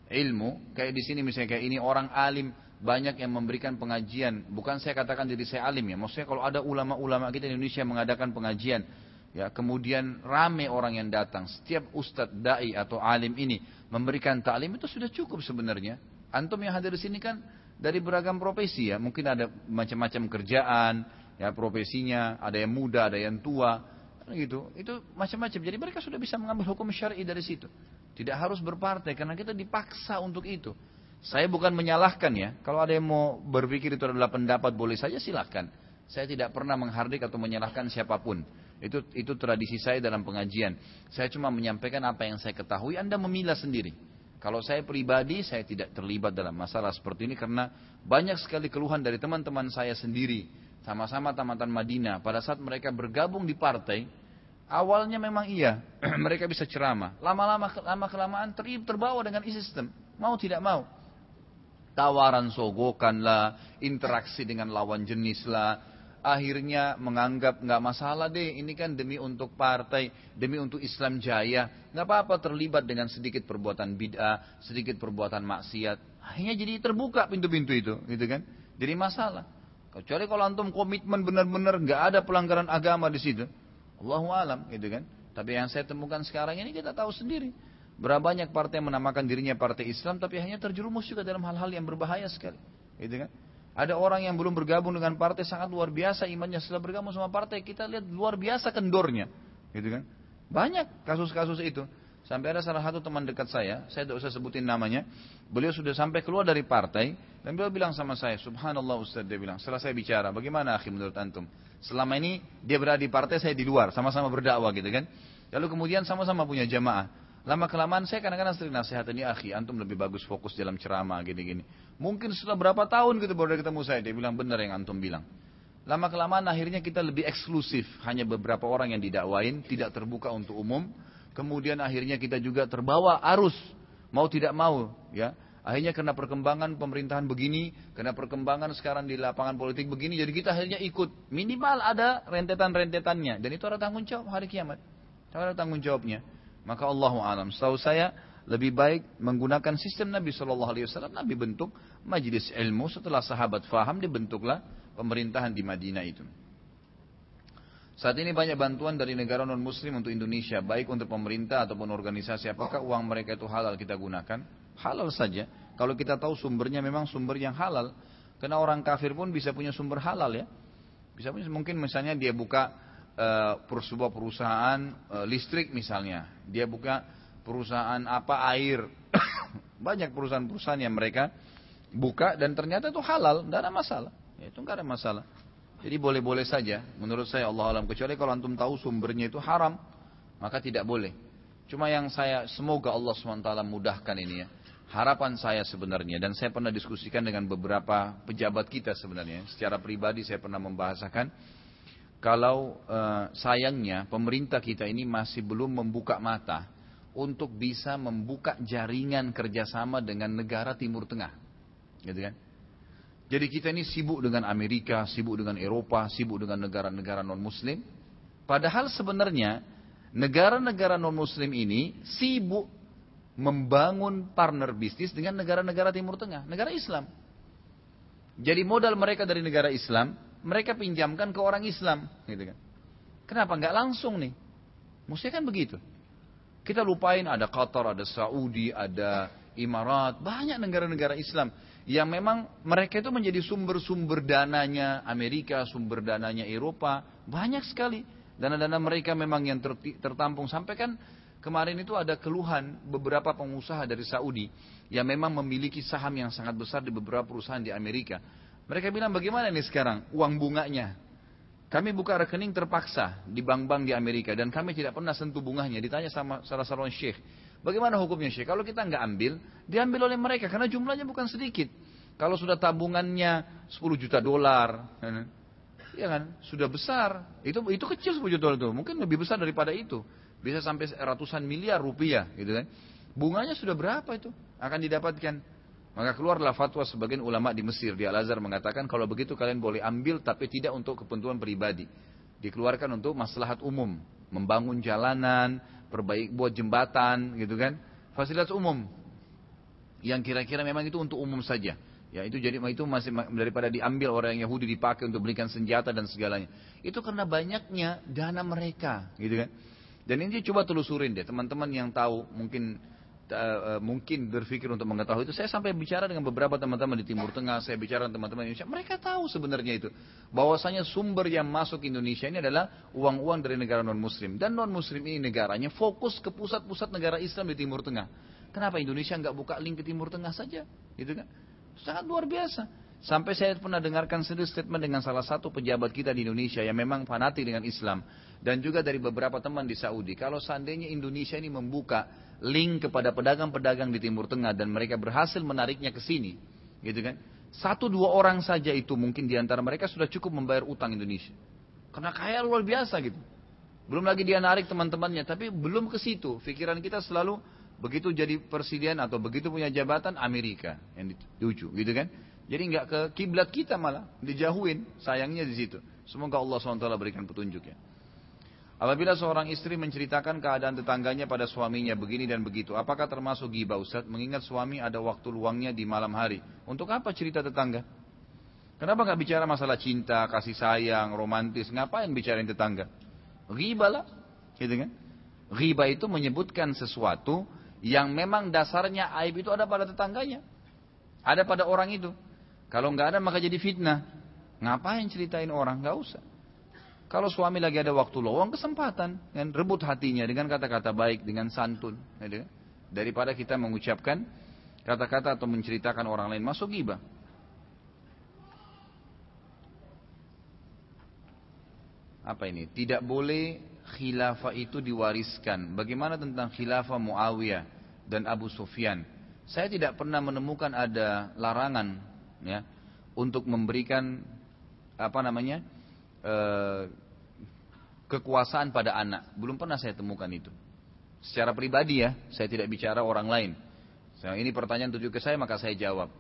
ilmu, kayak di sini misalnya kayak ini orang alim banyak yang memberikan pengajian. Bukan saya katakan diri saya alim ya. Maksudnya kalau ada ulama-ulama kita di Indonesia mengadakan pengajian, ya kemudian rame orang yang datang. Setiap ustadz dai atau alim ini memberikan taklim itu sudah cukup sebenarnya. Antum yang hadir di sini kan dari beragam profesi ya, mungkin ada macam-macam kerjaan, ya profesinya, ada yang muda, ada yang tua, gitu. Itu macam-macam. Jadi mereka sudah bisa mengambil hukum syar'i dari situ. Tidak harus berpartai karena kita dipaksa untuk itu. Saya bukan menyalahkan ya. Kalau ada yang mau berpikir itu adalah pendapat boleh saja silahkan. Saya tidak pernah menghardik atau menyalahkan siapa pun. Itu itu tradisi saya dalam pengajian. Saya cuma menyampaikan apa yang saya ketahui. Anda memilah sendiri. Kalau saya pribadi, saya tidak terlibat dalam masalah seperti ini karena banyak sekali keluhan dari teman-teman saya sendiri. Sama-sama tamatan Madinah. Pada saat mereka bergabung di partai, awalnya memang iya, mereka bisa ceramah. Lama-lama lama kelamaan ter terbawa dengan sistem. Mau tidak mau. tawaran sogokan lah, interaksi dengan lawan jenis lah, akhirnya menganggap nggak masalah deh, ini kan demi untuk partai, demi untuk Islam jaya, nggak apa-apa terlibat dengan sedikit perbuatan bid'ah, sedikit perbuatan maksiat, akhirnya jadi terbuka pintu-pintu itu, gitu kan? Jadi masalah. Kecuali kalau antum komitmen benar-benar nggak ada pelanggaran agama di situ, Allahu alam, gitu kan? Tapi yang saya temukan sekarang ini kita tahu sendiri. Berapa banyak partai yang menamakan dirinya partai Islam tapi hanya terjerumus juga dalam hal-hal yang berbahaya sekali. Gitu kan? Ada orang yang belum bergabung dengan partai sangat luar biasa imannya setelah bergabung sama partai kita lihat luar biasa kendornya. Gitu kan? Banyak kasus-kasus itu. Sampai ada salah satu teman dekat saya, saya tidak usah sebutin namanya. Beliau sudah sampai keluar dari partai dan beliau bilang sama saya, Subhanallah Ustaz dia bilang. Setelah saya bicara, bagaimana akhi menurut antum? Selama ini dia berada di partai, saya di luar, sama-sama berdakwah gitu kan. Lalu kemudian sama-sama punya jamaah. Lama kelamaan saya kadang-kadang sering nasihat ini akhi, antum lebih bagus fokus dalam ceramah gini-gini. Mungkin setelah berapa tahun gitu baru ketemu saya, dia bilang benar yang antum bilang. Lama kelamaan akhirnya kita lebih eksklusif, hanya beberapa orang yang didakwain, tidak terbuka untuk umum. Kemudian akhirnya kita juga terbawa arus, mau tidak mau, ya. Akhirnya karena perkembangan pemerintahan begini, karena perkembangan sekarang di lapangan politik begini, jadi kita akhirnya ikut. Minimal ada rentetan-rentetannya, dan itu ada tanggung jawab hari kiamat. Ada tanggung jawabnya. Maka Allah alam. Setahu saya lebih baik menggunakan sistem Nabi Shallallahu Alaihi Wasallam. Nabi bentuk majelis ilmu setelah sahabat faham dibentuklah pemerintahan di Madinah itu. Saat ini banyak bantuan dari negara non Muslim untuk Indonesia, baik untuk pemerintah ataupun organisasi. Apakah uang mereka itu halal kita gunakan? Halal saja. Kalau kita tahu sumbernya memang sumber yang halal, karena orang kafir pun bisa punya sumber halal ya. Bisa punya mungkin misalnya dia buka uh, sebuah perusahaan uh, listrik misalnya, dia buka perusahaan apa air, banyak perusahaan-perusahaan yang mereka buka dan ternyata itu halal, tidak ada masalah, ya, itu nggak ada masalah. Jadi boleh-boleh saja, menurut saya Allah alam kecuali kalau antum tahu sumbernya itu haram, maka tidak boleh. Cuma yang saya semoga Allah swt mudahkan ini ya. Harapan saya sebenarnya dan saya pernah diskusikan dengan beberapa pejabat kita sebenarnya. Secara pribadi saya pernah membahasakan kalau uh, sayangnya pemerintah kita ini masih belum membuka mata untuk bisa membuka jaringan kerjasama dengan negara Timur Tengah, gitu kan? Jadi kita ini sibuk dengan Amerika, sibuk dengan Eropa, sibuk dengan negara-negara non Muslim. Padahal sebenarnya negara-negara non Muslim ini sibuk membangun partner bisnis dengan negara-negara Timur Tengah, negara Islam. Jadi modal mereka dari negara Islam mereka pinjamkan ke orang Islam, gitu kan. Kenapa nggak langsung nih? Mestinya kan begitu. Kita lupain ada Qatar, ada Saudi, ada Imarat, banyak negara-negara Islam yang memang mereka itu menjadi sumber-sumber dananya Amerika, sumber dananya Eropa, banyak sekali. Dana-dana mereka memang yang tertampung sampai kan kemarin itu ada keluhan beberapa pengusaha dari Saudi yang memang memiliki saham yang sangat besar di beberapa perusahaan di Amerika mereka bilang bagaimana ini sekarang uang bunganya? Kami buka rekening terpaksa di bank-bank di Amerika dan kami tidak pernah sentuh bunganya. Ditanya sama salah seorang syekh, bagaimana hukumnya syekh? Kalau kita nggak ambil, diambil oleh mereka karena jumlahnya bukan sedikit. Kalau sudah tabungannya 10 juta dolar, ya kan, sudah besar. Itu itu kecil 10 juta dolar itu, mungkin lebih besar daripada itu. Bisa sampai ratusan miliar rupiah, gitu kan. Bunganya sudah berapa itu? Akan didapatkan maka keluarlah fatwa sebagian ulama di Mesir di Al-Azhar mengatakan kalau begitu kalian boleh ambil tapi tidak untuk kepentingan pribadi. Dikeluarkan untuk maslahat umum, membangun jalanan, perbaik buat jembatan gitu kan, fasilitas umum. Yang kira-kira memang itu untuk umum saja. Ya itu jadi itu masih daripada diambil orang Yahudi dipakai untuk belikan senjata dan segalanya. Itu karena banyaknya dana mereka, gitu kan. Dan ini coba telusurin deh teman-teman yang tahu mungkin uh, mungkin berpikir untuk mengetahui itu, saya sampai bicara dengan beberapa teman-teman di Timur Tengah, saya bicara dengan teman-teman Indonesia, mereka tahu sebenarnya itu. Bahwasanya sumber yang masuk Indonesia ini adalah uang-uang dari negara non-muslim. Dan non-muslim ini negaranya fokus ke pusat-pusat negara Islam di Timur Tengah. Kenapa Indonesia nggak buka link ke Timur Tengah saja? Gitu kan? Sangat luar biasa. Sampai saya pernah dengarkan sendiri statement dengan salah satu pejabat kita di Indonesia yang memang fanatik dengan Islam. Dan juga dari beberapa teman di Saudi. Kalau seandainya Indonesia ini membuka link kepada pedagang-pedagang di Timur Tengah dan mereka berhasil menariknya ke sini, gitu kan? Satu dua orang saja itu mungkin di antara mereka sudah cukup membayar utang Indonesia. Karena kaya luar biasa gitu. Belum lagi dia narik teman-temannya, tapi belum ke situ. Pikiran kita selalu Begitu jadi presiden atau begitu punya jabatan Amerika yang dituju, gitu kan? Jadi nggak ke kiblat kita malah dijauhin, sayangnya di situ. Semoga Allah SWT berikan petunjuk ya. Apabila seorang istri menceritakan keadaan tetangganya pada suaminya begini dan begitu, apakah termasuk ghibah Ustaz? Mengingat suami ada waktu luangnya di malam hari. Untuk apa cerita tetangga? Kenapa nggak bicara masalah cinta, kasih sayang, romantis? Ngapain bicarain tetangga? Ghibah lah, gitu kan? Ghibah itu menyebutkan sesuatu yang memang dasarnya aib itu ada pada tetangganya. Ada pada orang itu. Kalau nggak ada maka jadi fitnah. Ngapain ceritain orang? Nggak usah. Kalau suami lagi ada waktu luang, kesempatan. Kan? Rebut hatinya dengan kata-kata baik, dengan santun. Gitu kan? Daripada kita mengucapkan kata-kata atau menceritakan orang lain. Masuk gibah. Apa ini? Tidak boleh khilafah itu diwariskan. Bagaimana tentang khilafah Muawiyah dan Abu Sufyan? Saya tidak pernah menemukan ada larangan ya untuk memberikan apa namanya e, kekuasaan pada anak. Belum pernah saya temukan itu. Secara pribadi ya, saya tidak bicara orang lain. Ini pertanyaan tujuh ke saya maka saya jawab.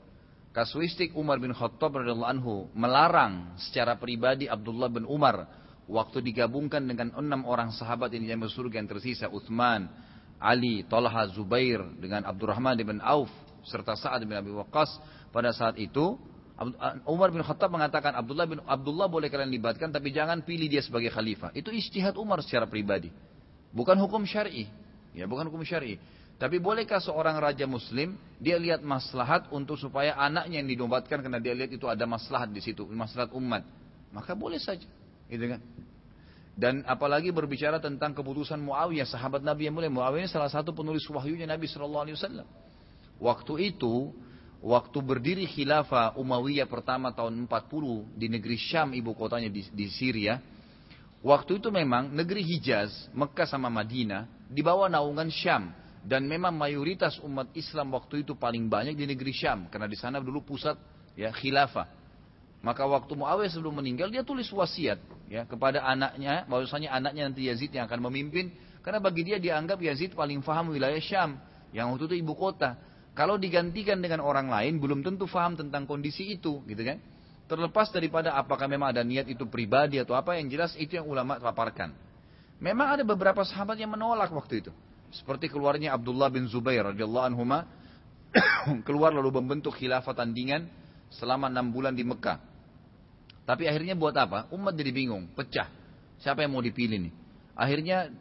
Kasuistik Umar bin Khattab radhiyallahu anhu melarang secara pribadi Abdullah bin Umar waktu digabungkan dengan enam orang sahabat yang surga yang tersisa Uthman, Ali, Talha, Zubair dengan Abdurrahman bin Auf serta Sa'ad bin Abi Waqqas pada saat itu Umar bin Khattab mengatakan Abdullah bin Abdullah boleh kalian libatkan tapi jangan pilih dia sebagai khalifah. Itu istihad Umar secara pribadi. Bukan hukum syar'i. Ya, bukan hukum syar'i. Tapi bolehkah seorang raja muslim dia lihat maslahat untuk supaya anaknya yang dinobatkan karena dia lihat itu ada maslahat di situ, maslahat umat. Maka boleh saja. Gitu kan? Dan apalagi berbicara tentang keputusan Muawiyah, sahabat Nabi yang mulia. Muawiyah ini salah satu penulis wahyunya Nabi Shallallahu Alaihi Wasallam. Waktu itu, waktu berdiri khilafah Umayyah pertama tahun 40 di negeri Syam, ibu kotanya di, di Syria. Waktu itu memang negeri Hijaz, Mekah sama Madinah, di bawah naungan Syam. Dan memang mayoritas umat Islam waktu itu paling banyak di negeri Syam. Karena di sana dulu pusat ya khilafah. Maka waktu Muawiyah sebelum meninggal dia tulis wasiat ya kepada anaknya bahwasanya anaknya nanti Yazid yang akan memimpin karena bagi dia dianggap Yazid paling faham wilayah Syam yang waktu itu ibu kota. Kalau digantikan dengan orang lain belum tentu faham tentang kondisi itu gitu kan. Terlepas daripada apakah memang ada niat itu pribadi atau apa yang jelas itu yang ulama paparkan. Memang ada beberapa sahabat yang menolak waktu itu. Seperti keluarnya Abdullah bin Zubair radhiyallahu anhu keluar lalu membentuk khilafah tandingan selama enam bulan di Mekah. Tapi akhirnya buat apa? Umat jadi bingung, pecah. Siapa yang mau dipilih nih? Akhirnya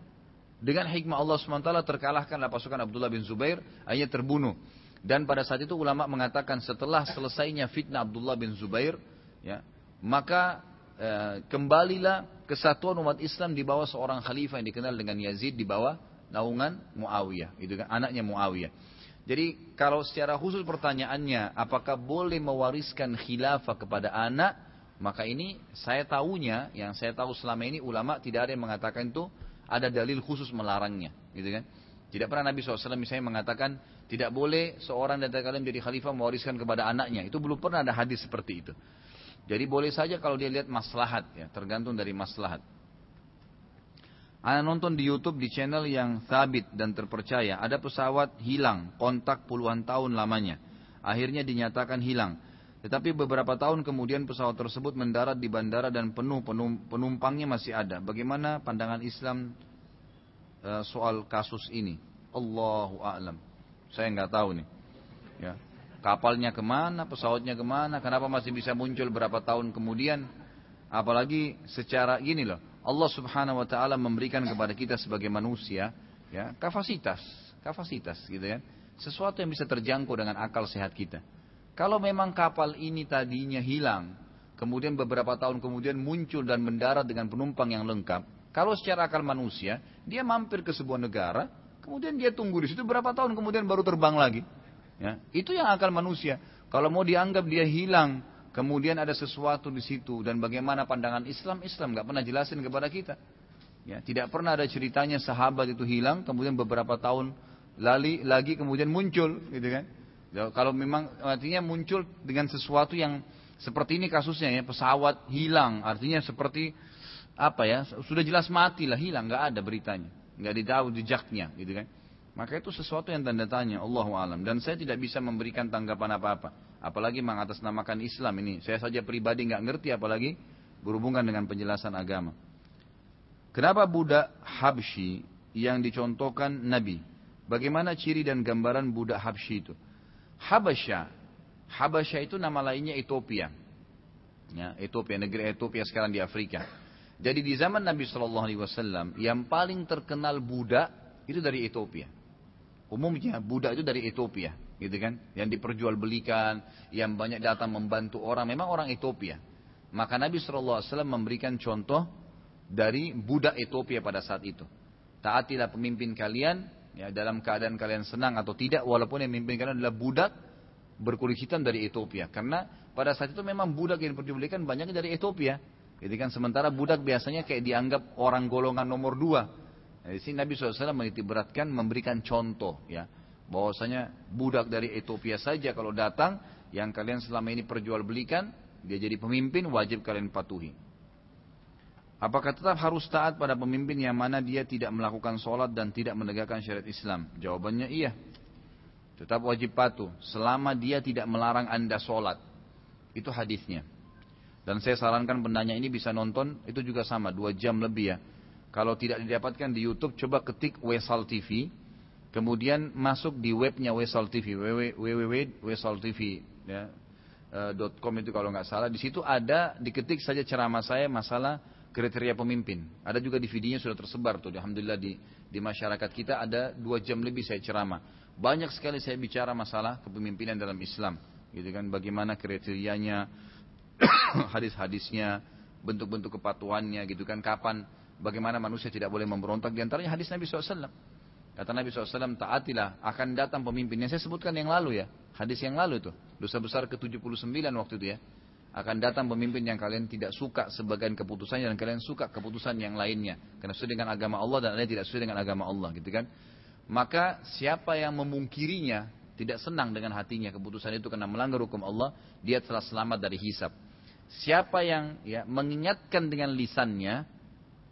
dengan hikmah Allah SWT terkalahkanlah pasukan Abdullah bin Zubair, akhirnya terbunuh. Dan pada saat itu ulama mengatakan setelah selesainya fitnah Abdullah bin Zubair, ya, maka e, kembalilah kesatuan umat Islam di bawah seorang khalifah yang dikenal dengan Yazid di bawah naungan Muawiyah, itu kan anaknya Muawiyah. Jadi kalau secara khusus pertanyaannya, apakah boleh mewariskan khilafah kepada anak? Maka ini saya tahunya, yang saya tahu selama ini ulama tidak ada yang mengatakan itu ada dalil khusus melarangnya, gitu kan? Tidak pernah Nabi SAW misalnya mengatakan tidak boleh seorang dari kalian menjadi khalifah mewariskan kepada anaknya. Itu belum pernah ada hadis seperti itu. Jadi boleh saja kalau dia lihat maslahat, ya tergantung dari maslahat. Anda nonton di YouTube di channel yang sabit dan terpercaya. Ada pesawat hilang, kontak puluhan tahun lamanya. Akhirnya dinyatakan hilang. Tetapi beberapa tahun kemudian pesawat tersebut mendarat di bandara dan penuh penumpangnya masih ada. Bagaimana pandangan Islam uh, soal kasus ini? Allahu a'lam. Saya nggak tahu nih. Ya. Kapalnya ke mana, pesawatnya ke mana, kenapa masih bisa muncul berapa tahun kemudian? Apalagi secara gini loh, Allah Subhanahu wa taala memberikan kepada kita sebagai manusia ya, kapasitas, kapasitas gitu ya. Sesuatu yang bisa terjangkau dengan akal sehat kita. Kalau memang kapal ini tadinya hilang, kemudian beberapa tahun kemudian muncul dan mendarat dengan penumpang yang lengkap, kalau secara akal manusia, dia mampir ke sebuah negara, kemudian dia tunggu di situ berapa tahun kemudian baru terbang lagi. Ya, itu yang akal manusia. Kalau mau dianggap dia hilang, Kemudian ada sesuatu di situ dan bagaimana pandangan Islam, Islam nggak pernah jelasin kepada kita. Ya, tidak pernah ada ceritanya sahabat itu hilang, kemudian beberapa tahun lali, lagi kemudian muncul, gitu kan? Ya, kalau memang artinya muncul dengan sesuatu yang seperti ini kasusnya ya, pesawat hilang, artinya seperti apa ya, sudah jelas mati lah hilang, nggak ada beritanya, nggak ditahu jejaknya, gitu kan? Maka itu sesuatu yang tanda tanya, Allah alam. Dan saya tidak bisa memberikan tanggapan apa-apa. Apalagi mengatasnamakan Islam ini. Saya saja pribadi nggak ngerti apalagi berhubungan dengan penjelasan agama. Kenapa budak Habsyi yang dicontohkan Nabi? Bagaimana ciri dan gambaran budak Habsyi itu? Habasya. Habasya itu nama lainnya Ethiopia. Ya, Ethiopia, negeri Ethiopia sekarang di Afrika. Jadi di zaman Nabi Shallallahu Alaihi Wasallam yang paling terkenal budak itu dari Ethiopia. Umumnya budak itu dari Ethiopia, gitu kan? Yang diperjualbelikan, yang banyak datang membantu orang, memang orang Ethiopia. Maka Nabi SAW memberikan contoh dari budak Ethiopia pada saat itu. Taatilah pemimpin kalian, ya dalam keadaan kalian senang atau tidak, walaupun yang memimpin kalian adalah budak berkulit hitam dari Ethiopia. Karena pada saat itu memang budak yang diperjualbelikan banyaknya dari Ethiopia. Gitu kan? Sementara budak biasanya kayak dianggap orang golongan nomor dua Nah, di sini Nabi SAW meniti beratkan memberikan contoh ya bahwasanya budak dari Ethiopia saja kalau datang yang kalian selama ini perjualbelikan dia jadi pemimpin wajib kalian patuhi. Apakah tetap harus taat pada pemimpin yang mana dia tidak melakukan sholat dan tidak menegakkan syariat Islam? Jawabannya iya. Tetap wajib patuh selama dia tidak melarang anda sholat. Itu hadisnya. Dan saya sarankan pendanya ini bisa nonton itu juga sama dua jam lebih ya kalau tidak didapatkan di YouTube, coba ketik Wesal TV. Kemudian masuk di webnya Wesal TV, www.wesaltv. Ya, eh, .com itu kalau nggak salah. Di situ ada diketik saja ceramah saya masalah kriteria pemimpin. Ada juga di videonya sudah tersebar tuh. Alhamdulillah di di masyarakat kita ada dua jam lebih saya ceramah. Banyak sekali saya bicara masalah kepemimpinan dalam Islam. Gitu kan, bagaimana kriterianya, hadis-hadisnya, bentuk-bentuk kepatuhannya, gitu kan, kapan Bagaimana manusia tidak boleh memberontak di antaranya hadis Nabi SAW. Kata Nabi SAW, taatilah akan datang pemimpin. Yang saya sebutkan yang lalu ya. Hadis yang lalu itu. Dosa besar ke-79 waktu itu ya. Akan datang pemimpin yang kalian tidak suka sebagian keputusannya dan kalian suka keputusan yang lainnya. Karena sesuai dengan agama Allah dan ada tidak sesuai dengan agama Allah gitu kan. Maka siapa yang memungkirinya tidak senang dengan hatinya keputusan itu karena melanggar hukum Allah, dia telah selamat dari hisab. Siapa yang ya mengingatkan dengan lisannya,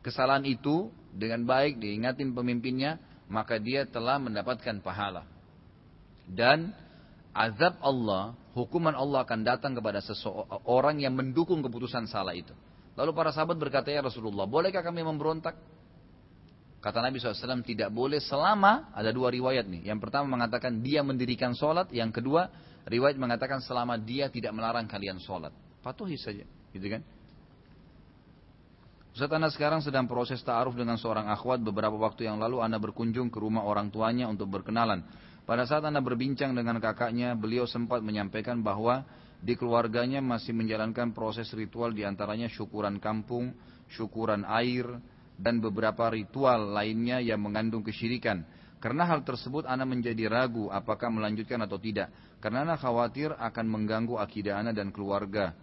kesalahan itu dengan baik diingatin pemimpinnya, maka dia telah mendapatkan pahala. Dan azab Allah, hukuman Allah akan datang kepada seseorang yang mendukung keputusan salah itu. Lalu para sahabat berkata, ya Rasulullah, bolehkah kami memberontak? Kata Nabi SAW, tidak boleh selama, ada dua riwayat nih. Yang pertama mengatakan dia mendirikan sholat, yang kedua riwayat mengatakan selama dia tidak melarang kalian sholat. Patuhi saja, gitu kan? Ustaz Anda sekarang sedang proses ta'aruf dengan seorang akhwat beberapa waktu yang lalu Anda berkunjung ke rumah orang tuanya untuk berkenalan. Pada saat Anda berbincang dengan kakaknya, beliau sempat menyampaikan bahwa di keluarganya masih menjalankan proses ritual di antaranya syukuran kampung, syukuran air, dan beberapa ritual lainnya yang mengandung kesyirikan. Karena hal tersebut Anda menjadi ragu apakah melanjutkan atau tidak. Karena Anda khawatir akan mengganggu akidah Anda dan keluarga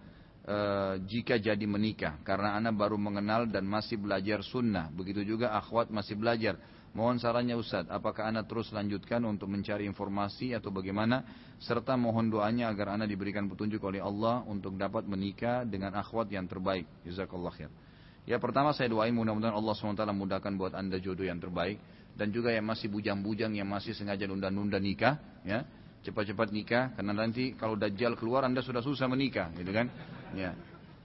e, jika jadi menikah. Karena anak baru mengenal dan masih belajar sunnah. Begitu juga akhwat masih belajar. Mohon sarannya Ustaz apakah anak terus lanjutkan untuk mencari informasi atau bagaimana? Serta mohon doanya agar anak diberikan petunjuk oleh Allah untuk dapat menikah dengan akhwat yang terbaik. Jazakallah khair. Ya pertama saya doain mudah-mudahan Allah SWT mudahkan buat anda jodoh yang terbaik. Dan juga yang masih bujang-bujang yang masih sengaja nunda-nunda nikah ya cepat-cepat nikah karena nanti kalau dajjal keluar Anda sudah susah menikah gitu kan ya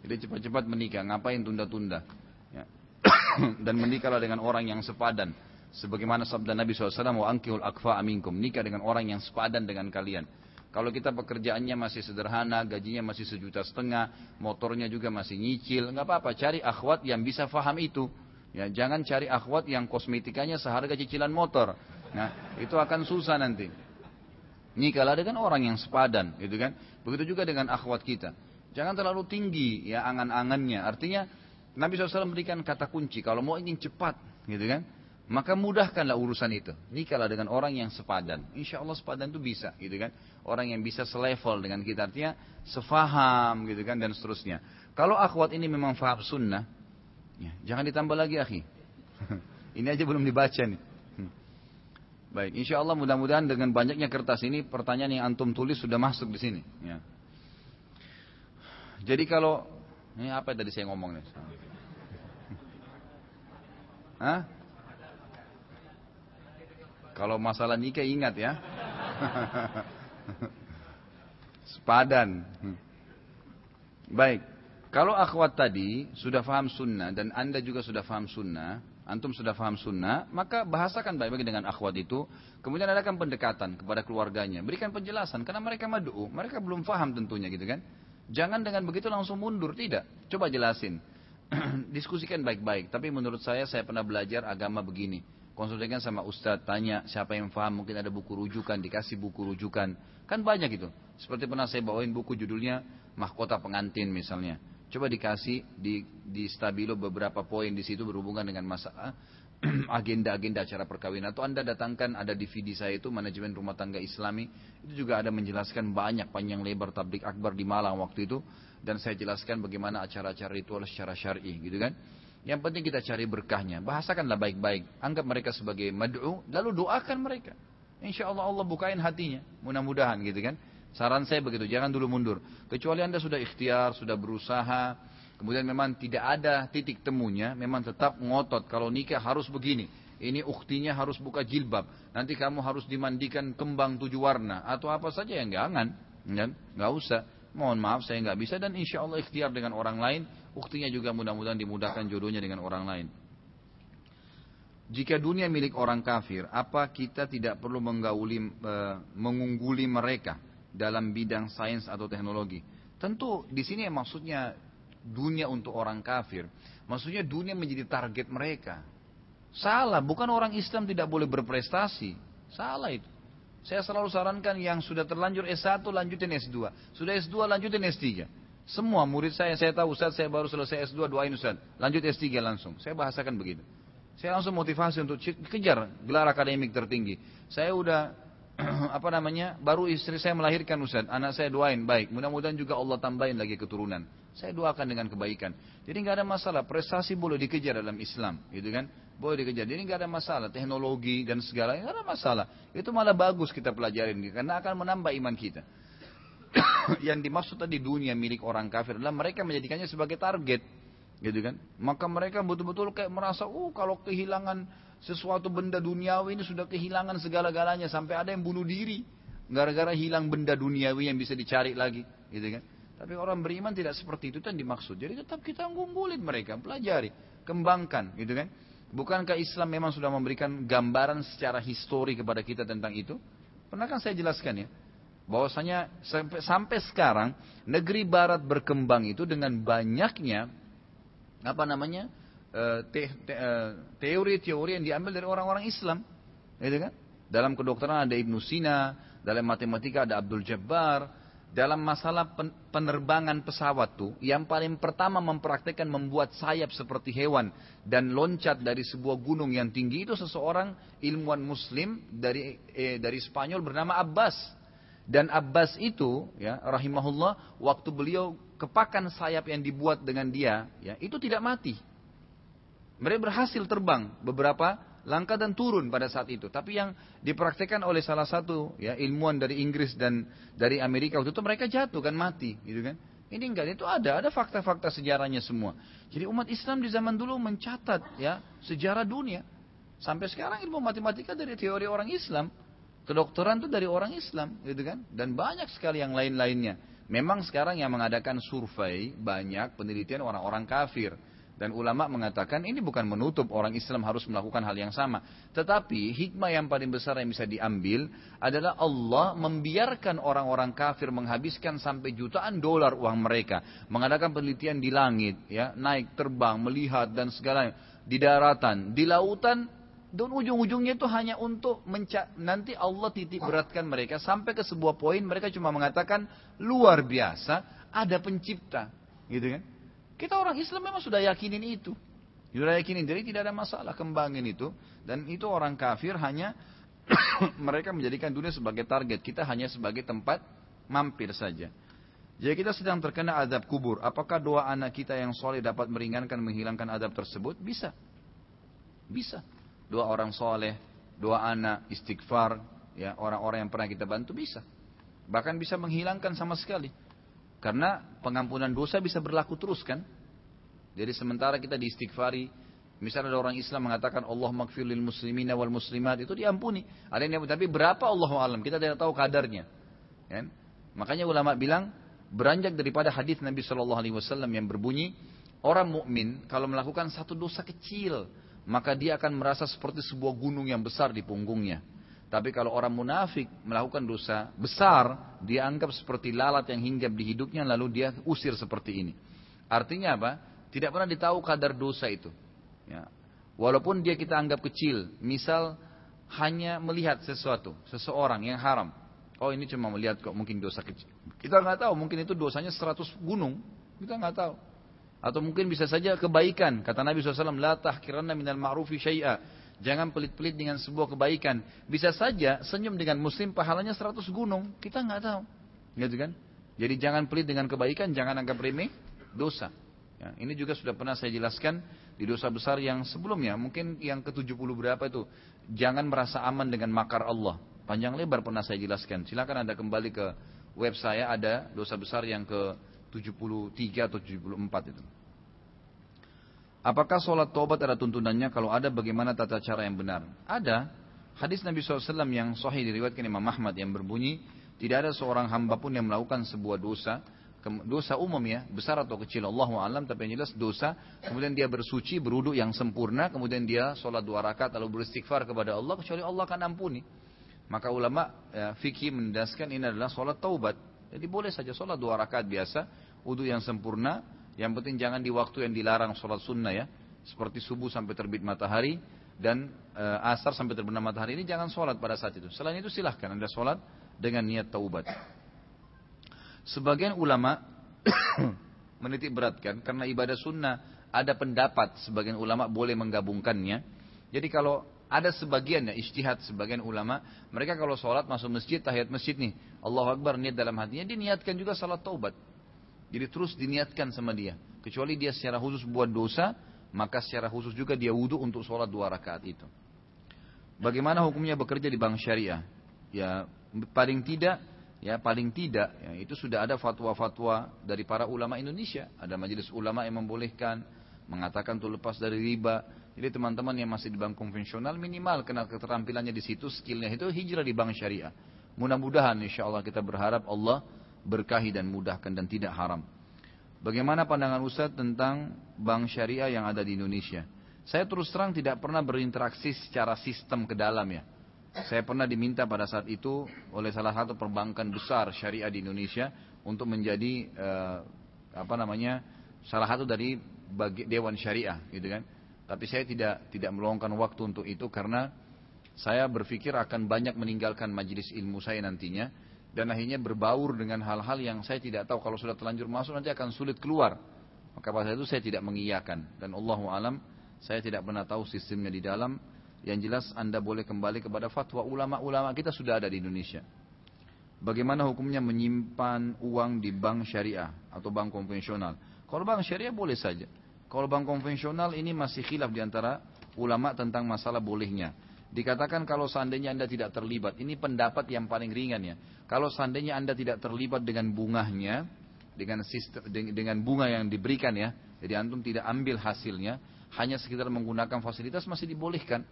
jadi cepat-cepat menikah ngapain tunda-tunda ya. dan menikahlah dengan orang yang sepadan sebagaimana sabda Nabi SAW wa ankihul akfa aminkum nikah dengan orang yang sepadan dengan kalian kalau kita pekerjaannya masih sederhana, gajinya masih sejuta setengah, motornya juga masih nyicil, nggak apa-apa. Cari akhwat yang bisa faham itu. Ya, jangan cari akhwat yang kosmetikanya seharga cicilan motor. Nah, itu akan susah nanti. Nikahlah dengan orang yang sepadan, gitu kan? Begitu juga dengan akhwat kita. Jangan terlalu tinggi ya angan-angannya. Artinya Nabi SAW memberikan kata kunci. Kalau mau ingin cepat, gitu kan? Maka mudahkanlah urusan itu. Nikahlah dengan orang yang sepadan. Insya Allah sepadan itu bisa, gitu kan? Orang yang bisa selevel dengan kita. Artinya sefaham, gitu kan? Dan seterusnya. Kalau akhwat ini memang faham sunnah, ya, jangan ditambah lagi, akhi. ini aja belum dibaca nih. Baik, insya Allah mudah-mudahan dengan banyaknya kertas ini pertanyaan yang antum tulis sudah masuk di sini. Ya. Jadi kalau ini apa tadi saya ngomong nih? Hah? Kalau masalah nikah ingat ya. Sepadan. Baik. Kalau akhwat tadi sudah faham sunnah dan anda juga sudah faham sunnah, antum sudah faham sunnah, maka bahasakan baik-baik dengan akhwat itu. Kemudian adakan pendekatan kepada keluarganya. Berikan penjelasan, karena mereka madu, mereka belum faham tentunya gitu kan. Jangan dengan begitu langsung mundur, tidak. Coba jelasin. Diskusikan baik-baik. Tapi menurut saya, saya pernah belajar agama begini. Konsultasikan sama ustadz, tanya siapa yang faham, mungkin ada buku rujukan, dikasih buku rujukan. Kan banyak itu. Seperti pernah saya bawain buku judulnya Mahkota Pengantin misalnya Coba dikasih di, di stabilo beberapa poin di situ berhubungan dengan masalah agenda-agenda acara perkawinan atau Anda datangkan ada DVD saya itu manajemen rumah tangga Islami itu juga ada menjelaskan banyak panjang lebar tablik akbar di Malang waktu itu dan saya jelaskan bagaimana acara-acara ritual secara syar'i gitu kan. Yang penting kita cari berkahnya, bahasakanlah baik-baik, anggap mereka sebagai mad'u lalu doakan mereka. Insya Allah Allah bukain hatinya, mudah-mudahan gitu kan. Saran saya begitu, jangan dulu mundur. Kecuali Anda sudah ikhtiar, sudah berusaha, kemudian memang tidak ada titik temunya, memang tetap ngotot kalau nikah harus begini. Ini uktinya harus buka jilbab. Nanti kamu harus dimandikan kembang tujuh warna atau apa saja yang jangan, kan? Nggak usah. Mohon maaf saya nggak bisa dan insya Allah ikhtiar dengan orang lain. Uktinya juga mudah-mudahan dimudahkan jodohnya dengan orang lain. Jika dunia milik orang kafir, apa kita tidak perlu menggauli, e, mengungguli mereka? Dalam bidang sains atau teknologi. Tentu di sini maksudnya dunia untuk orang kafir. Maksudnya dunia menjadi target mereka. Salah, bukan orang Islam tidak boleh berprestasi. Salah itu. Saya selalu sarankan yang sudah terlanjur S1 lanjutin S2. Sudah S2 lanjutin S3. Semua murid saya, saya tahu Ustaz saya baru selesai S2 doain Ustaz. Lanjut S3 langsung. Saya bahasakan begitu. Saya langsung motivasi untuk kejar gelar akademik tertinggi. Saya udah apa namanya baru istri saya melahirkan Ustaz. Anak saya doain baik. Mudah-mudahan juga Allah tambahin lagi keturunan. Saya doakan dengan kebaikan. Jadi nggak ada masalah. Prestasi boleh dikejar dalam Islam gitu kan? Boleh dikejar. Jadi nggak ada masalah. Teknologi dan segala nggak ada masalah. Itu malah bagus kita pelajarin karena akan menambah iman kita. Yang dimaksud tadi dunia milik orang kafir adalah mereka menjadikannya sebagai target gitu kan? Maka mereka betul-betul kayak merasa oh kalau kehilangan sesuatu benda duniawi ini sudah kehilangan segala-galanya sampai ada yang bunuh diri gara-gara hilang benda duniawi yang bisa dicari lagi, gitu kan? Tapi orang beriman tidak seperti itu yang dimaksud. Jadi tetap kita ngumpulin mereka, pelajari, kembangkan, gitu kan? Bukankah Islam memang sudah memberikan gambaran secara histori kepada kita tentang itu? Pernah kan saya jelaskan ya? Bahwasanya sampai, sampai sekarang negeri barat berkembang itu dengan banyaknya apa namanya? Eh, eh, teori-teori yang diambil dari orang-orang Islam, gitu kan? Dalam kedokteran ada Ibnu Sina, dalam matematika ada Abdul Jabbar, dalam masalah penerbangan pesawat tuh, yang paling pertama mempraktekkan membuat sayap seperti hewan dan loncat dari sebuah gunung yang tinggi itu seseorang ilmuwan Muslim dari eh, dari Spanyol bernama Abbas. Dan Abbas itu, ya, rahimahullah, waktu beliau kepakan sayap yang dibuat dengan dia, ya, itu tidak mati. Mereka berhasil terbang beberapa langkah dan turun pada saat itu. Tapi yang dipraktekkan oleh salah satu ya ilmuwan dari Inggris dan dari Amerika waktu itu mereka jatuh kan mati, gitu kan? Ini enggak, itu ada, ada fakta-fakta sejarahnya semua. Jadi umat Islam di zaman dulu mencatat ya sejarah dunia. Sampai sekarang ilmu matematika dari teori orang Islam. Kedokteran itu dari orang Islam, gitu kan? Dan banyak sekali yang lain-lainnya. Memang sekarang yang mengadakan survei banyak penelitian orang-orang kafir. Dan ulama mengatakan ini bukan menutup orang Islam harus melakukan hal yang sama. Tetapi hikmah yang paling besar yang bisa diambil adalah Allah membiarkan orang-orang kafir menghabiskan sampai jutaan dolar uang mereka. Mengadakan penelitian di langit, ya naik terbang, melihat dan segala di daratan, di lautan. Dan ujung-ujungnya itu hanya untuk menca nanti Allah titik beratkan mereka sampai ke sebuah poin mereka cuma mengatakan luar biasa ada pencipta, gitu kan? Kita orang Islam memang sudah yakinin itu. Sudah yakinin, jadi tidak ada masalah kembangin itu. Dan itu orang kafir hanya mereka menjadikan dunia sebagai target. Kita hanya sebagai tempat mampir saja. Jadi kita sedang terkena adab kubur. Apakah doa anak kita yang soleh dapat meringankan, menghilangkan adab tersebut? Bisa. Bisa. Doa orang soleh, doa anak, istighfar, ya orang-orang yang pernah kita bantu bisa. Bahkan bisa menghilangkan sama sekali. Karena pengampunan dosa bisa berlaku terus kan. Jadi sementara kita diistighfari, Misalnya ada orang Islam mengatakan Allah makfir lil muslimina wal muslimat itu diampuni. Ada yang tapi berapa Allah alam kita tidak tahu kadarnya. Kan? Makanya ulama bilang beranjak daripada hadis Nabi Shallallahu Alaihi Wasallam yang berbunyi orang mukmin kalau melakukan satu dosa kecil maka dia akan merasa seperti sebuah gunung yang besar di punggungnya. Tapi kalau orang munafik melakukan dosa besar, dia anggap seperti lalat yang hinggap di hidupnya lalu dia usir seperti ini. Artinya apa? Tidak pernah ditahu kadar dosa itu. Ya. Walaupun dia kita anggap kecil, misal hanya melihat sesuatu, seseorang yang haram. Oh ini cuma melihat kok mungkin dosa kecil. Kita nggak tahu, mungkin itu dosanya 100 gunung. Kita nggak tahu. Atau mungkin bisa saja kebaikan. Kata Nabi SAW, La tahkiranna minal ma'rufi syai'a. Jangan pelit-pelit dengan sebuah kebaikan. Bisa saja senyum dengan muslim pahalanya 100 gunung. Kita nggak tahu. Gitu kan? Jadi jangan pelit dengan kebaikan, jangan anggap remeh dosa. Ya, ini juga sudah pernah saya jelaskan di dosa besar yang sebelumnya, mungkin yang ke-70 berapa itu. Jangan merasa aman dengan makar Allah. Panjang lebar pernah saya jelaskan. Silakan Anda kembali ke web saya ada dosa besar yang ke-73 atau 74 itu. Apakah sholat taubat ada tuntunannya? Kalau ada bagaimana tata cara yang benar? Ada. Hadis Nabi SAW yang sahih diriwayatkan Imam Ahmad yang berbunyi, tidak ada seorang hamba pun yang melakukan sebuah dosa, dosa umum ya, besar atau kecil Allah alam tapi yang jelas dosa, kemudian dia bersuci, beruduk yang sempurna, kemudian dia sholat dua rakaat lalu beristighfar kepada Allah, kecuali Allah akan ampuni. Maka ulama ya, fikih mendaskan ini adalah sholat taubat. Jadi boleh saja sholat dua rakaat biasa, wudhu yang sempurna, yang penting jangan di waktu yang dilarang sholat sunnah ya, seperti subuh sampai terbit matahari dan e, asar sampai terbenam matahari ini jangan sholat pada saat itu. Selain itu silahkan anda sholat dengan niat taubat. Sebagian ulama menitik beratkan karena ibadah sunnah ada pendapat sebagian ulama boleh menggabungkannya. Jadi kalau ada sebagian ya istihad sebagian ulama mereka kalau sholat masuk masjid tahiyat masjid nih Allah Akbar niat dalam hatinya dia niatkan juga salat taubat. Jadi terus diniatkan sama dia. Kecuali dia secara khusus buat dosa maka secara khusus juga dia wudhu untuk sholat dua rakaat itu. Bagaimana hukumnya bekerja di bank syariah? Ya paling tidak ya paling tidak ya, itu sudah ada fatwa-fatwa dari para ulama Indonesia ada majelis ulama yang membolehkan mengatakan itu lepas dari riba jadi teman-teman yang masih di bank konvensional minimal kenal keterampilannya di situ skillnya itu hijrah di bank syariah mudah-mudahan insya Allah kita berharap Allah berkahi dan mudahkan dan tidak haram. Bagaimana pandangan Ustaz tentang bank syariah yang ada di Indonesia? Saya terus terang tidak pernah berinteraksi secara sistem ke dalam ya. Saya pernah diminta pada saat itu oleh salah satu perbankan besar syariah di Indonesia untuk menjadi uh, apa namanya salah satu dari bagi dewan syariah gitu kan. Tapi saya tidak tidak meluangkan waktu untuk itu karena saya berpikir akan banyak meninggalkan majelis ilmu saya nantinya dan akhirnya berbaur dengan hal-hal yang saya tidak tahu kalau sudah terlanjur masuk nanti akan sulit keluar. Maka pada itu saya tidak mengiyakan dan Allah alam saya tidak pernah tahu sistemnya di dalam yang jelas Anda boleh kembali kepada fatwa ulama-ulama kita sudah ada di Indonesia. Bagaimana hukumnya menyimpan uang di bank syariah atau bank konvensional? Kalau bank syariah boleh saja. Kalau bank konvensional ini masih khilaf di antara ulama tentang masalah bolehnya. Dikatakan kalau seandainya Anda tidak terlibat, ini pendapat yang paling ringan ya. Kalau seandainya Anda tidak terlibat dengan bunganya, dengan sistem, dengan bunga yang diberikan ya, jadi antum tidak ambil hasilnya, hanya sekitar menggunakan fasilitas masih dibolehkan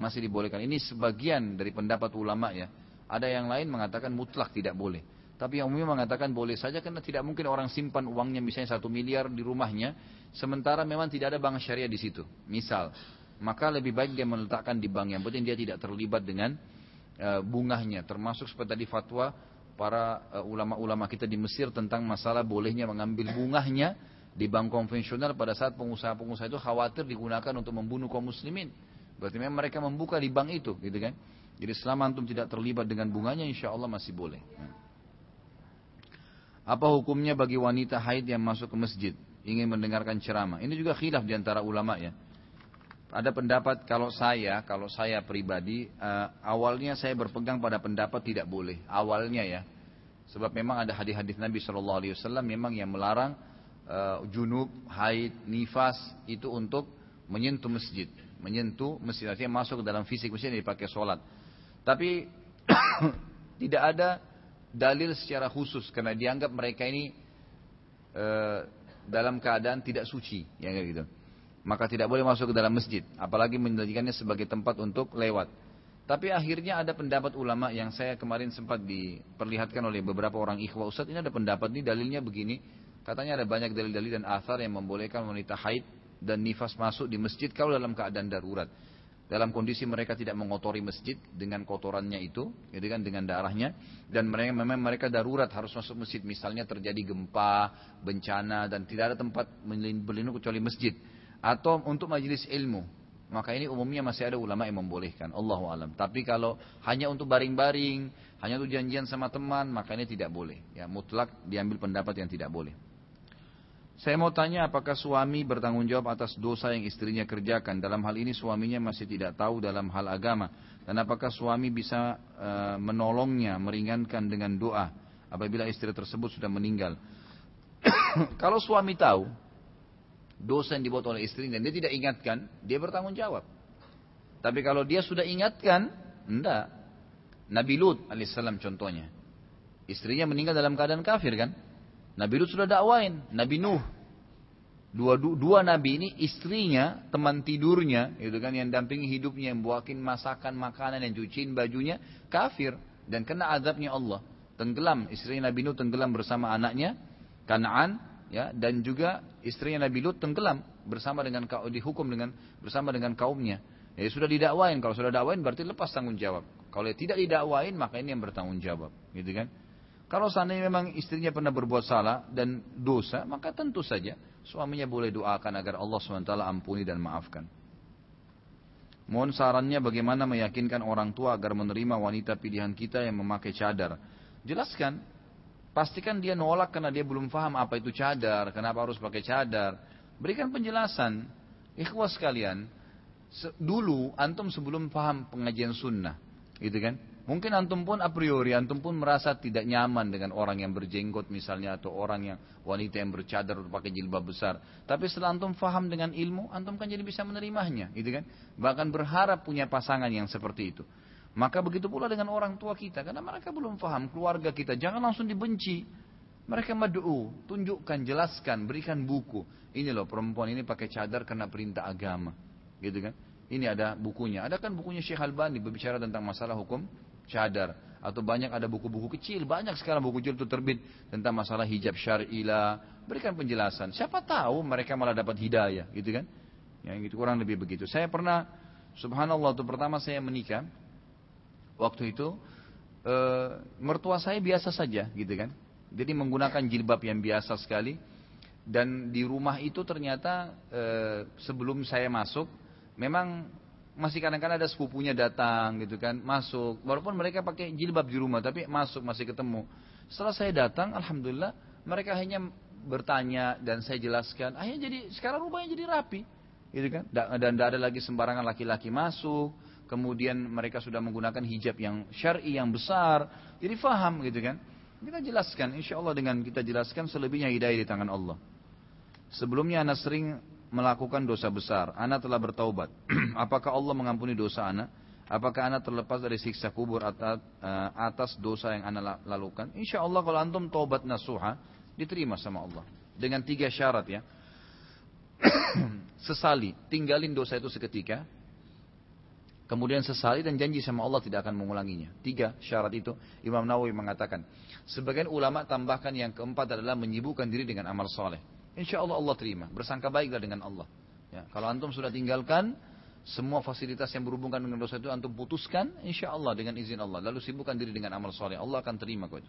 masih dibolehkan. Ini sebagian dari pendapat ulama ya. Ada yang lain mengatakan mutlak tidak boleh. Tapi yang umum mengatakan boleh saja karena tidak mungkin orang simpan uangnya misalnya satu miliar di rumahnya, sementara memang tidak ada bank syariah di situ. Misal, maka lebih baik dia meletakkan di bank yang penting dia tidak terlibat dengan uh, bungahnya. Termasuk seperti tadi fatwa para uh, ulama-ulama kita di Mesir tentang masalah bolehnya mengambil bungahnya di bank konvensional pada saat pengusaha-pengusaha itu khawatir digunakan untuk membunuh kaum muslimin. Berarti memang mereka membuka di bank itu, gitu kan? Jadi selama antum tidak terlibat dengan bunganya, insya Allah masih boleh. Apa hukumnya bagi wanita haid yang masuk ke masjid, ingin mendengarkan ceramah? Ini juga khilaf di antara ulama ya. Ada pendapat kalau saya, kalau saya pribadi, uh, awalnya saya berpegang pada pendapat tidak boleh. Awalnya ya, sebab memang ada hadis-hadis Nabi Shallallahu Alaihi Wasallam memang yang melarang uh, junub, haid, nifas itu untuk menyentuh masjid. Menyentuh masjid artinya masuk ke dalam fisik masjid dipakai sholat. Tapi tidak ada dalil secara khusus karena dianggap mereka ini e, dalam keadaan tidak suci ya gitu maka tidak boleh masuk ke dalam masjid, apalagi menjadikannya sebagai tempat untuk lewat. Tapi akhirnya ada pendapat ulama yang saya kemarin sempat diperlihatkan oleh beberapa orang ikhwah Ustaz ini ada pendapat ini dalilnya begini. Katanya ada banyak dalil-dalil dan athar yang membolehkan wanita haid dan nifas masuk di masjid kalau dalam keadaan darurat. Dalam kondisi mereka tidak mengotori masjid dengan kotorannya itu, gitu kan dengan darahnya dan mereka memang mereka darurat harus masuk masjid misalnya terjadi gempa, bencana dan tidak ada tempat berlindung kecuali masjid atau untuk majelis ilmu maka ini umumnya masih ada ulama yang membolehkan. Allahu alam. Tapi kalau hanya untuk baring-baring, hanya untuk janjian sama teman, maka ini tidak boleh. Ya, mutlak diambil pendapat yang tidak boleh. Saya mau tanya apakah suami bertanggung jawab atas dosa yang istrinya kerjakan. Dalam hal ini suaminya masih tidak tahu dalam hal agama. Dan apakah suami bisa uh, menolongnya, meringankan dengan doa apabila istri tersebut sudah meninggal. Kalau suami tahu, dosa yang dibuat oleh istri dan dia tidak ingatkan, dia bertanggung jawab. Tapi kalau dia sudah ingatkan, enggak. Nabi Lut alaihissalam contohnya. Istrinya meninggal dalam keadaan kafir kan? Nabi Lut sudah dakwain, Nabi Nuh. Dua, dua, dua nabi ini istrinya, teman tidurnya, itu kan yang dampingi hidupnya, yang buatin masakan, makanan, yang cuciin bajunya, kafir dan kena azabnya Allah. Tenggelam, istrinya Nabi Nuh tenggelam bersama anaknya, Kanaan, ya dan juga istrinya Nabi Lut tenggelam bersama dengan dihukum dengan bersama dengan kaumnya. Ya sudah didakwain, kalau sudah dakwain berarti lepas tanggung jawab. Kalau tidak didakwain maka ini yang bertanggung jawab, gitu kan? Kalau seandainya memang istrinya pernah berbuat salah dan dosa, maka tentu saja suaminya boleh doakan agar Allah SWT ampuni dan maafkan. Mohon sarannya bagaimana meyakinkan orang tua agar menerima wanita pilihan kita yang memakai cadar. Jelaskan, Pastikan dia nolak karena dia belum paham apa itu cadar, kenapa harus pakai cadar. Berikan penjelasan. Ikhwas sekalian, dulu antum sebelum paham pengajian sunnah, gitu kan? Mungkin antum pun a priori antum pun merasa tidak nyaman dengan orang yang berjenggot misalnya atau orang yang wanita yang bercadar atau pakai jilbab besar. Tapi setelah antum paham dengan ilmu, antum kan jadi bisa menerimanya, gitu kan? Bahkan berharap punya pasangan yang seperti itu. Maka begitu pula dengan orang tua kita, karena mereka belum paham keluarga kita, jangan langsung dibenci. Mereka mad'u, tunjukkan, jelaskan, berikan buku. Ini loh perempuan ini pakai cadar karena perintah agama. Gitu kan? Ini ada bukunya. Ada kan bukunya Syekh Albani berbicara tentang masalah hukum cadar. Atau banyak ada buku-buku kecil, banyak sekarang buku kecil itu terbit tentang masalah hijab syar'ilah. Berikan penjelasan. Siapa tahu mereka malah dapat hidayah, gitu kan? Yang itu kurang lebih begitu. Saya pernah, subhanallah, itu pertama saya menikah, waktu itu e, mertua saya biasa saja gitu kan. Jadi menggunakan jilbab yang biasa sekali. Dan di rumah itu ternyata e, sebelum saya masuk memang masih kadang-kadang ada sepupunya datang gitu kan masuk. Walaupun mereka pakai jilbab di rumah tapi masuk masih ketemu. Setelah saya datang alhamdulillah mereka hanya bertanya dan saya jelaskan. Akhirnya jadi sekarang rumahnya jadi rapi gitu kan. Dan tidak ada lagi sembarangan laki-laki masuk kemudian mereka sudah menggunakan hijab yang syar'i yang besar, jadi faham gitu kan. Kita jelaskan, insya Allah dengan kita jelaskan selebihnya hidayah di tangan Allah. Sebelumnya anak sering melakukan dosa besar, anak telah bertaubat. Apakah Allah mengampuni dosa anak? Apakah anak terlepas dari siksa kubur atas, uh, atas dosa yang anak lakukan? Insya Allah kalau antum taubat nasuha, diterima sama Allah. Dengan tiga syarat ya. Sesali, tinggalin dosa itu seketika, kemudian sesali dan janji sama Allah tidak akan mengulanginya. Tiga syarat itu Imam Nawawi mengatakan. Sebagian ulama tambahkan yang keempat adalah menyibukkan diri dengan amal soleh. Insya Allah Allah terima. Bersangka baiklah dengan Allah. Ya, kalau antum sudah tinggalkan semua fasilitas yang berhubungan dengan dosa itu antum putuskan, insya Allah dengan izin Allah. Lalu sibukkan diri dengan amal soleh. Allah akan terima kau.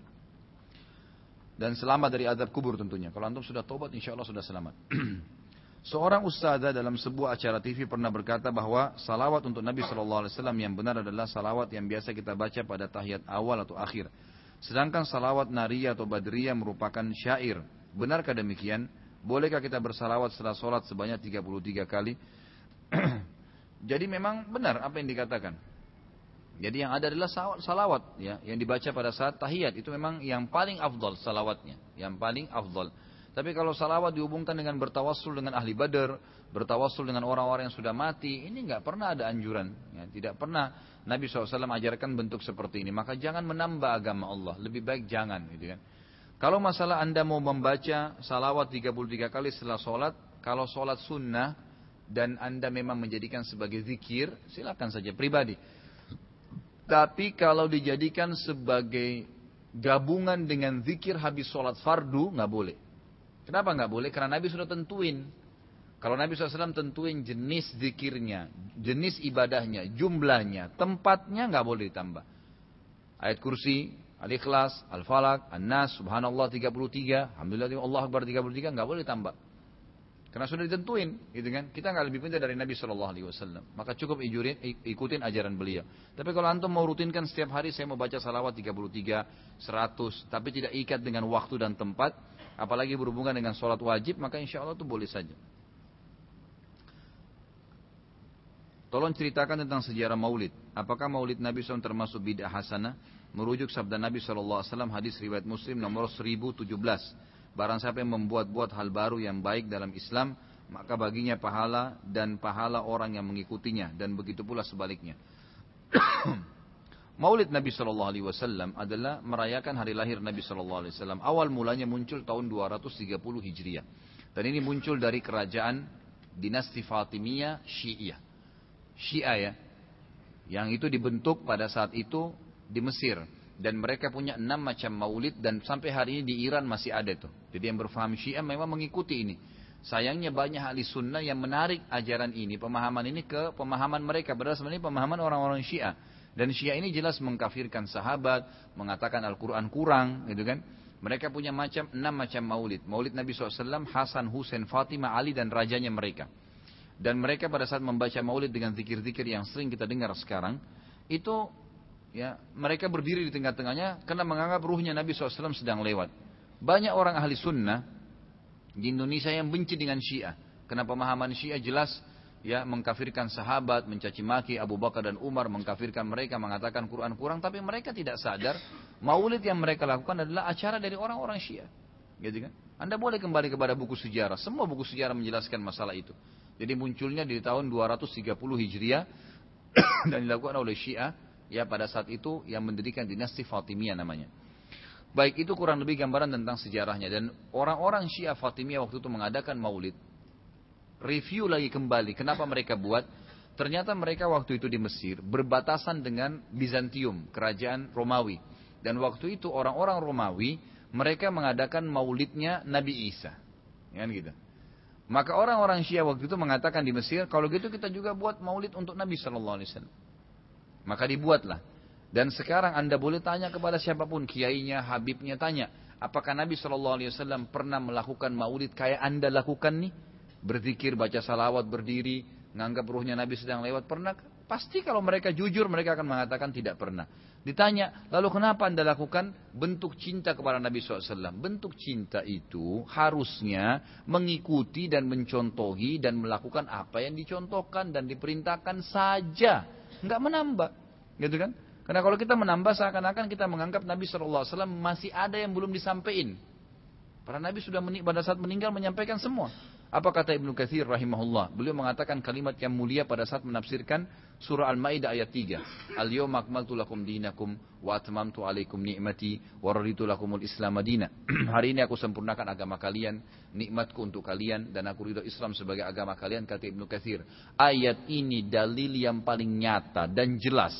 Dan selamat dari azab kubur tentunya. Kalau antum sudah tobat, insya Allah sudah selamat. Seorang ustazah dalam sebuah acara TV pernah berkata bahwa salawat untuk Nabi Shallallahu Alaihi Wasallam yang benar adalah salawat yang biasa kita baca pada tahiyat awal atau akhir. Sedangkan salawat nariyah atau badriyah merupakan syair. Benarkah demikian? Bolehkah kita bersalawat setelah sholat sebanyak 33 kali? Jadi memang benar apa yang dikatakan. Jadi yang ada adalah salawat ya, yang dibaca pada saat tahiyat itu memang yang paling afdal salawatnya, yang paling afdal. Tapi kalau salawat dihubungkan dengan bertawassul dengan ahli badar, bertawassul dengan orang-orang yang sudah mati, ini nggak pernah ada anjuran. Ya, tidak pernah Nabi SAW ajarkan bentuk seperti ini. Maka jangan menambah agama Allah. Lebih baik jangan. Gitu kan. Kalau masalah anda mau membaca salawat 33 kali setelah sholat, kalau sholat sunnah, dan anda memang menjadikan sebagai zikir, silakan saja pribadi. Tapi kalau dijadikan sebagai gabungan dengan zikir habis sholat fardu, nggak boleh. Kenapa nggak boleh? Karena Nabi sudah tentuin. Kalau Nabi SAW tentuin jenis zikirnya, jenis ibadahnya, jumlahnya, tempatnya nggak boleh ditambah. Ayat kursi, Al-Ikhlas, Al-Falak, An-Nas, Subhanallah 33, Alhamdulillah Allah Akbar 33, nggak boleh ditambah. Karena sudah ditentuin, gitu kan? Kita nggak lebih pintar dari Nabi Shallallahu Alaihi Wasallam. Maka cukup ijurin, ikutin ajaran beliau. Tapi kalau antum mau rutinkan setiap hari saya mau baca salawat 33, 100, tapi tidak ikat dengan waktu dan tempat, apalagi berhubungan dengan sholat wajib, maka insya Allah itu boleh saja. Tolong ceritakan tentang sejarah maulid. Apakah maulid Nabi SAW termasuk bid'ah hasanah? Merujuk sabda Nabi SAW hadis riwayat muslim nomor 1017. Barang siapa yang membuat-buat hal baru yang baik dalam Islam, maka baginya pahala dan pahala orang yang mengikutinya dan begitu pula sebaliknya. Maulid Nabi Shallallahu Alaihi Wasallam adalah merayakan hari lahir Nabi Shallallahu Alaihi Wasallam. Awal mulanya muncul tahun 230 Hijriah. Dan ini muncul dari kerajaan dinasti Fatimiyah Syiah. Syiah ya. Yang itu dibentuk pada saat itu di Mesir dan mereka punya enam macam maulid dan sampai hari ini di Iran masih ada tuh. Jadi yang berfaham Syiah memang mengikuti ini. Sayangnya banyak ahli sunnah yang menarik ajaran ini, pemahaman ini ke pemahaman mereka. Padahal sebenarnya pemahaman orang-orang Syiah. Dan Syiah ini jelas mengkafirkan sahabat, mengatakan Al-Quran kurang, gitu kan. Mereka punya macam enam macam maulid. Maulid Nabi SAW, Hasan, Husain, Fatimah, Ali, dan rajanya mereka. Dan mereka pada saat membaca maulid dengan zikir-zikir yang sering kita dengar sekarang, itu ya mereka berdiri di tengah-tengahnya karena menganggap ruhnya Nabi SAW sedang lewat. Banyak orang ahli sunnah di Indonesia yang benci dengan Syiah. Karena pemahaman Syiah jelas ya mengkafirkan sahabat, mencaci maki Abu Bakar dan Umar, mengkafirkan mereka, mengatakan Quran kurang, tapi mereka tidak sadar maulid yang mereka lakukan adalah acara dari orang-orang Syiah. Gitu kan? Anda boleh kembali kepada buku sejarah, semua buku sejarah menjelaskan masalah itu. Jadi munculnya di tahun 230 Hijriah dan dilakukan oleh Syiah ya pada saat itu yang mendirikan dinasti Fatimiyah namanya. Baik itu kurang lebih gambaran tentang sejarahnya dan orang-orang Syiah Fatimiyah waktu itu mengadakan maulid. Review lagi kembali kenapa mereka buat. Ternyata mereka waktu itu di Mesir berbatasan dengan Bizantium, kerajaan Romawi. Dan waktu itu orang-orang Romawi mereka mengadakan maulidnya Nabi Isa. Kan gitu. Maka orang-orang Syiah waktu itu mengatakan di Mesir, kalau gitu kita juga buat maulid untuk Nabi Shallallahu Alaihi Wasallam. Maka dibuatlah. Dan sekarang anda boleh tanya kepada siapa pun, kiainya, habibnya, tanya. Apakah Nabi SAW pernah melakukan maulid kayak anda lakukan nih? Berzikir, baca salawat, berdiri, nganggap ruhnya Nabi sedang lewat. Pernah? Pasti kalau mereka jujur mereka akan mengatakan tidak pernah. Ditanya, lalu kenapa anda lakukan bentuk cinta kepada Nabi SAW? Bentuk cinta itu harusnya mengikuti dan mencontohi dan melakukan apa yang dicontohkan dan diperintahkan saja nggak menambah, gitu kan? Karena kalau kita menambah seakan-akan kita menganggap Nabi SAW masih ada yang belum disampaikan. Para Nabi sudah pada saat meninggal menyampaikan semua. Apa kata Ibnu Katsir rahimahullah? Beliau mengatakan kalimat yang mulia pada saat menafsirkan surah Al-Maidah ayat 3. Al-yawma akmaltu lakum dinakum wa atmamtu alaikum ni'mati wa raditu lakumul Islam madina. Hari ini aku sempurnakan agama kalian, nikmatku untuk kalian dan aku ridho Islam sebagai agama kalian kata Ibnu Katsir. Ayat ini dalil yang paling nyata dan jelas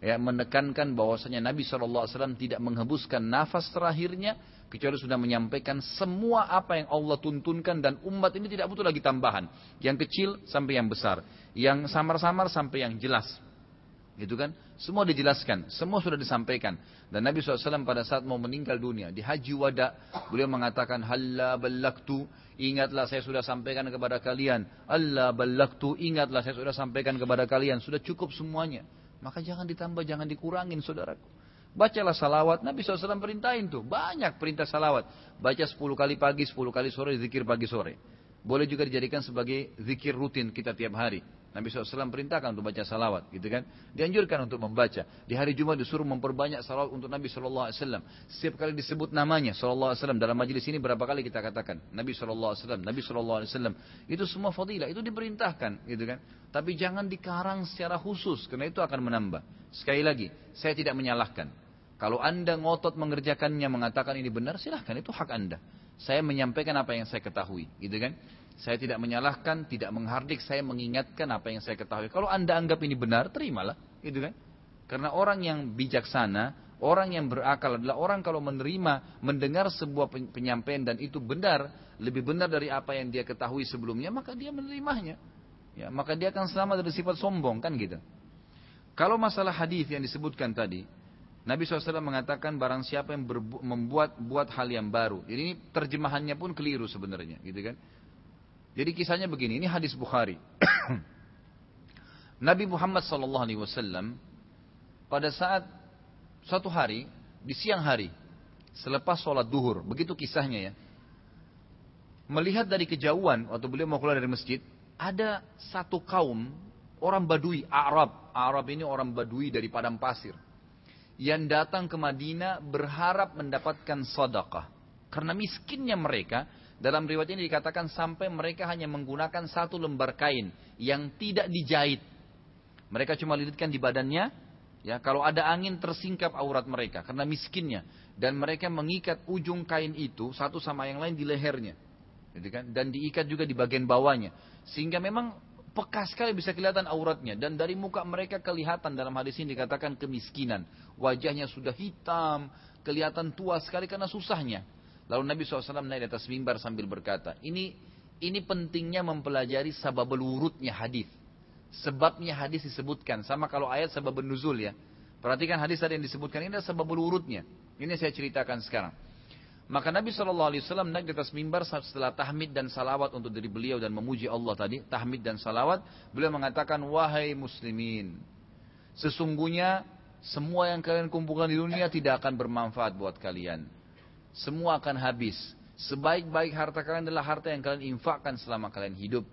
ya menekankan bahwasanya Nabi SAW tidak menghembuskan nafas terakhirnya kecuali sudah menyampaikan semua apa yang Allah tuntunkan dan umat ini tidak butuh lagi tambahan. Yang kecil sampai yang besar, yang samar-samar sampai yang jelas. Gitu kan? Semua dijelaskan, semua sudah disampaikan. Dan Nabi SAW pada saat mau meninggal dunia, di haji wada, beliau mengatakan, Halla balaktu, ingatlah saya sudah sampaikan kepada kalian. Allah balaktu, ingatlah saya sudah sampaikan kepada kalian. Sudah cukup semuanya. Maka jangan ditambah, jangan dikurangin saudaraku. Bacalah salawat. Nabi SAW perintahin tuh. Banyak perintah salawat. Baca 10 kali pagi, 10 kali sore, zikir pagi sore. Boleh juga dijadikan sebagai zikir rutin kita tiap hari. Nabi SAW perintahkan untuk baca salawat, gitu kan? Dianjurkan untuk membaca. Di hari Jumat disuruh memperbanyak salawat untuk Nabi SAW. Setiap kali disebut namanya SAW dalam majelis ini berapa kali kita katakan Nabi SAW, Nabi SAW. Itu semua fadilah, itu diperintahkan, gitu kan? Tapi jangan dikarang secara khusus, karena itu akan menambah. Sekali lagi, saya tidak menyalahkan. Kalau anda ngotot mengerjakannya mengatakan ini benar silahkan itu hak anda. Saya menyampaikan apa yang saya ketahui, gitu kan? Saya tidak menyalahkan, tidak menghardik, saya mengingatkan apa yang saya ketahui. Kalau anda anggap ini benar, terimalah, gitu kan? Karena orang yang bijaksana, orang yang berakal adalah orang kalau menerima, mendengar sebuah penyampaian dan itu benar, lebih benar dari apa yang dia ketahui sebelumnya, maka dia menerimanya. Ya, maka dia akan selamat dari sifat sombong, kan gitu. Kalau masalah hadis yang disebutkan tadi, Nabi SAW mengatakan barang siapa yang membuat buat hal yang baru. Jadi ini terjemahannya pun keliru sebenarnya, gitu kan? Jadi kisahnya begini, ini hadis Bukhari. Nabi Muhammad SAW pada saat suatu hari di siang hari selepas sholat duhur, begitu kisahnya ya. Melihat dari kejauhan waktu beliau mau keluar dari masjid, ada satu kaum orang Badui, Arab. Arab ini orang Badui dari padang pasir. Yang datang ke Madinah berharap mendapatkan sedekah. Karena miskinnya mereka, dalam riwayat ini dikatakan sampai mereka hanya menggunakan satu lembar kain yang tidak dijahit. Mereka cuma lilitkan di badannya, ya kalau ada angin tersingkap aurat mereka karena miskinnya dan mereka mengikat ujung kain itu satu sama yang lain di lehernya. Gitu kan? Dan diikat juga di bagian bawahnya. Sehingga memang pekas sekali bisa kelihatan auratnya dan dari muka mereka kelihatan dalam hadis ini dikatakan kemiskinan wajahnya sudah hitam kelihatan tua sekali karena susahnya Lalu Nabi SAW naik di atas mimbar sambil berkata, ini ini pentingnya mempelajari sabab urutnya hadis. Sebabnya hadis disebutkan. Sama kalau ayat sabab nuzul ya. Perhatikan hadis tadi yang disebutkan ini adalah sabab urutnya. Ini saya ceritakan sekarang. Maka Nabi SAW naik di atas mimbar setelah tahmid dan salawat untuk diri beliau dan memuji Allah tadi. Tahmid dan salawat. Beliau mengatakan, wahai muslimin. Sesungguhnya semua yang kalian kumpulkan di dunia tidak akan bermanfaat buat kalian semua akan habis. Sebaik-baik harta kalian adalah harta yang kalian infakkan selama kalian hidup.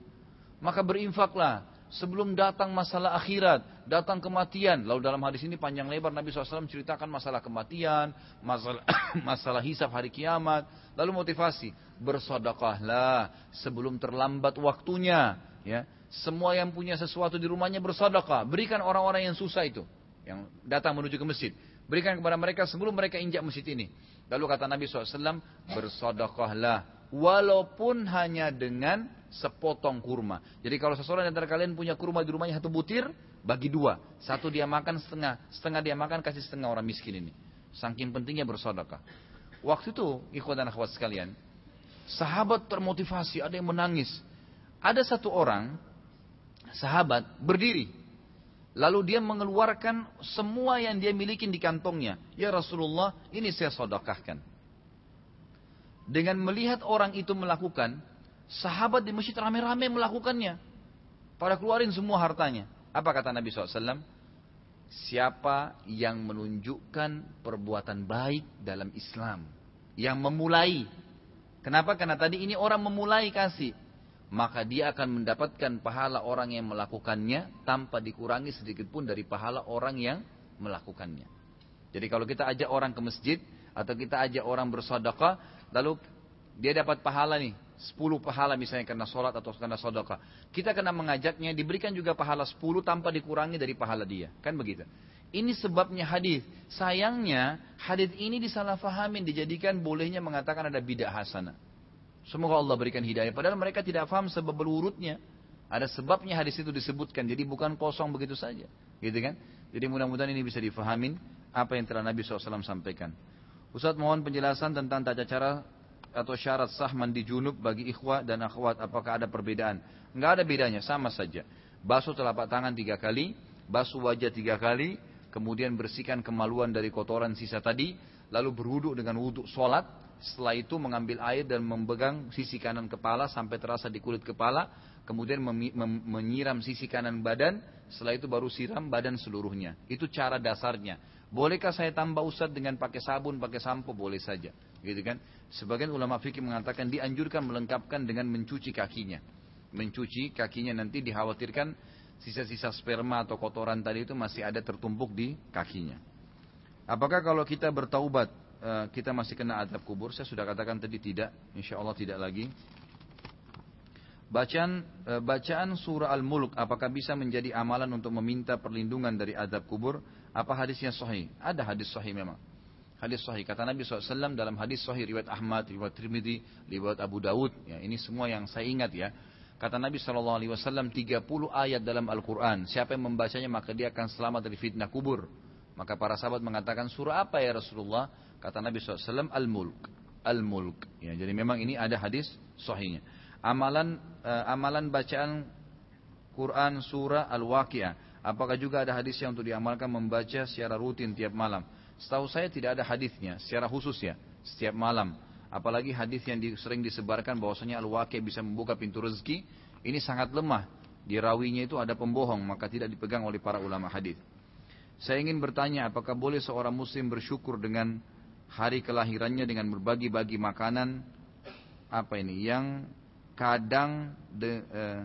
Maka berinfaklah sebelum datang masalah akhirat, datang kematian. Lalu dalam hadis ini panjang lebar Nabi SAW ceritakan masalah kematian, masalah, masalah hisab hari kiamat. Lalu motivasi, bersodakahlah sebelum terlambat waktunya. Ya, semua yang punya sesuatu di rumahnya bersodakah. Berikan orang-orang yang susah itu, yang datang menuju ke masjid. Berikan kepada mereka sebelum mereka injak masjid ini. Lalu kata Nabi SAW, bersodokahlah. Walaupun hanya dengan sepotong kurma. Jadi kalau seseorang antara kalian punya kurma di rumahnya satu butir, bagi dua. Satu dia makan setengah, setengah dia makan kasih setengah orang miskin ini. Saking pentingnya bersodokah. Waktu itu, ikhwan dan akhwat sekalian, sahabat termotivasi, ada yang menangis. Ada satu orang, sahabat, berdiri. Lalu dia mengeluarkan semua yang dia miliki di kantongnya. Ya Rasulullah, ini saya sodakahkan. Dengan melihat orang itu melakukan, sahabat di masjid rame-rame melakukannya. Pada keluarin semua hartanya. Apa kata Nabi SAW? Siapa yang menunjukkan perbuatan baik dalam Islam. Yang memulai. Kenapa? Karena tadi ini orang memulai kasih maka dia akan mendapatkan pahala orang yang melakukannya tanpa dikurangi sedikit pun dari pahala orang yang melakukannya. Jadi kalau kita ajak orang ke masjid atau kita ajak orang bersedekah, lalu dia dapat pahala nih, 10 pahala misalnya karena sholat atau karena sedekah. Kita kena mengajaknya, diberikan juga pahala 10 tanpa dikurangi dari pahala dia. Kan begitu. Ini sebabnya hadis. Sayangnya hadis ini disalahfahamin, dijadikan bolehnya mengatakan ada bidah hasanah. Semoga Allah berikan hidayah. Padahal mereka tidak paham sebab berurutnya. Ada sebabnya hadis itu disebutkan. Jadi bukan kosong begitu saja. Gitu kan? Jadi mudah-mudahan ini bisa difahamin apa yang telah Nabi SAW sampaikan. Ustaz mohon penjelasan tentang tata cara atau syarat sah mandi junub bagi ikhwah dan akhwat. Apakah ada perbedaan? Enggak ada bedanya, sama saja. Basuh telapak tangan tiga kali, basuh wajah tiga kali, kemudian bersihkan kemaluan dari kotoran sisa tadi, lalu berwuduk dengan wuduk sholat, setelah itu mengambil air dan memegang sisi kanan kepala sampai terasa di kulit kepala. Kemudian menyiram sisi kanan badan. Setelah itu baru siram badan seluruhnya. Itu cara dasarnya. Bolehkah saya tambah ustadz dengan pakai sabun, pakai sampo? Boleh saja. Gitu kan? Sebagian ulama fikih mengatakan dianjurkan melengkapkan dengan mencuci kakinya. Mencuci kakinya nanti dikhawatirkan sisa-sisa sperma atau kotoran tadi itu masih ada tertumpuk di kakinya. Apakah kalau kita bertaubat Eh, kita masih kena adab kubur. Saya sudah katakan tadi tidak, insya Allah tidak lagi. Bacaan uh, bacaan surah Al-Mulk apakah bisa menjadi amalan untuk meminta perlindungan dari adab kubur? Apa hadisnya sahih? Ada hadis sahih memang. Hadis sahih. Kata Nabi SAW dalam hadis sahih riwayat Ahmad, riwayat Tirmidzi, riwayat Abu Dawud. Ya, ini semua yang saya ingat ya. Kata Nabi SAW 30 ayat dalam Al-Quran. Siapa yang membacanya maka dia akan selamat dari fitnah kubur. Maka para sahabat mengatakan surah apa ya Rasulullah? Kata Nabi SAW Al-Mulk. Al-Mulk. Ya, jadi memang ini ada hadis sahihnya. Amalan uh, amalan bacaan Quran surah Al-Waqi'ah. Apakah juga ada hadis yang untuk diamalkan membaca secara rutin tiap malam? Setahu saya tidak ada hadisnya secara khusus ya, setiap malam. Apalagi hadis yang sering disebarkan bahwasanya al-waqi bisa membuka pintu rezeki, ini sangat lemah. Di rawinya itu ada pembohong, maka tidak dipegang oleh para ulama hadis. Saya ingin bertanya, apakah boleh seorang muslim bersyukur dengan hari kelahirannya dengan berbagi-bagi makanan apa ini yang kadang de, eh,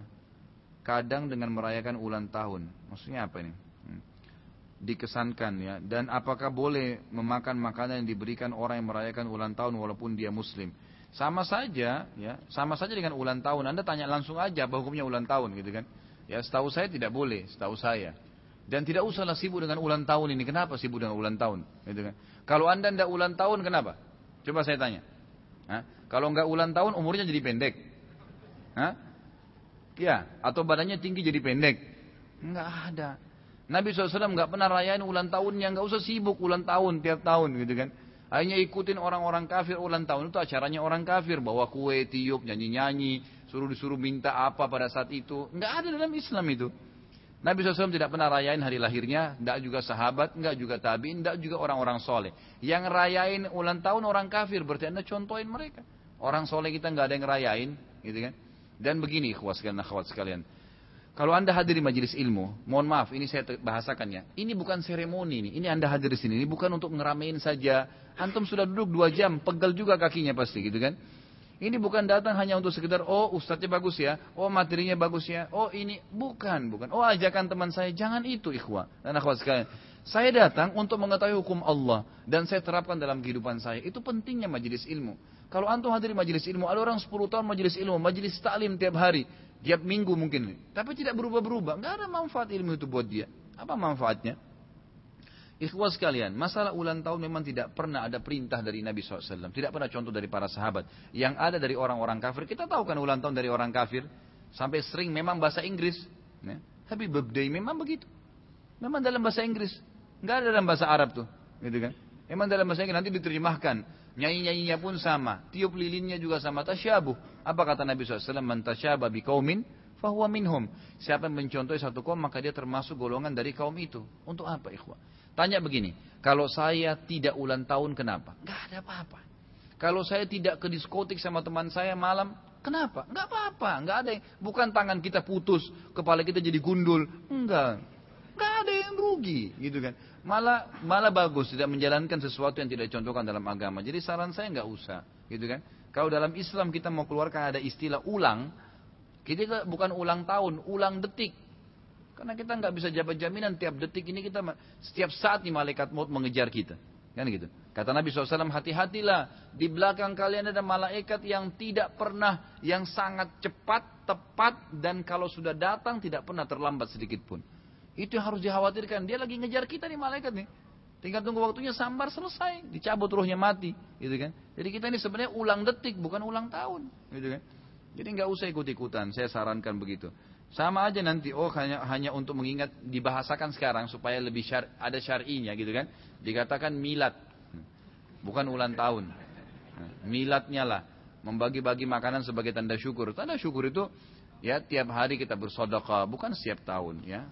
kadang dengan merayakan ulang tahun. Maksudnya apa ini? dikesankan ya. Dan apakah boleh memakan makanan yang diberikan orang yang merayakan ulang tahun walaupun dia muslim? Sama saja ya. Sama saja dengan ulang tahun. Anda tanya langsung aja apa hukumnya ulang tahun gitu kan? Ya setahu saya tidak boleh setahu saya. Dan tidak usahlah sibuk dengan ulang tahun ini. Kenapa sibuk dengan ulang tahun? Gitu kan? Kalau anda tidak ulang tahun kenapa? Coba saya tanya. Hah? kalau nggak ulang tahun umurnya jadi pendek. Hah? ya atau badannya tinggi jadi pendek nggak ada Nabi SAW nggak pernah rayain ulang tahunnya, nggak usah sibuk ulang tahun tiap tahun gitu kan. Hanya ikutin orang-orang kafir ulang tahun itu acaranya orang kafir, bawa kue, tiup, nyanyi-nyanyi, suruh disuruh minta apa pada saat itu. Nggak ada dalam Islam itu. Nabi SAW tidak pernah rayain hari lahirnya, tidak juga sahabat, nggak juga tabiin, tidak juga orang-orang soleh. Yang rayain ulang tahun orang kafir, berarti anda contohin mereka. Orang soleh kita nggak ada yang rayain, gitu kan? Dan begini, ikhwas sekalian, akhwat sekalian. Kalau anda hadir di majelis ilmu, mohon maaf, ini saya bahasakan ya. Ini bukan seremoni ini. Ini anda hadir di sini. Ini bukan untuk ngeramein saja. Antum sudah duduk dua jam, pegal juga kakinya pasti gitu kan. Ini bukan datang hanya untuk sekedar, oh ustadznya bagus ya, oh materinya bagus ya, oh ini. Bukan, bukan. Oh ajakan teman saya, jangan itu ikhwah. Dan akhwat sekalian. Saya datang untuk mengetahui hukum Allah. Dan saya terapkan dalam kehidupan saya. Itu pentingnya majelis ilmu. Kalau antum hadir di majelis ilmu, ada orang 10 tahun majelis ilmu, majelis taklim tiap hari. Tiap minggu mungkin. Tapi tidak berubah-berubah. Nggak ada manfaat ilmu itu buat dia. Apa manfaatnya? Ikhwas sekalian, masalah ulang tahun memang tidak pernah ada perintah dari Nabi SAW. Tidak pernah contoh dari para sahabat. Yang ada dari orang-orang kafir. Kita tahu kan ulang tahun dari orang kafir. Sampai sering memang bahasa Inggris. Ya. Tapi birthday memang begitu. Memang dalam bahasa Inggris. Nggak ada dalam bahasa Arab tuh. Gitu kan. Memang dalam bahasa Inggris nanti diterjemahkan. Nyanyi-nyanyinya pun sama. Tiup lilinnya juga sama. Tasyabuh. Apa kata Nabi SAW? Man tasyabah kaumin fahuwa minhum. Siapa yang mencontohi satu kaum maka dia termasuk golongan dari kaum itu. Untuk apa ikhwah? Tanya begini. Kalau saya tidak ulang tahun kenapa? Gak ada apa-apa. Kalau saya tidak ke diskotik sama teman saya malam, kenapa? Gak apa-apa. Gak ada bukan tangan kita putus, kepala kita jadi gundul. Enggak. Gak ada rugi, gitu kan. Malah malah bagus tidak menjalankan sesuatu yang tidak dicontohkan dalam agama. Jadi saran saya nggak usah, gitu kan? Kalau dalam Islam kita mau keluarkan ada istilah ulang, kita bukan ulang tahun, ulang detik. Karena kita nggak bisa jabat jaminan tiap detik ini kita setiap saat nih malaikat maut mengejar kita. Kan gitu. Kata Nabi SAW, hati-hatilah. Di belakang kalian ada malaikat yang tidak pernah, yang sangat cepat, tepat, dan kalau sudah datang tidak pernah terlambat sedikit pun. Itu yang harus dikhawatirkan. Dia lagi ngejar kita nih malaikat nih. Tinggal tunggu waktunya sambar selesai, dicabut ruhnya mati, gitu kan? Jadi kita ini sebenarnya ulang detik, bukan ulang tahun, gitu kan? Jadi nggak usah ikut-ikutan. Saya sarankan begitu. Sama aja nanti, oh hanya hanya untuk mengingat dibahasakan sekarang supaya lebih syar, ada syar'inya, gitu kan? Dikatakan milad, bukan ulang tahun. Miladnya lah, membagi-bagi makanan sebagai tanda syukur. Tanda syukur itu ya tiap hari kita bersodokah, bukan setiap tahun, ya.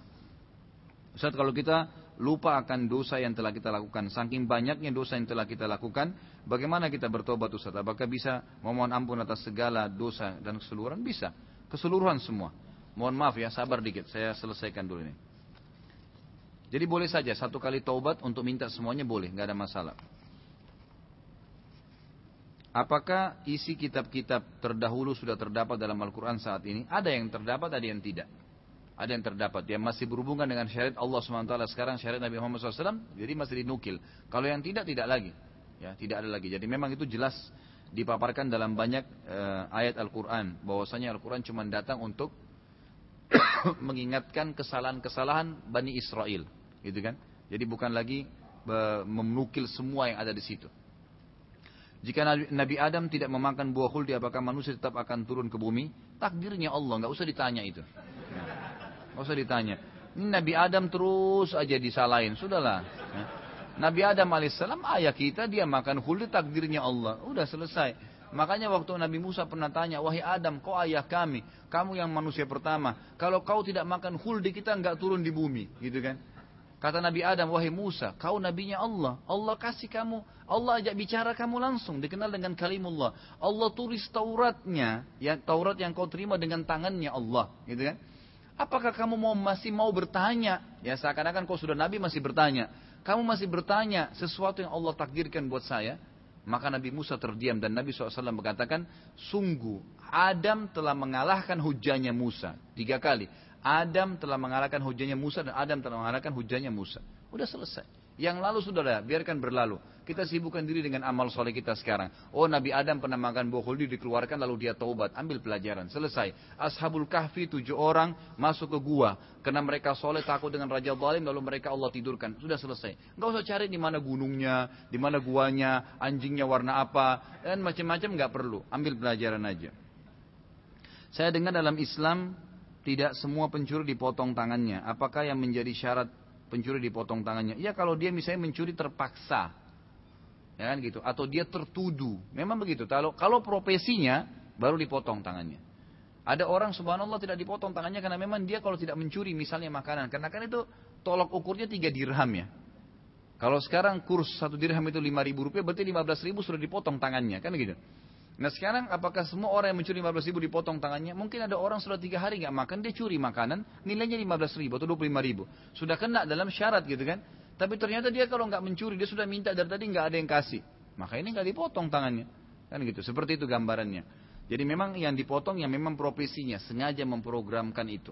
Ustaz kalau kita lupa akan dosa yang telah kita lakukan, saking banyaknya dosa yang telah kita lakukan, bagaimana kita bertobat Ustaz? Apakah bisa memohon ampun atas segala dosa dan keseluruhan? Bisa, keseluruhan semua. Mohon maaf ya, sabar dikit, saya selesaikan dulu ini. Jadi boleh saja satu kali taubat untuk minta semuanya boleh, nggak ada masalah. Apakah isi kitab-kitab terdahulu sudah terdapat dalam Al-Quran saat ini? Ada yang terdapat, ada yang tidak ada yang terdapat. Yang masih berhubungan dengan syariat Allah SWT sekarang syariat Nabi Muhammad SAW jadi masih dinukil. Kalau yang tidak tidak lagi. Ya tidak ada lagi. Jadi memang itu jelas dipaparkan dalam banyak uh, ayat Al-Quran. Bahwasanya Al-Quran cuma datang untuk mengingatkan kesalahan-kesalahan Bani Israel. Gitu kan? Jadi bukan lagi menukil semua yang ada di situ. Jika Nabi Adam tidak memakan buah khuldi, apakah manusia tetap akan turun ke bumi? Takdirnya Allah, nggak usah ditanya itu. Nggak usah ditanya. Ini Nabi Adam terus aja disalahin, sudahlah. Nabi Adam alaihissalam ayah kita dia makan khuldi takdirnya Allah, udah selesai. Makanya waktu Nabi Musa pernah tanya, wahai Adam, kau ayah kami, kamu yang manusia pertama. Kalau kau tidak makan khuldi kita nggak turun di bumi, gitu kan? Kata Nabi Adam, wahai Musa, kau nabinya Allah. Allah kasih kamu, Allah ajak bicara kamu langsung, dikenal dengan kalimullah. Allah tulis Tauratnya, ya Taurat yang kau terima dengan tangannya Allah, gitu kan? Apakah kamu mau masih mau bertanya? Ya seakan-akan kau sudah nabi masih bertanya. Kamu masih bertanya sesuatu yang Allah takdirkan buat saya? Maka Nabi Musa terdiam dan Nabi SAW mengatakan, sungguh Adam telah mengalahkan hujahnya Musa. Tiga kali. Adam telah mengalahkan hujahnya Musa dan Adam telah mengalahkan hujahnya Musa. Udah selesai. Yang lalu sudah lah, biarkan berlalu. Kita sibukkan diri dengan amal soleh kita sekarang. Oh Nabi Adam pernah makan khuldi dikeluarkan lalu dia taubat. Ambil pelajaran. Selesai. Ashabul kahfi tujuh orang masuk ke gua. Karena mereka soleh takut dengan Raja Zalim lalu mereka Allah tidurkan. Sudah selesai. Gak usah cari di mana gunungnya, di mana guanya, anjingnya warna apa. Dan macam-macam gak perlu. Ambil pelajaran aja. Saya dengar dalam Islam tidak semua pencuri dipotong tangannya. Apakah yang menjadi syarat pencuri dipotong tangannya? Ya kalau dia misalnya mencuri terpaksa. Ya kan gitu. Atau dia tertuduh. Memang begitu. Kalau kalau profesinya baru dipotong tangannya. Ada orang subhanallah tidak dipotong tangannya karena memang dia kalau tidak mencuri misalnya makanan. Karena kan itu tolok ukurnya 3 dirham ya. Kalau sekarang kurs satu dirham itu 5 ribu rupiah berarti 15 ribu sudah dipotong tangannya. Kan gitu. Nah sekarang apakah semua orang yang mencuri 15 ribu dipotong tangannya? Mungkin ada orang sudah tiga hari nggak makan, dia curi makanan, nilainya 15 ribu atau 25 ribu. Sudah kena dalam syarat gitu kan. Tapi ternyata dia kalau nggak mencuri, dia sudah minta dari tadi nggak ada yang kasih. Maka ini nggak dipotong tangannya. Kan gitu, seperti itu gambarannya. Jadi memang yang dipotong yang memang profesinya, sengaja memprogramkan itu.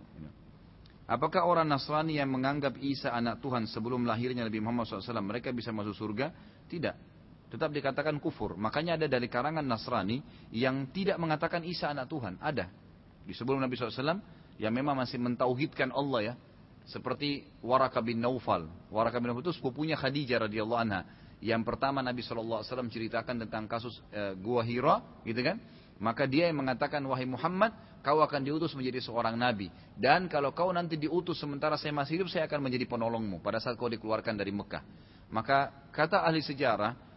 Apakah orang Nasrani yang menganggap Isa anak Tuhan sebelum lahirnya Nabi Muhammad SAW, mereka bisa masuk surga? Tidak tetap dikatakan kufur. Makanya ada dari karangan Nasrani yang tidak mengatakan Isa anak Tuhan. Ada. Di sebelum Nabi SAW yang memang masih mentauhidkan Allah ya. Seperti Waraka bin Naufal. Waraka bin Naufal itu sepupunya Khadijah radhiyallahu anha. Yang pertama Nabi SAW ceritakan tentang kasus e, Gua Hira, gitu kan? Maka dia yang mengatakan, wahai Muhammad, kau akan diutus menjadi seorang nabi. Dan kalau kau nanti diutus sementara saya masih hidup, saya akan menjadi penolongmu pada saat kau dikeluarkan dari Mekah. Maka kata ahli sejarah,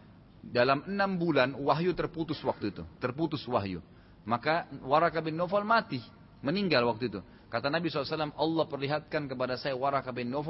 dalam enam bulan wahyu terputus waktu itu. Terputus wahyu. Maka Waraka bin Nawfal mati. Meninggal waktu itu. Kata Nabi SAW, Allah perlihatkan kepada saya Waraka bin Nawfal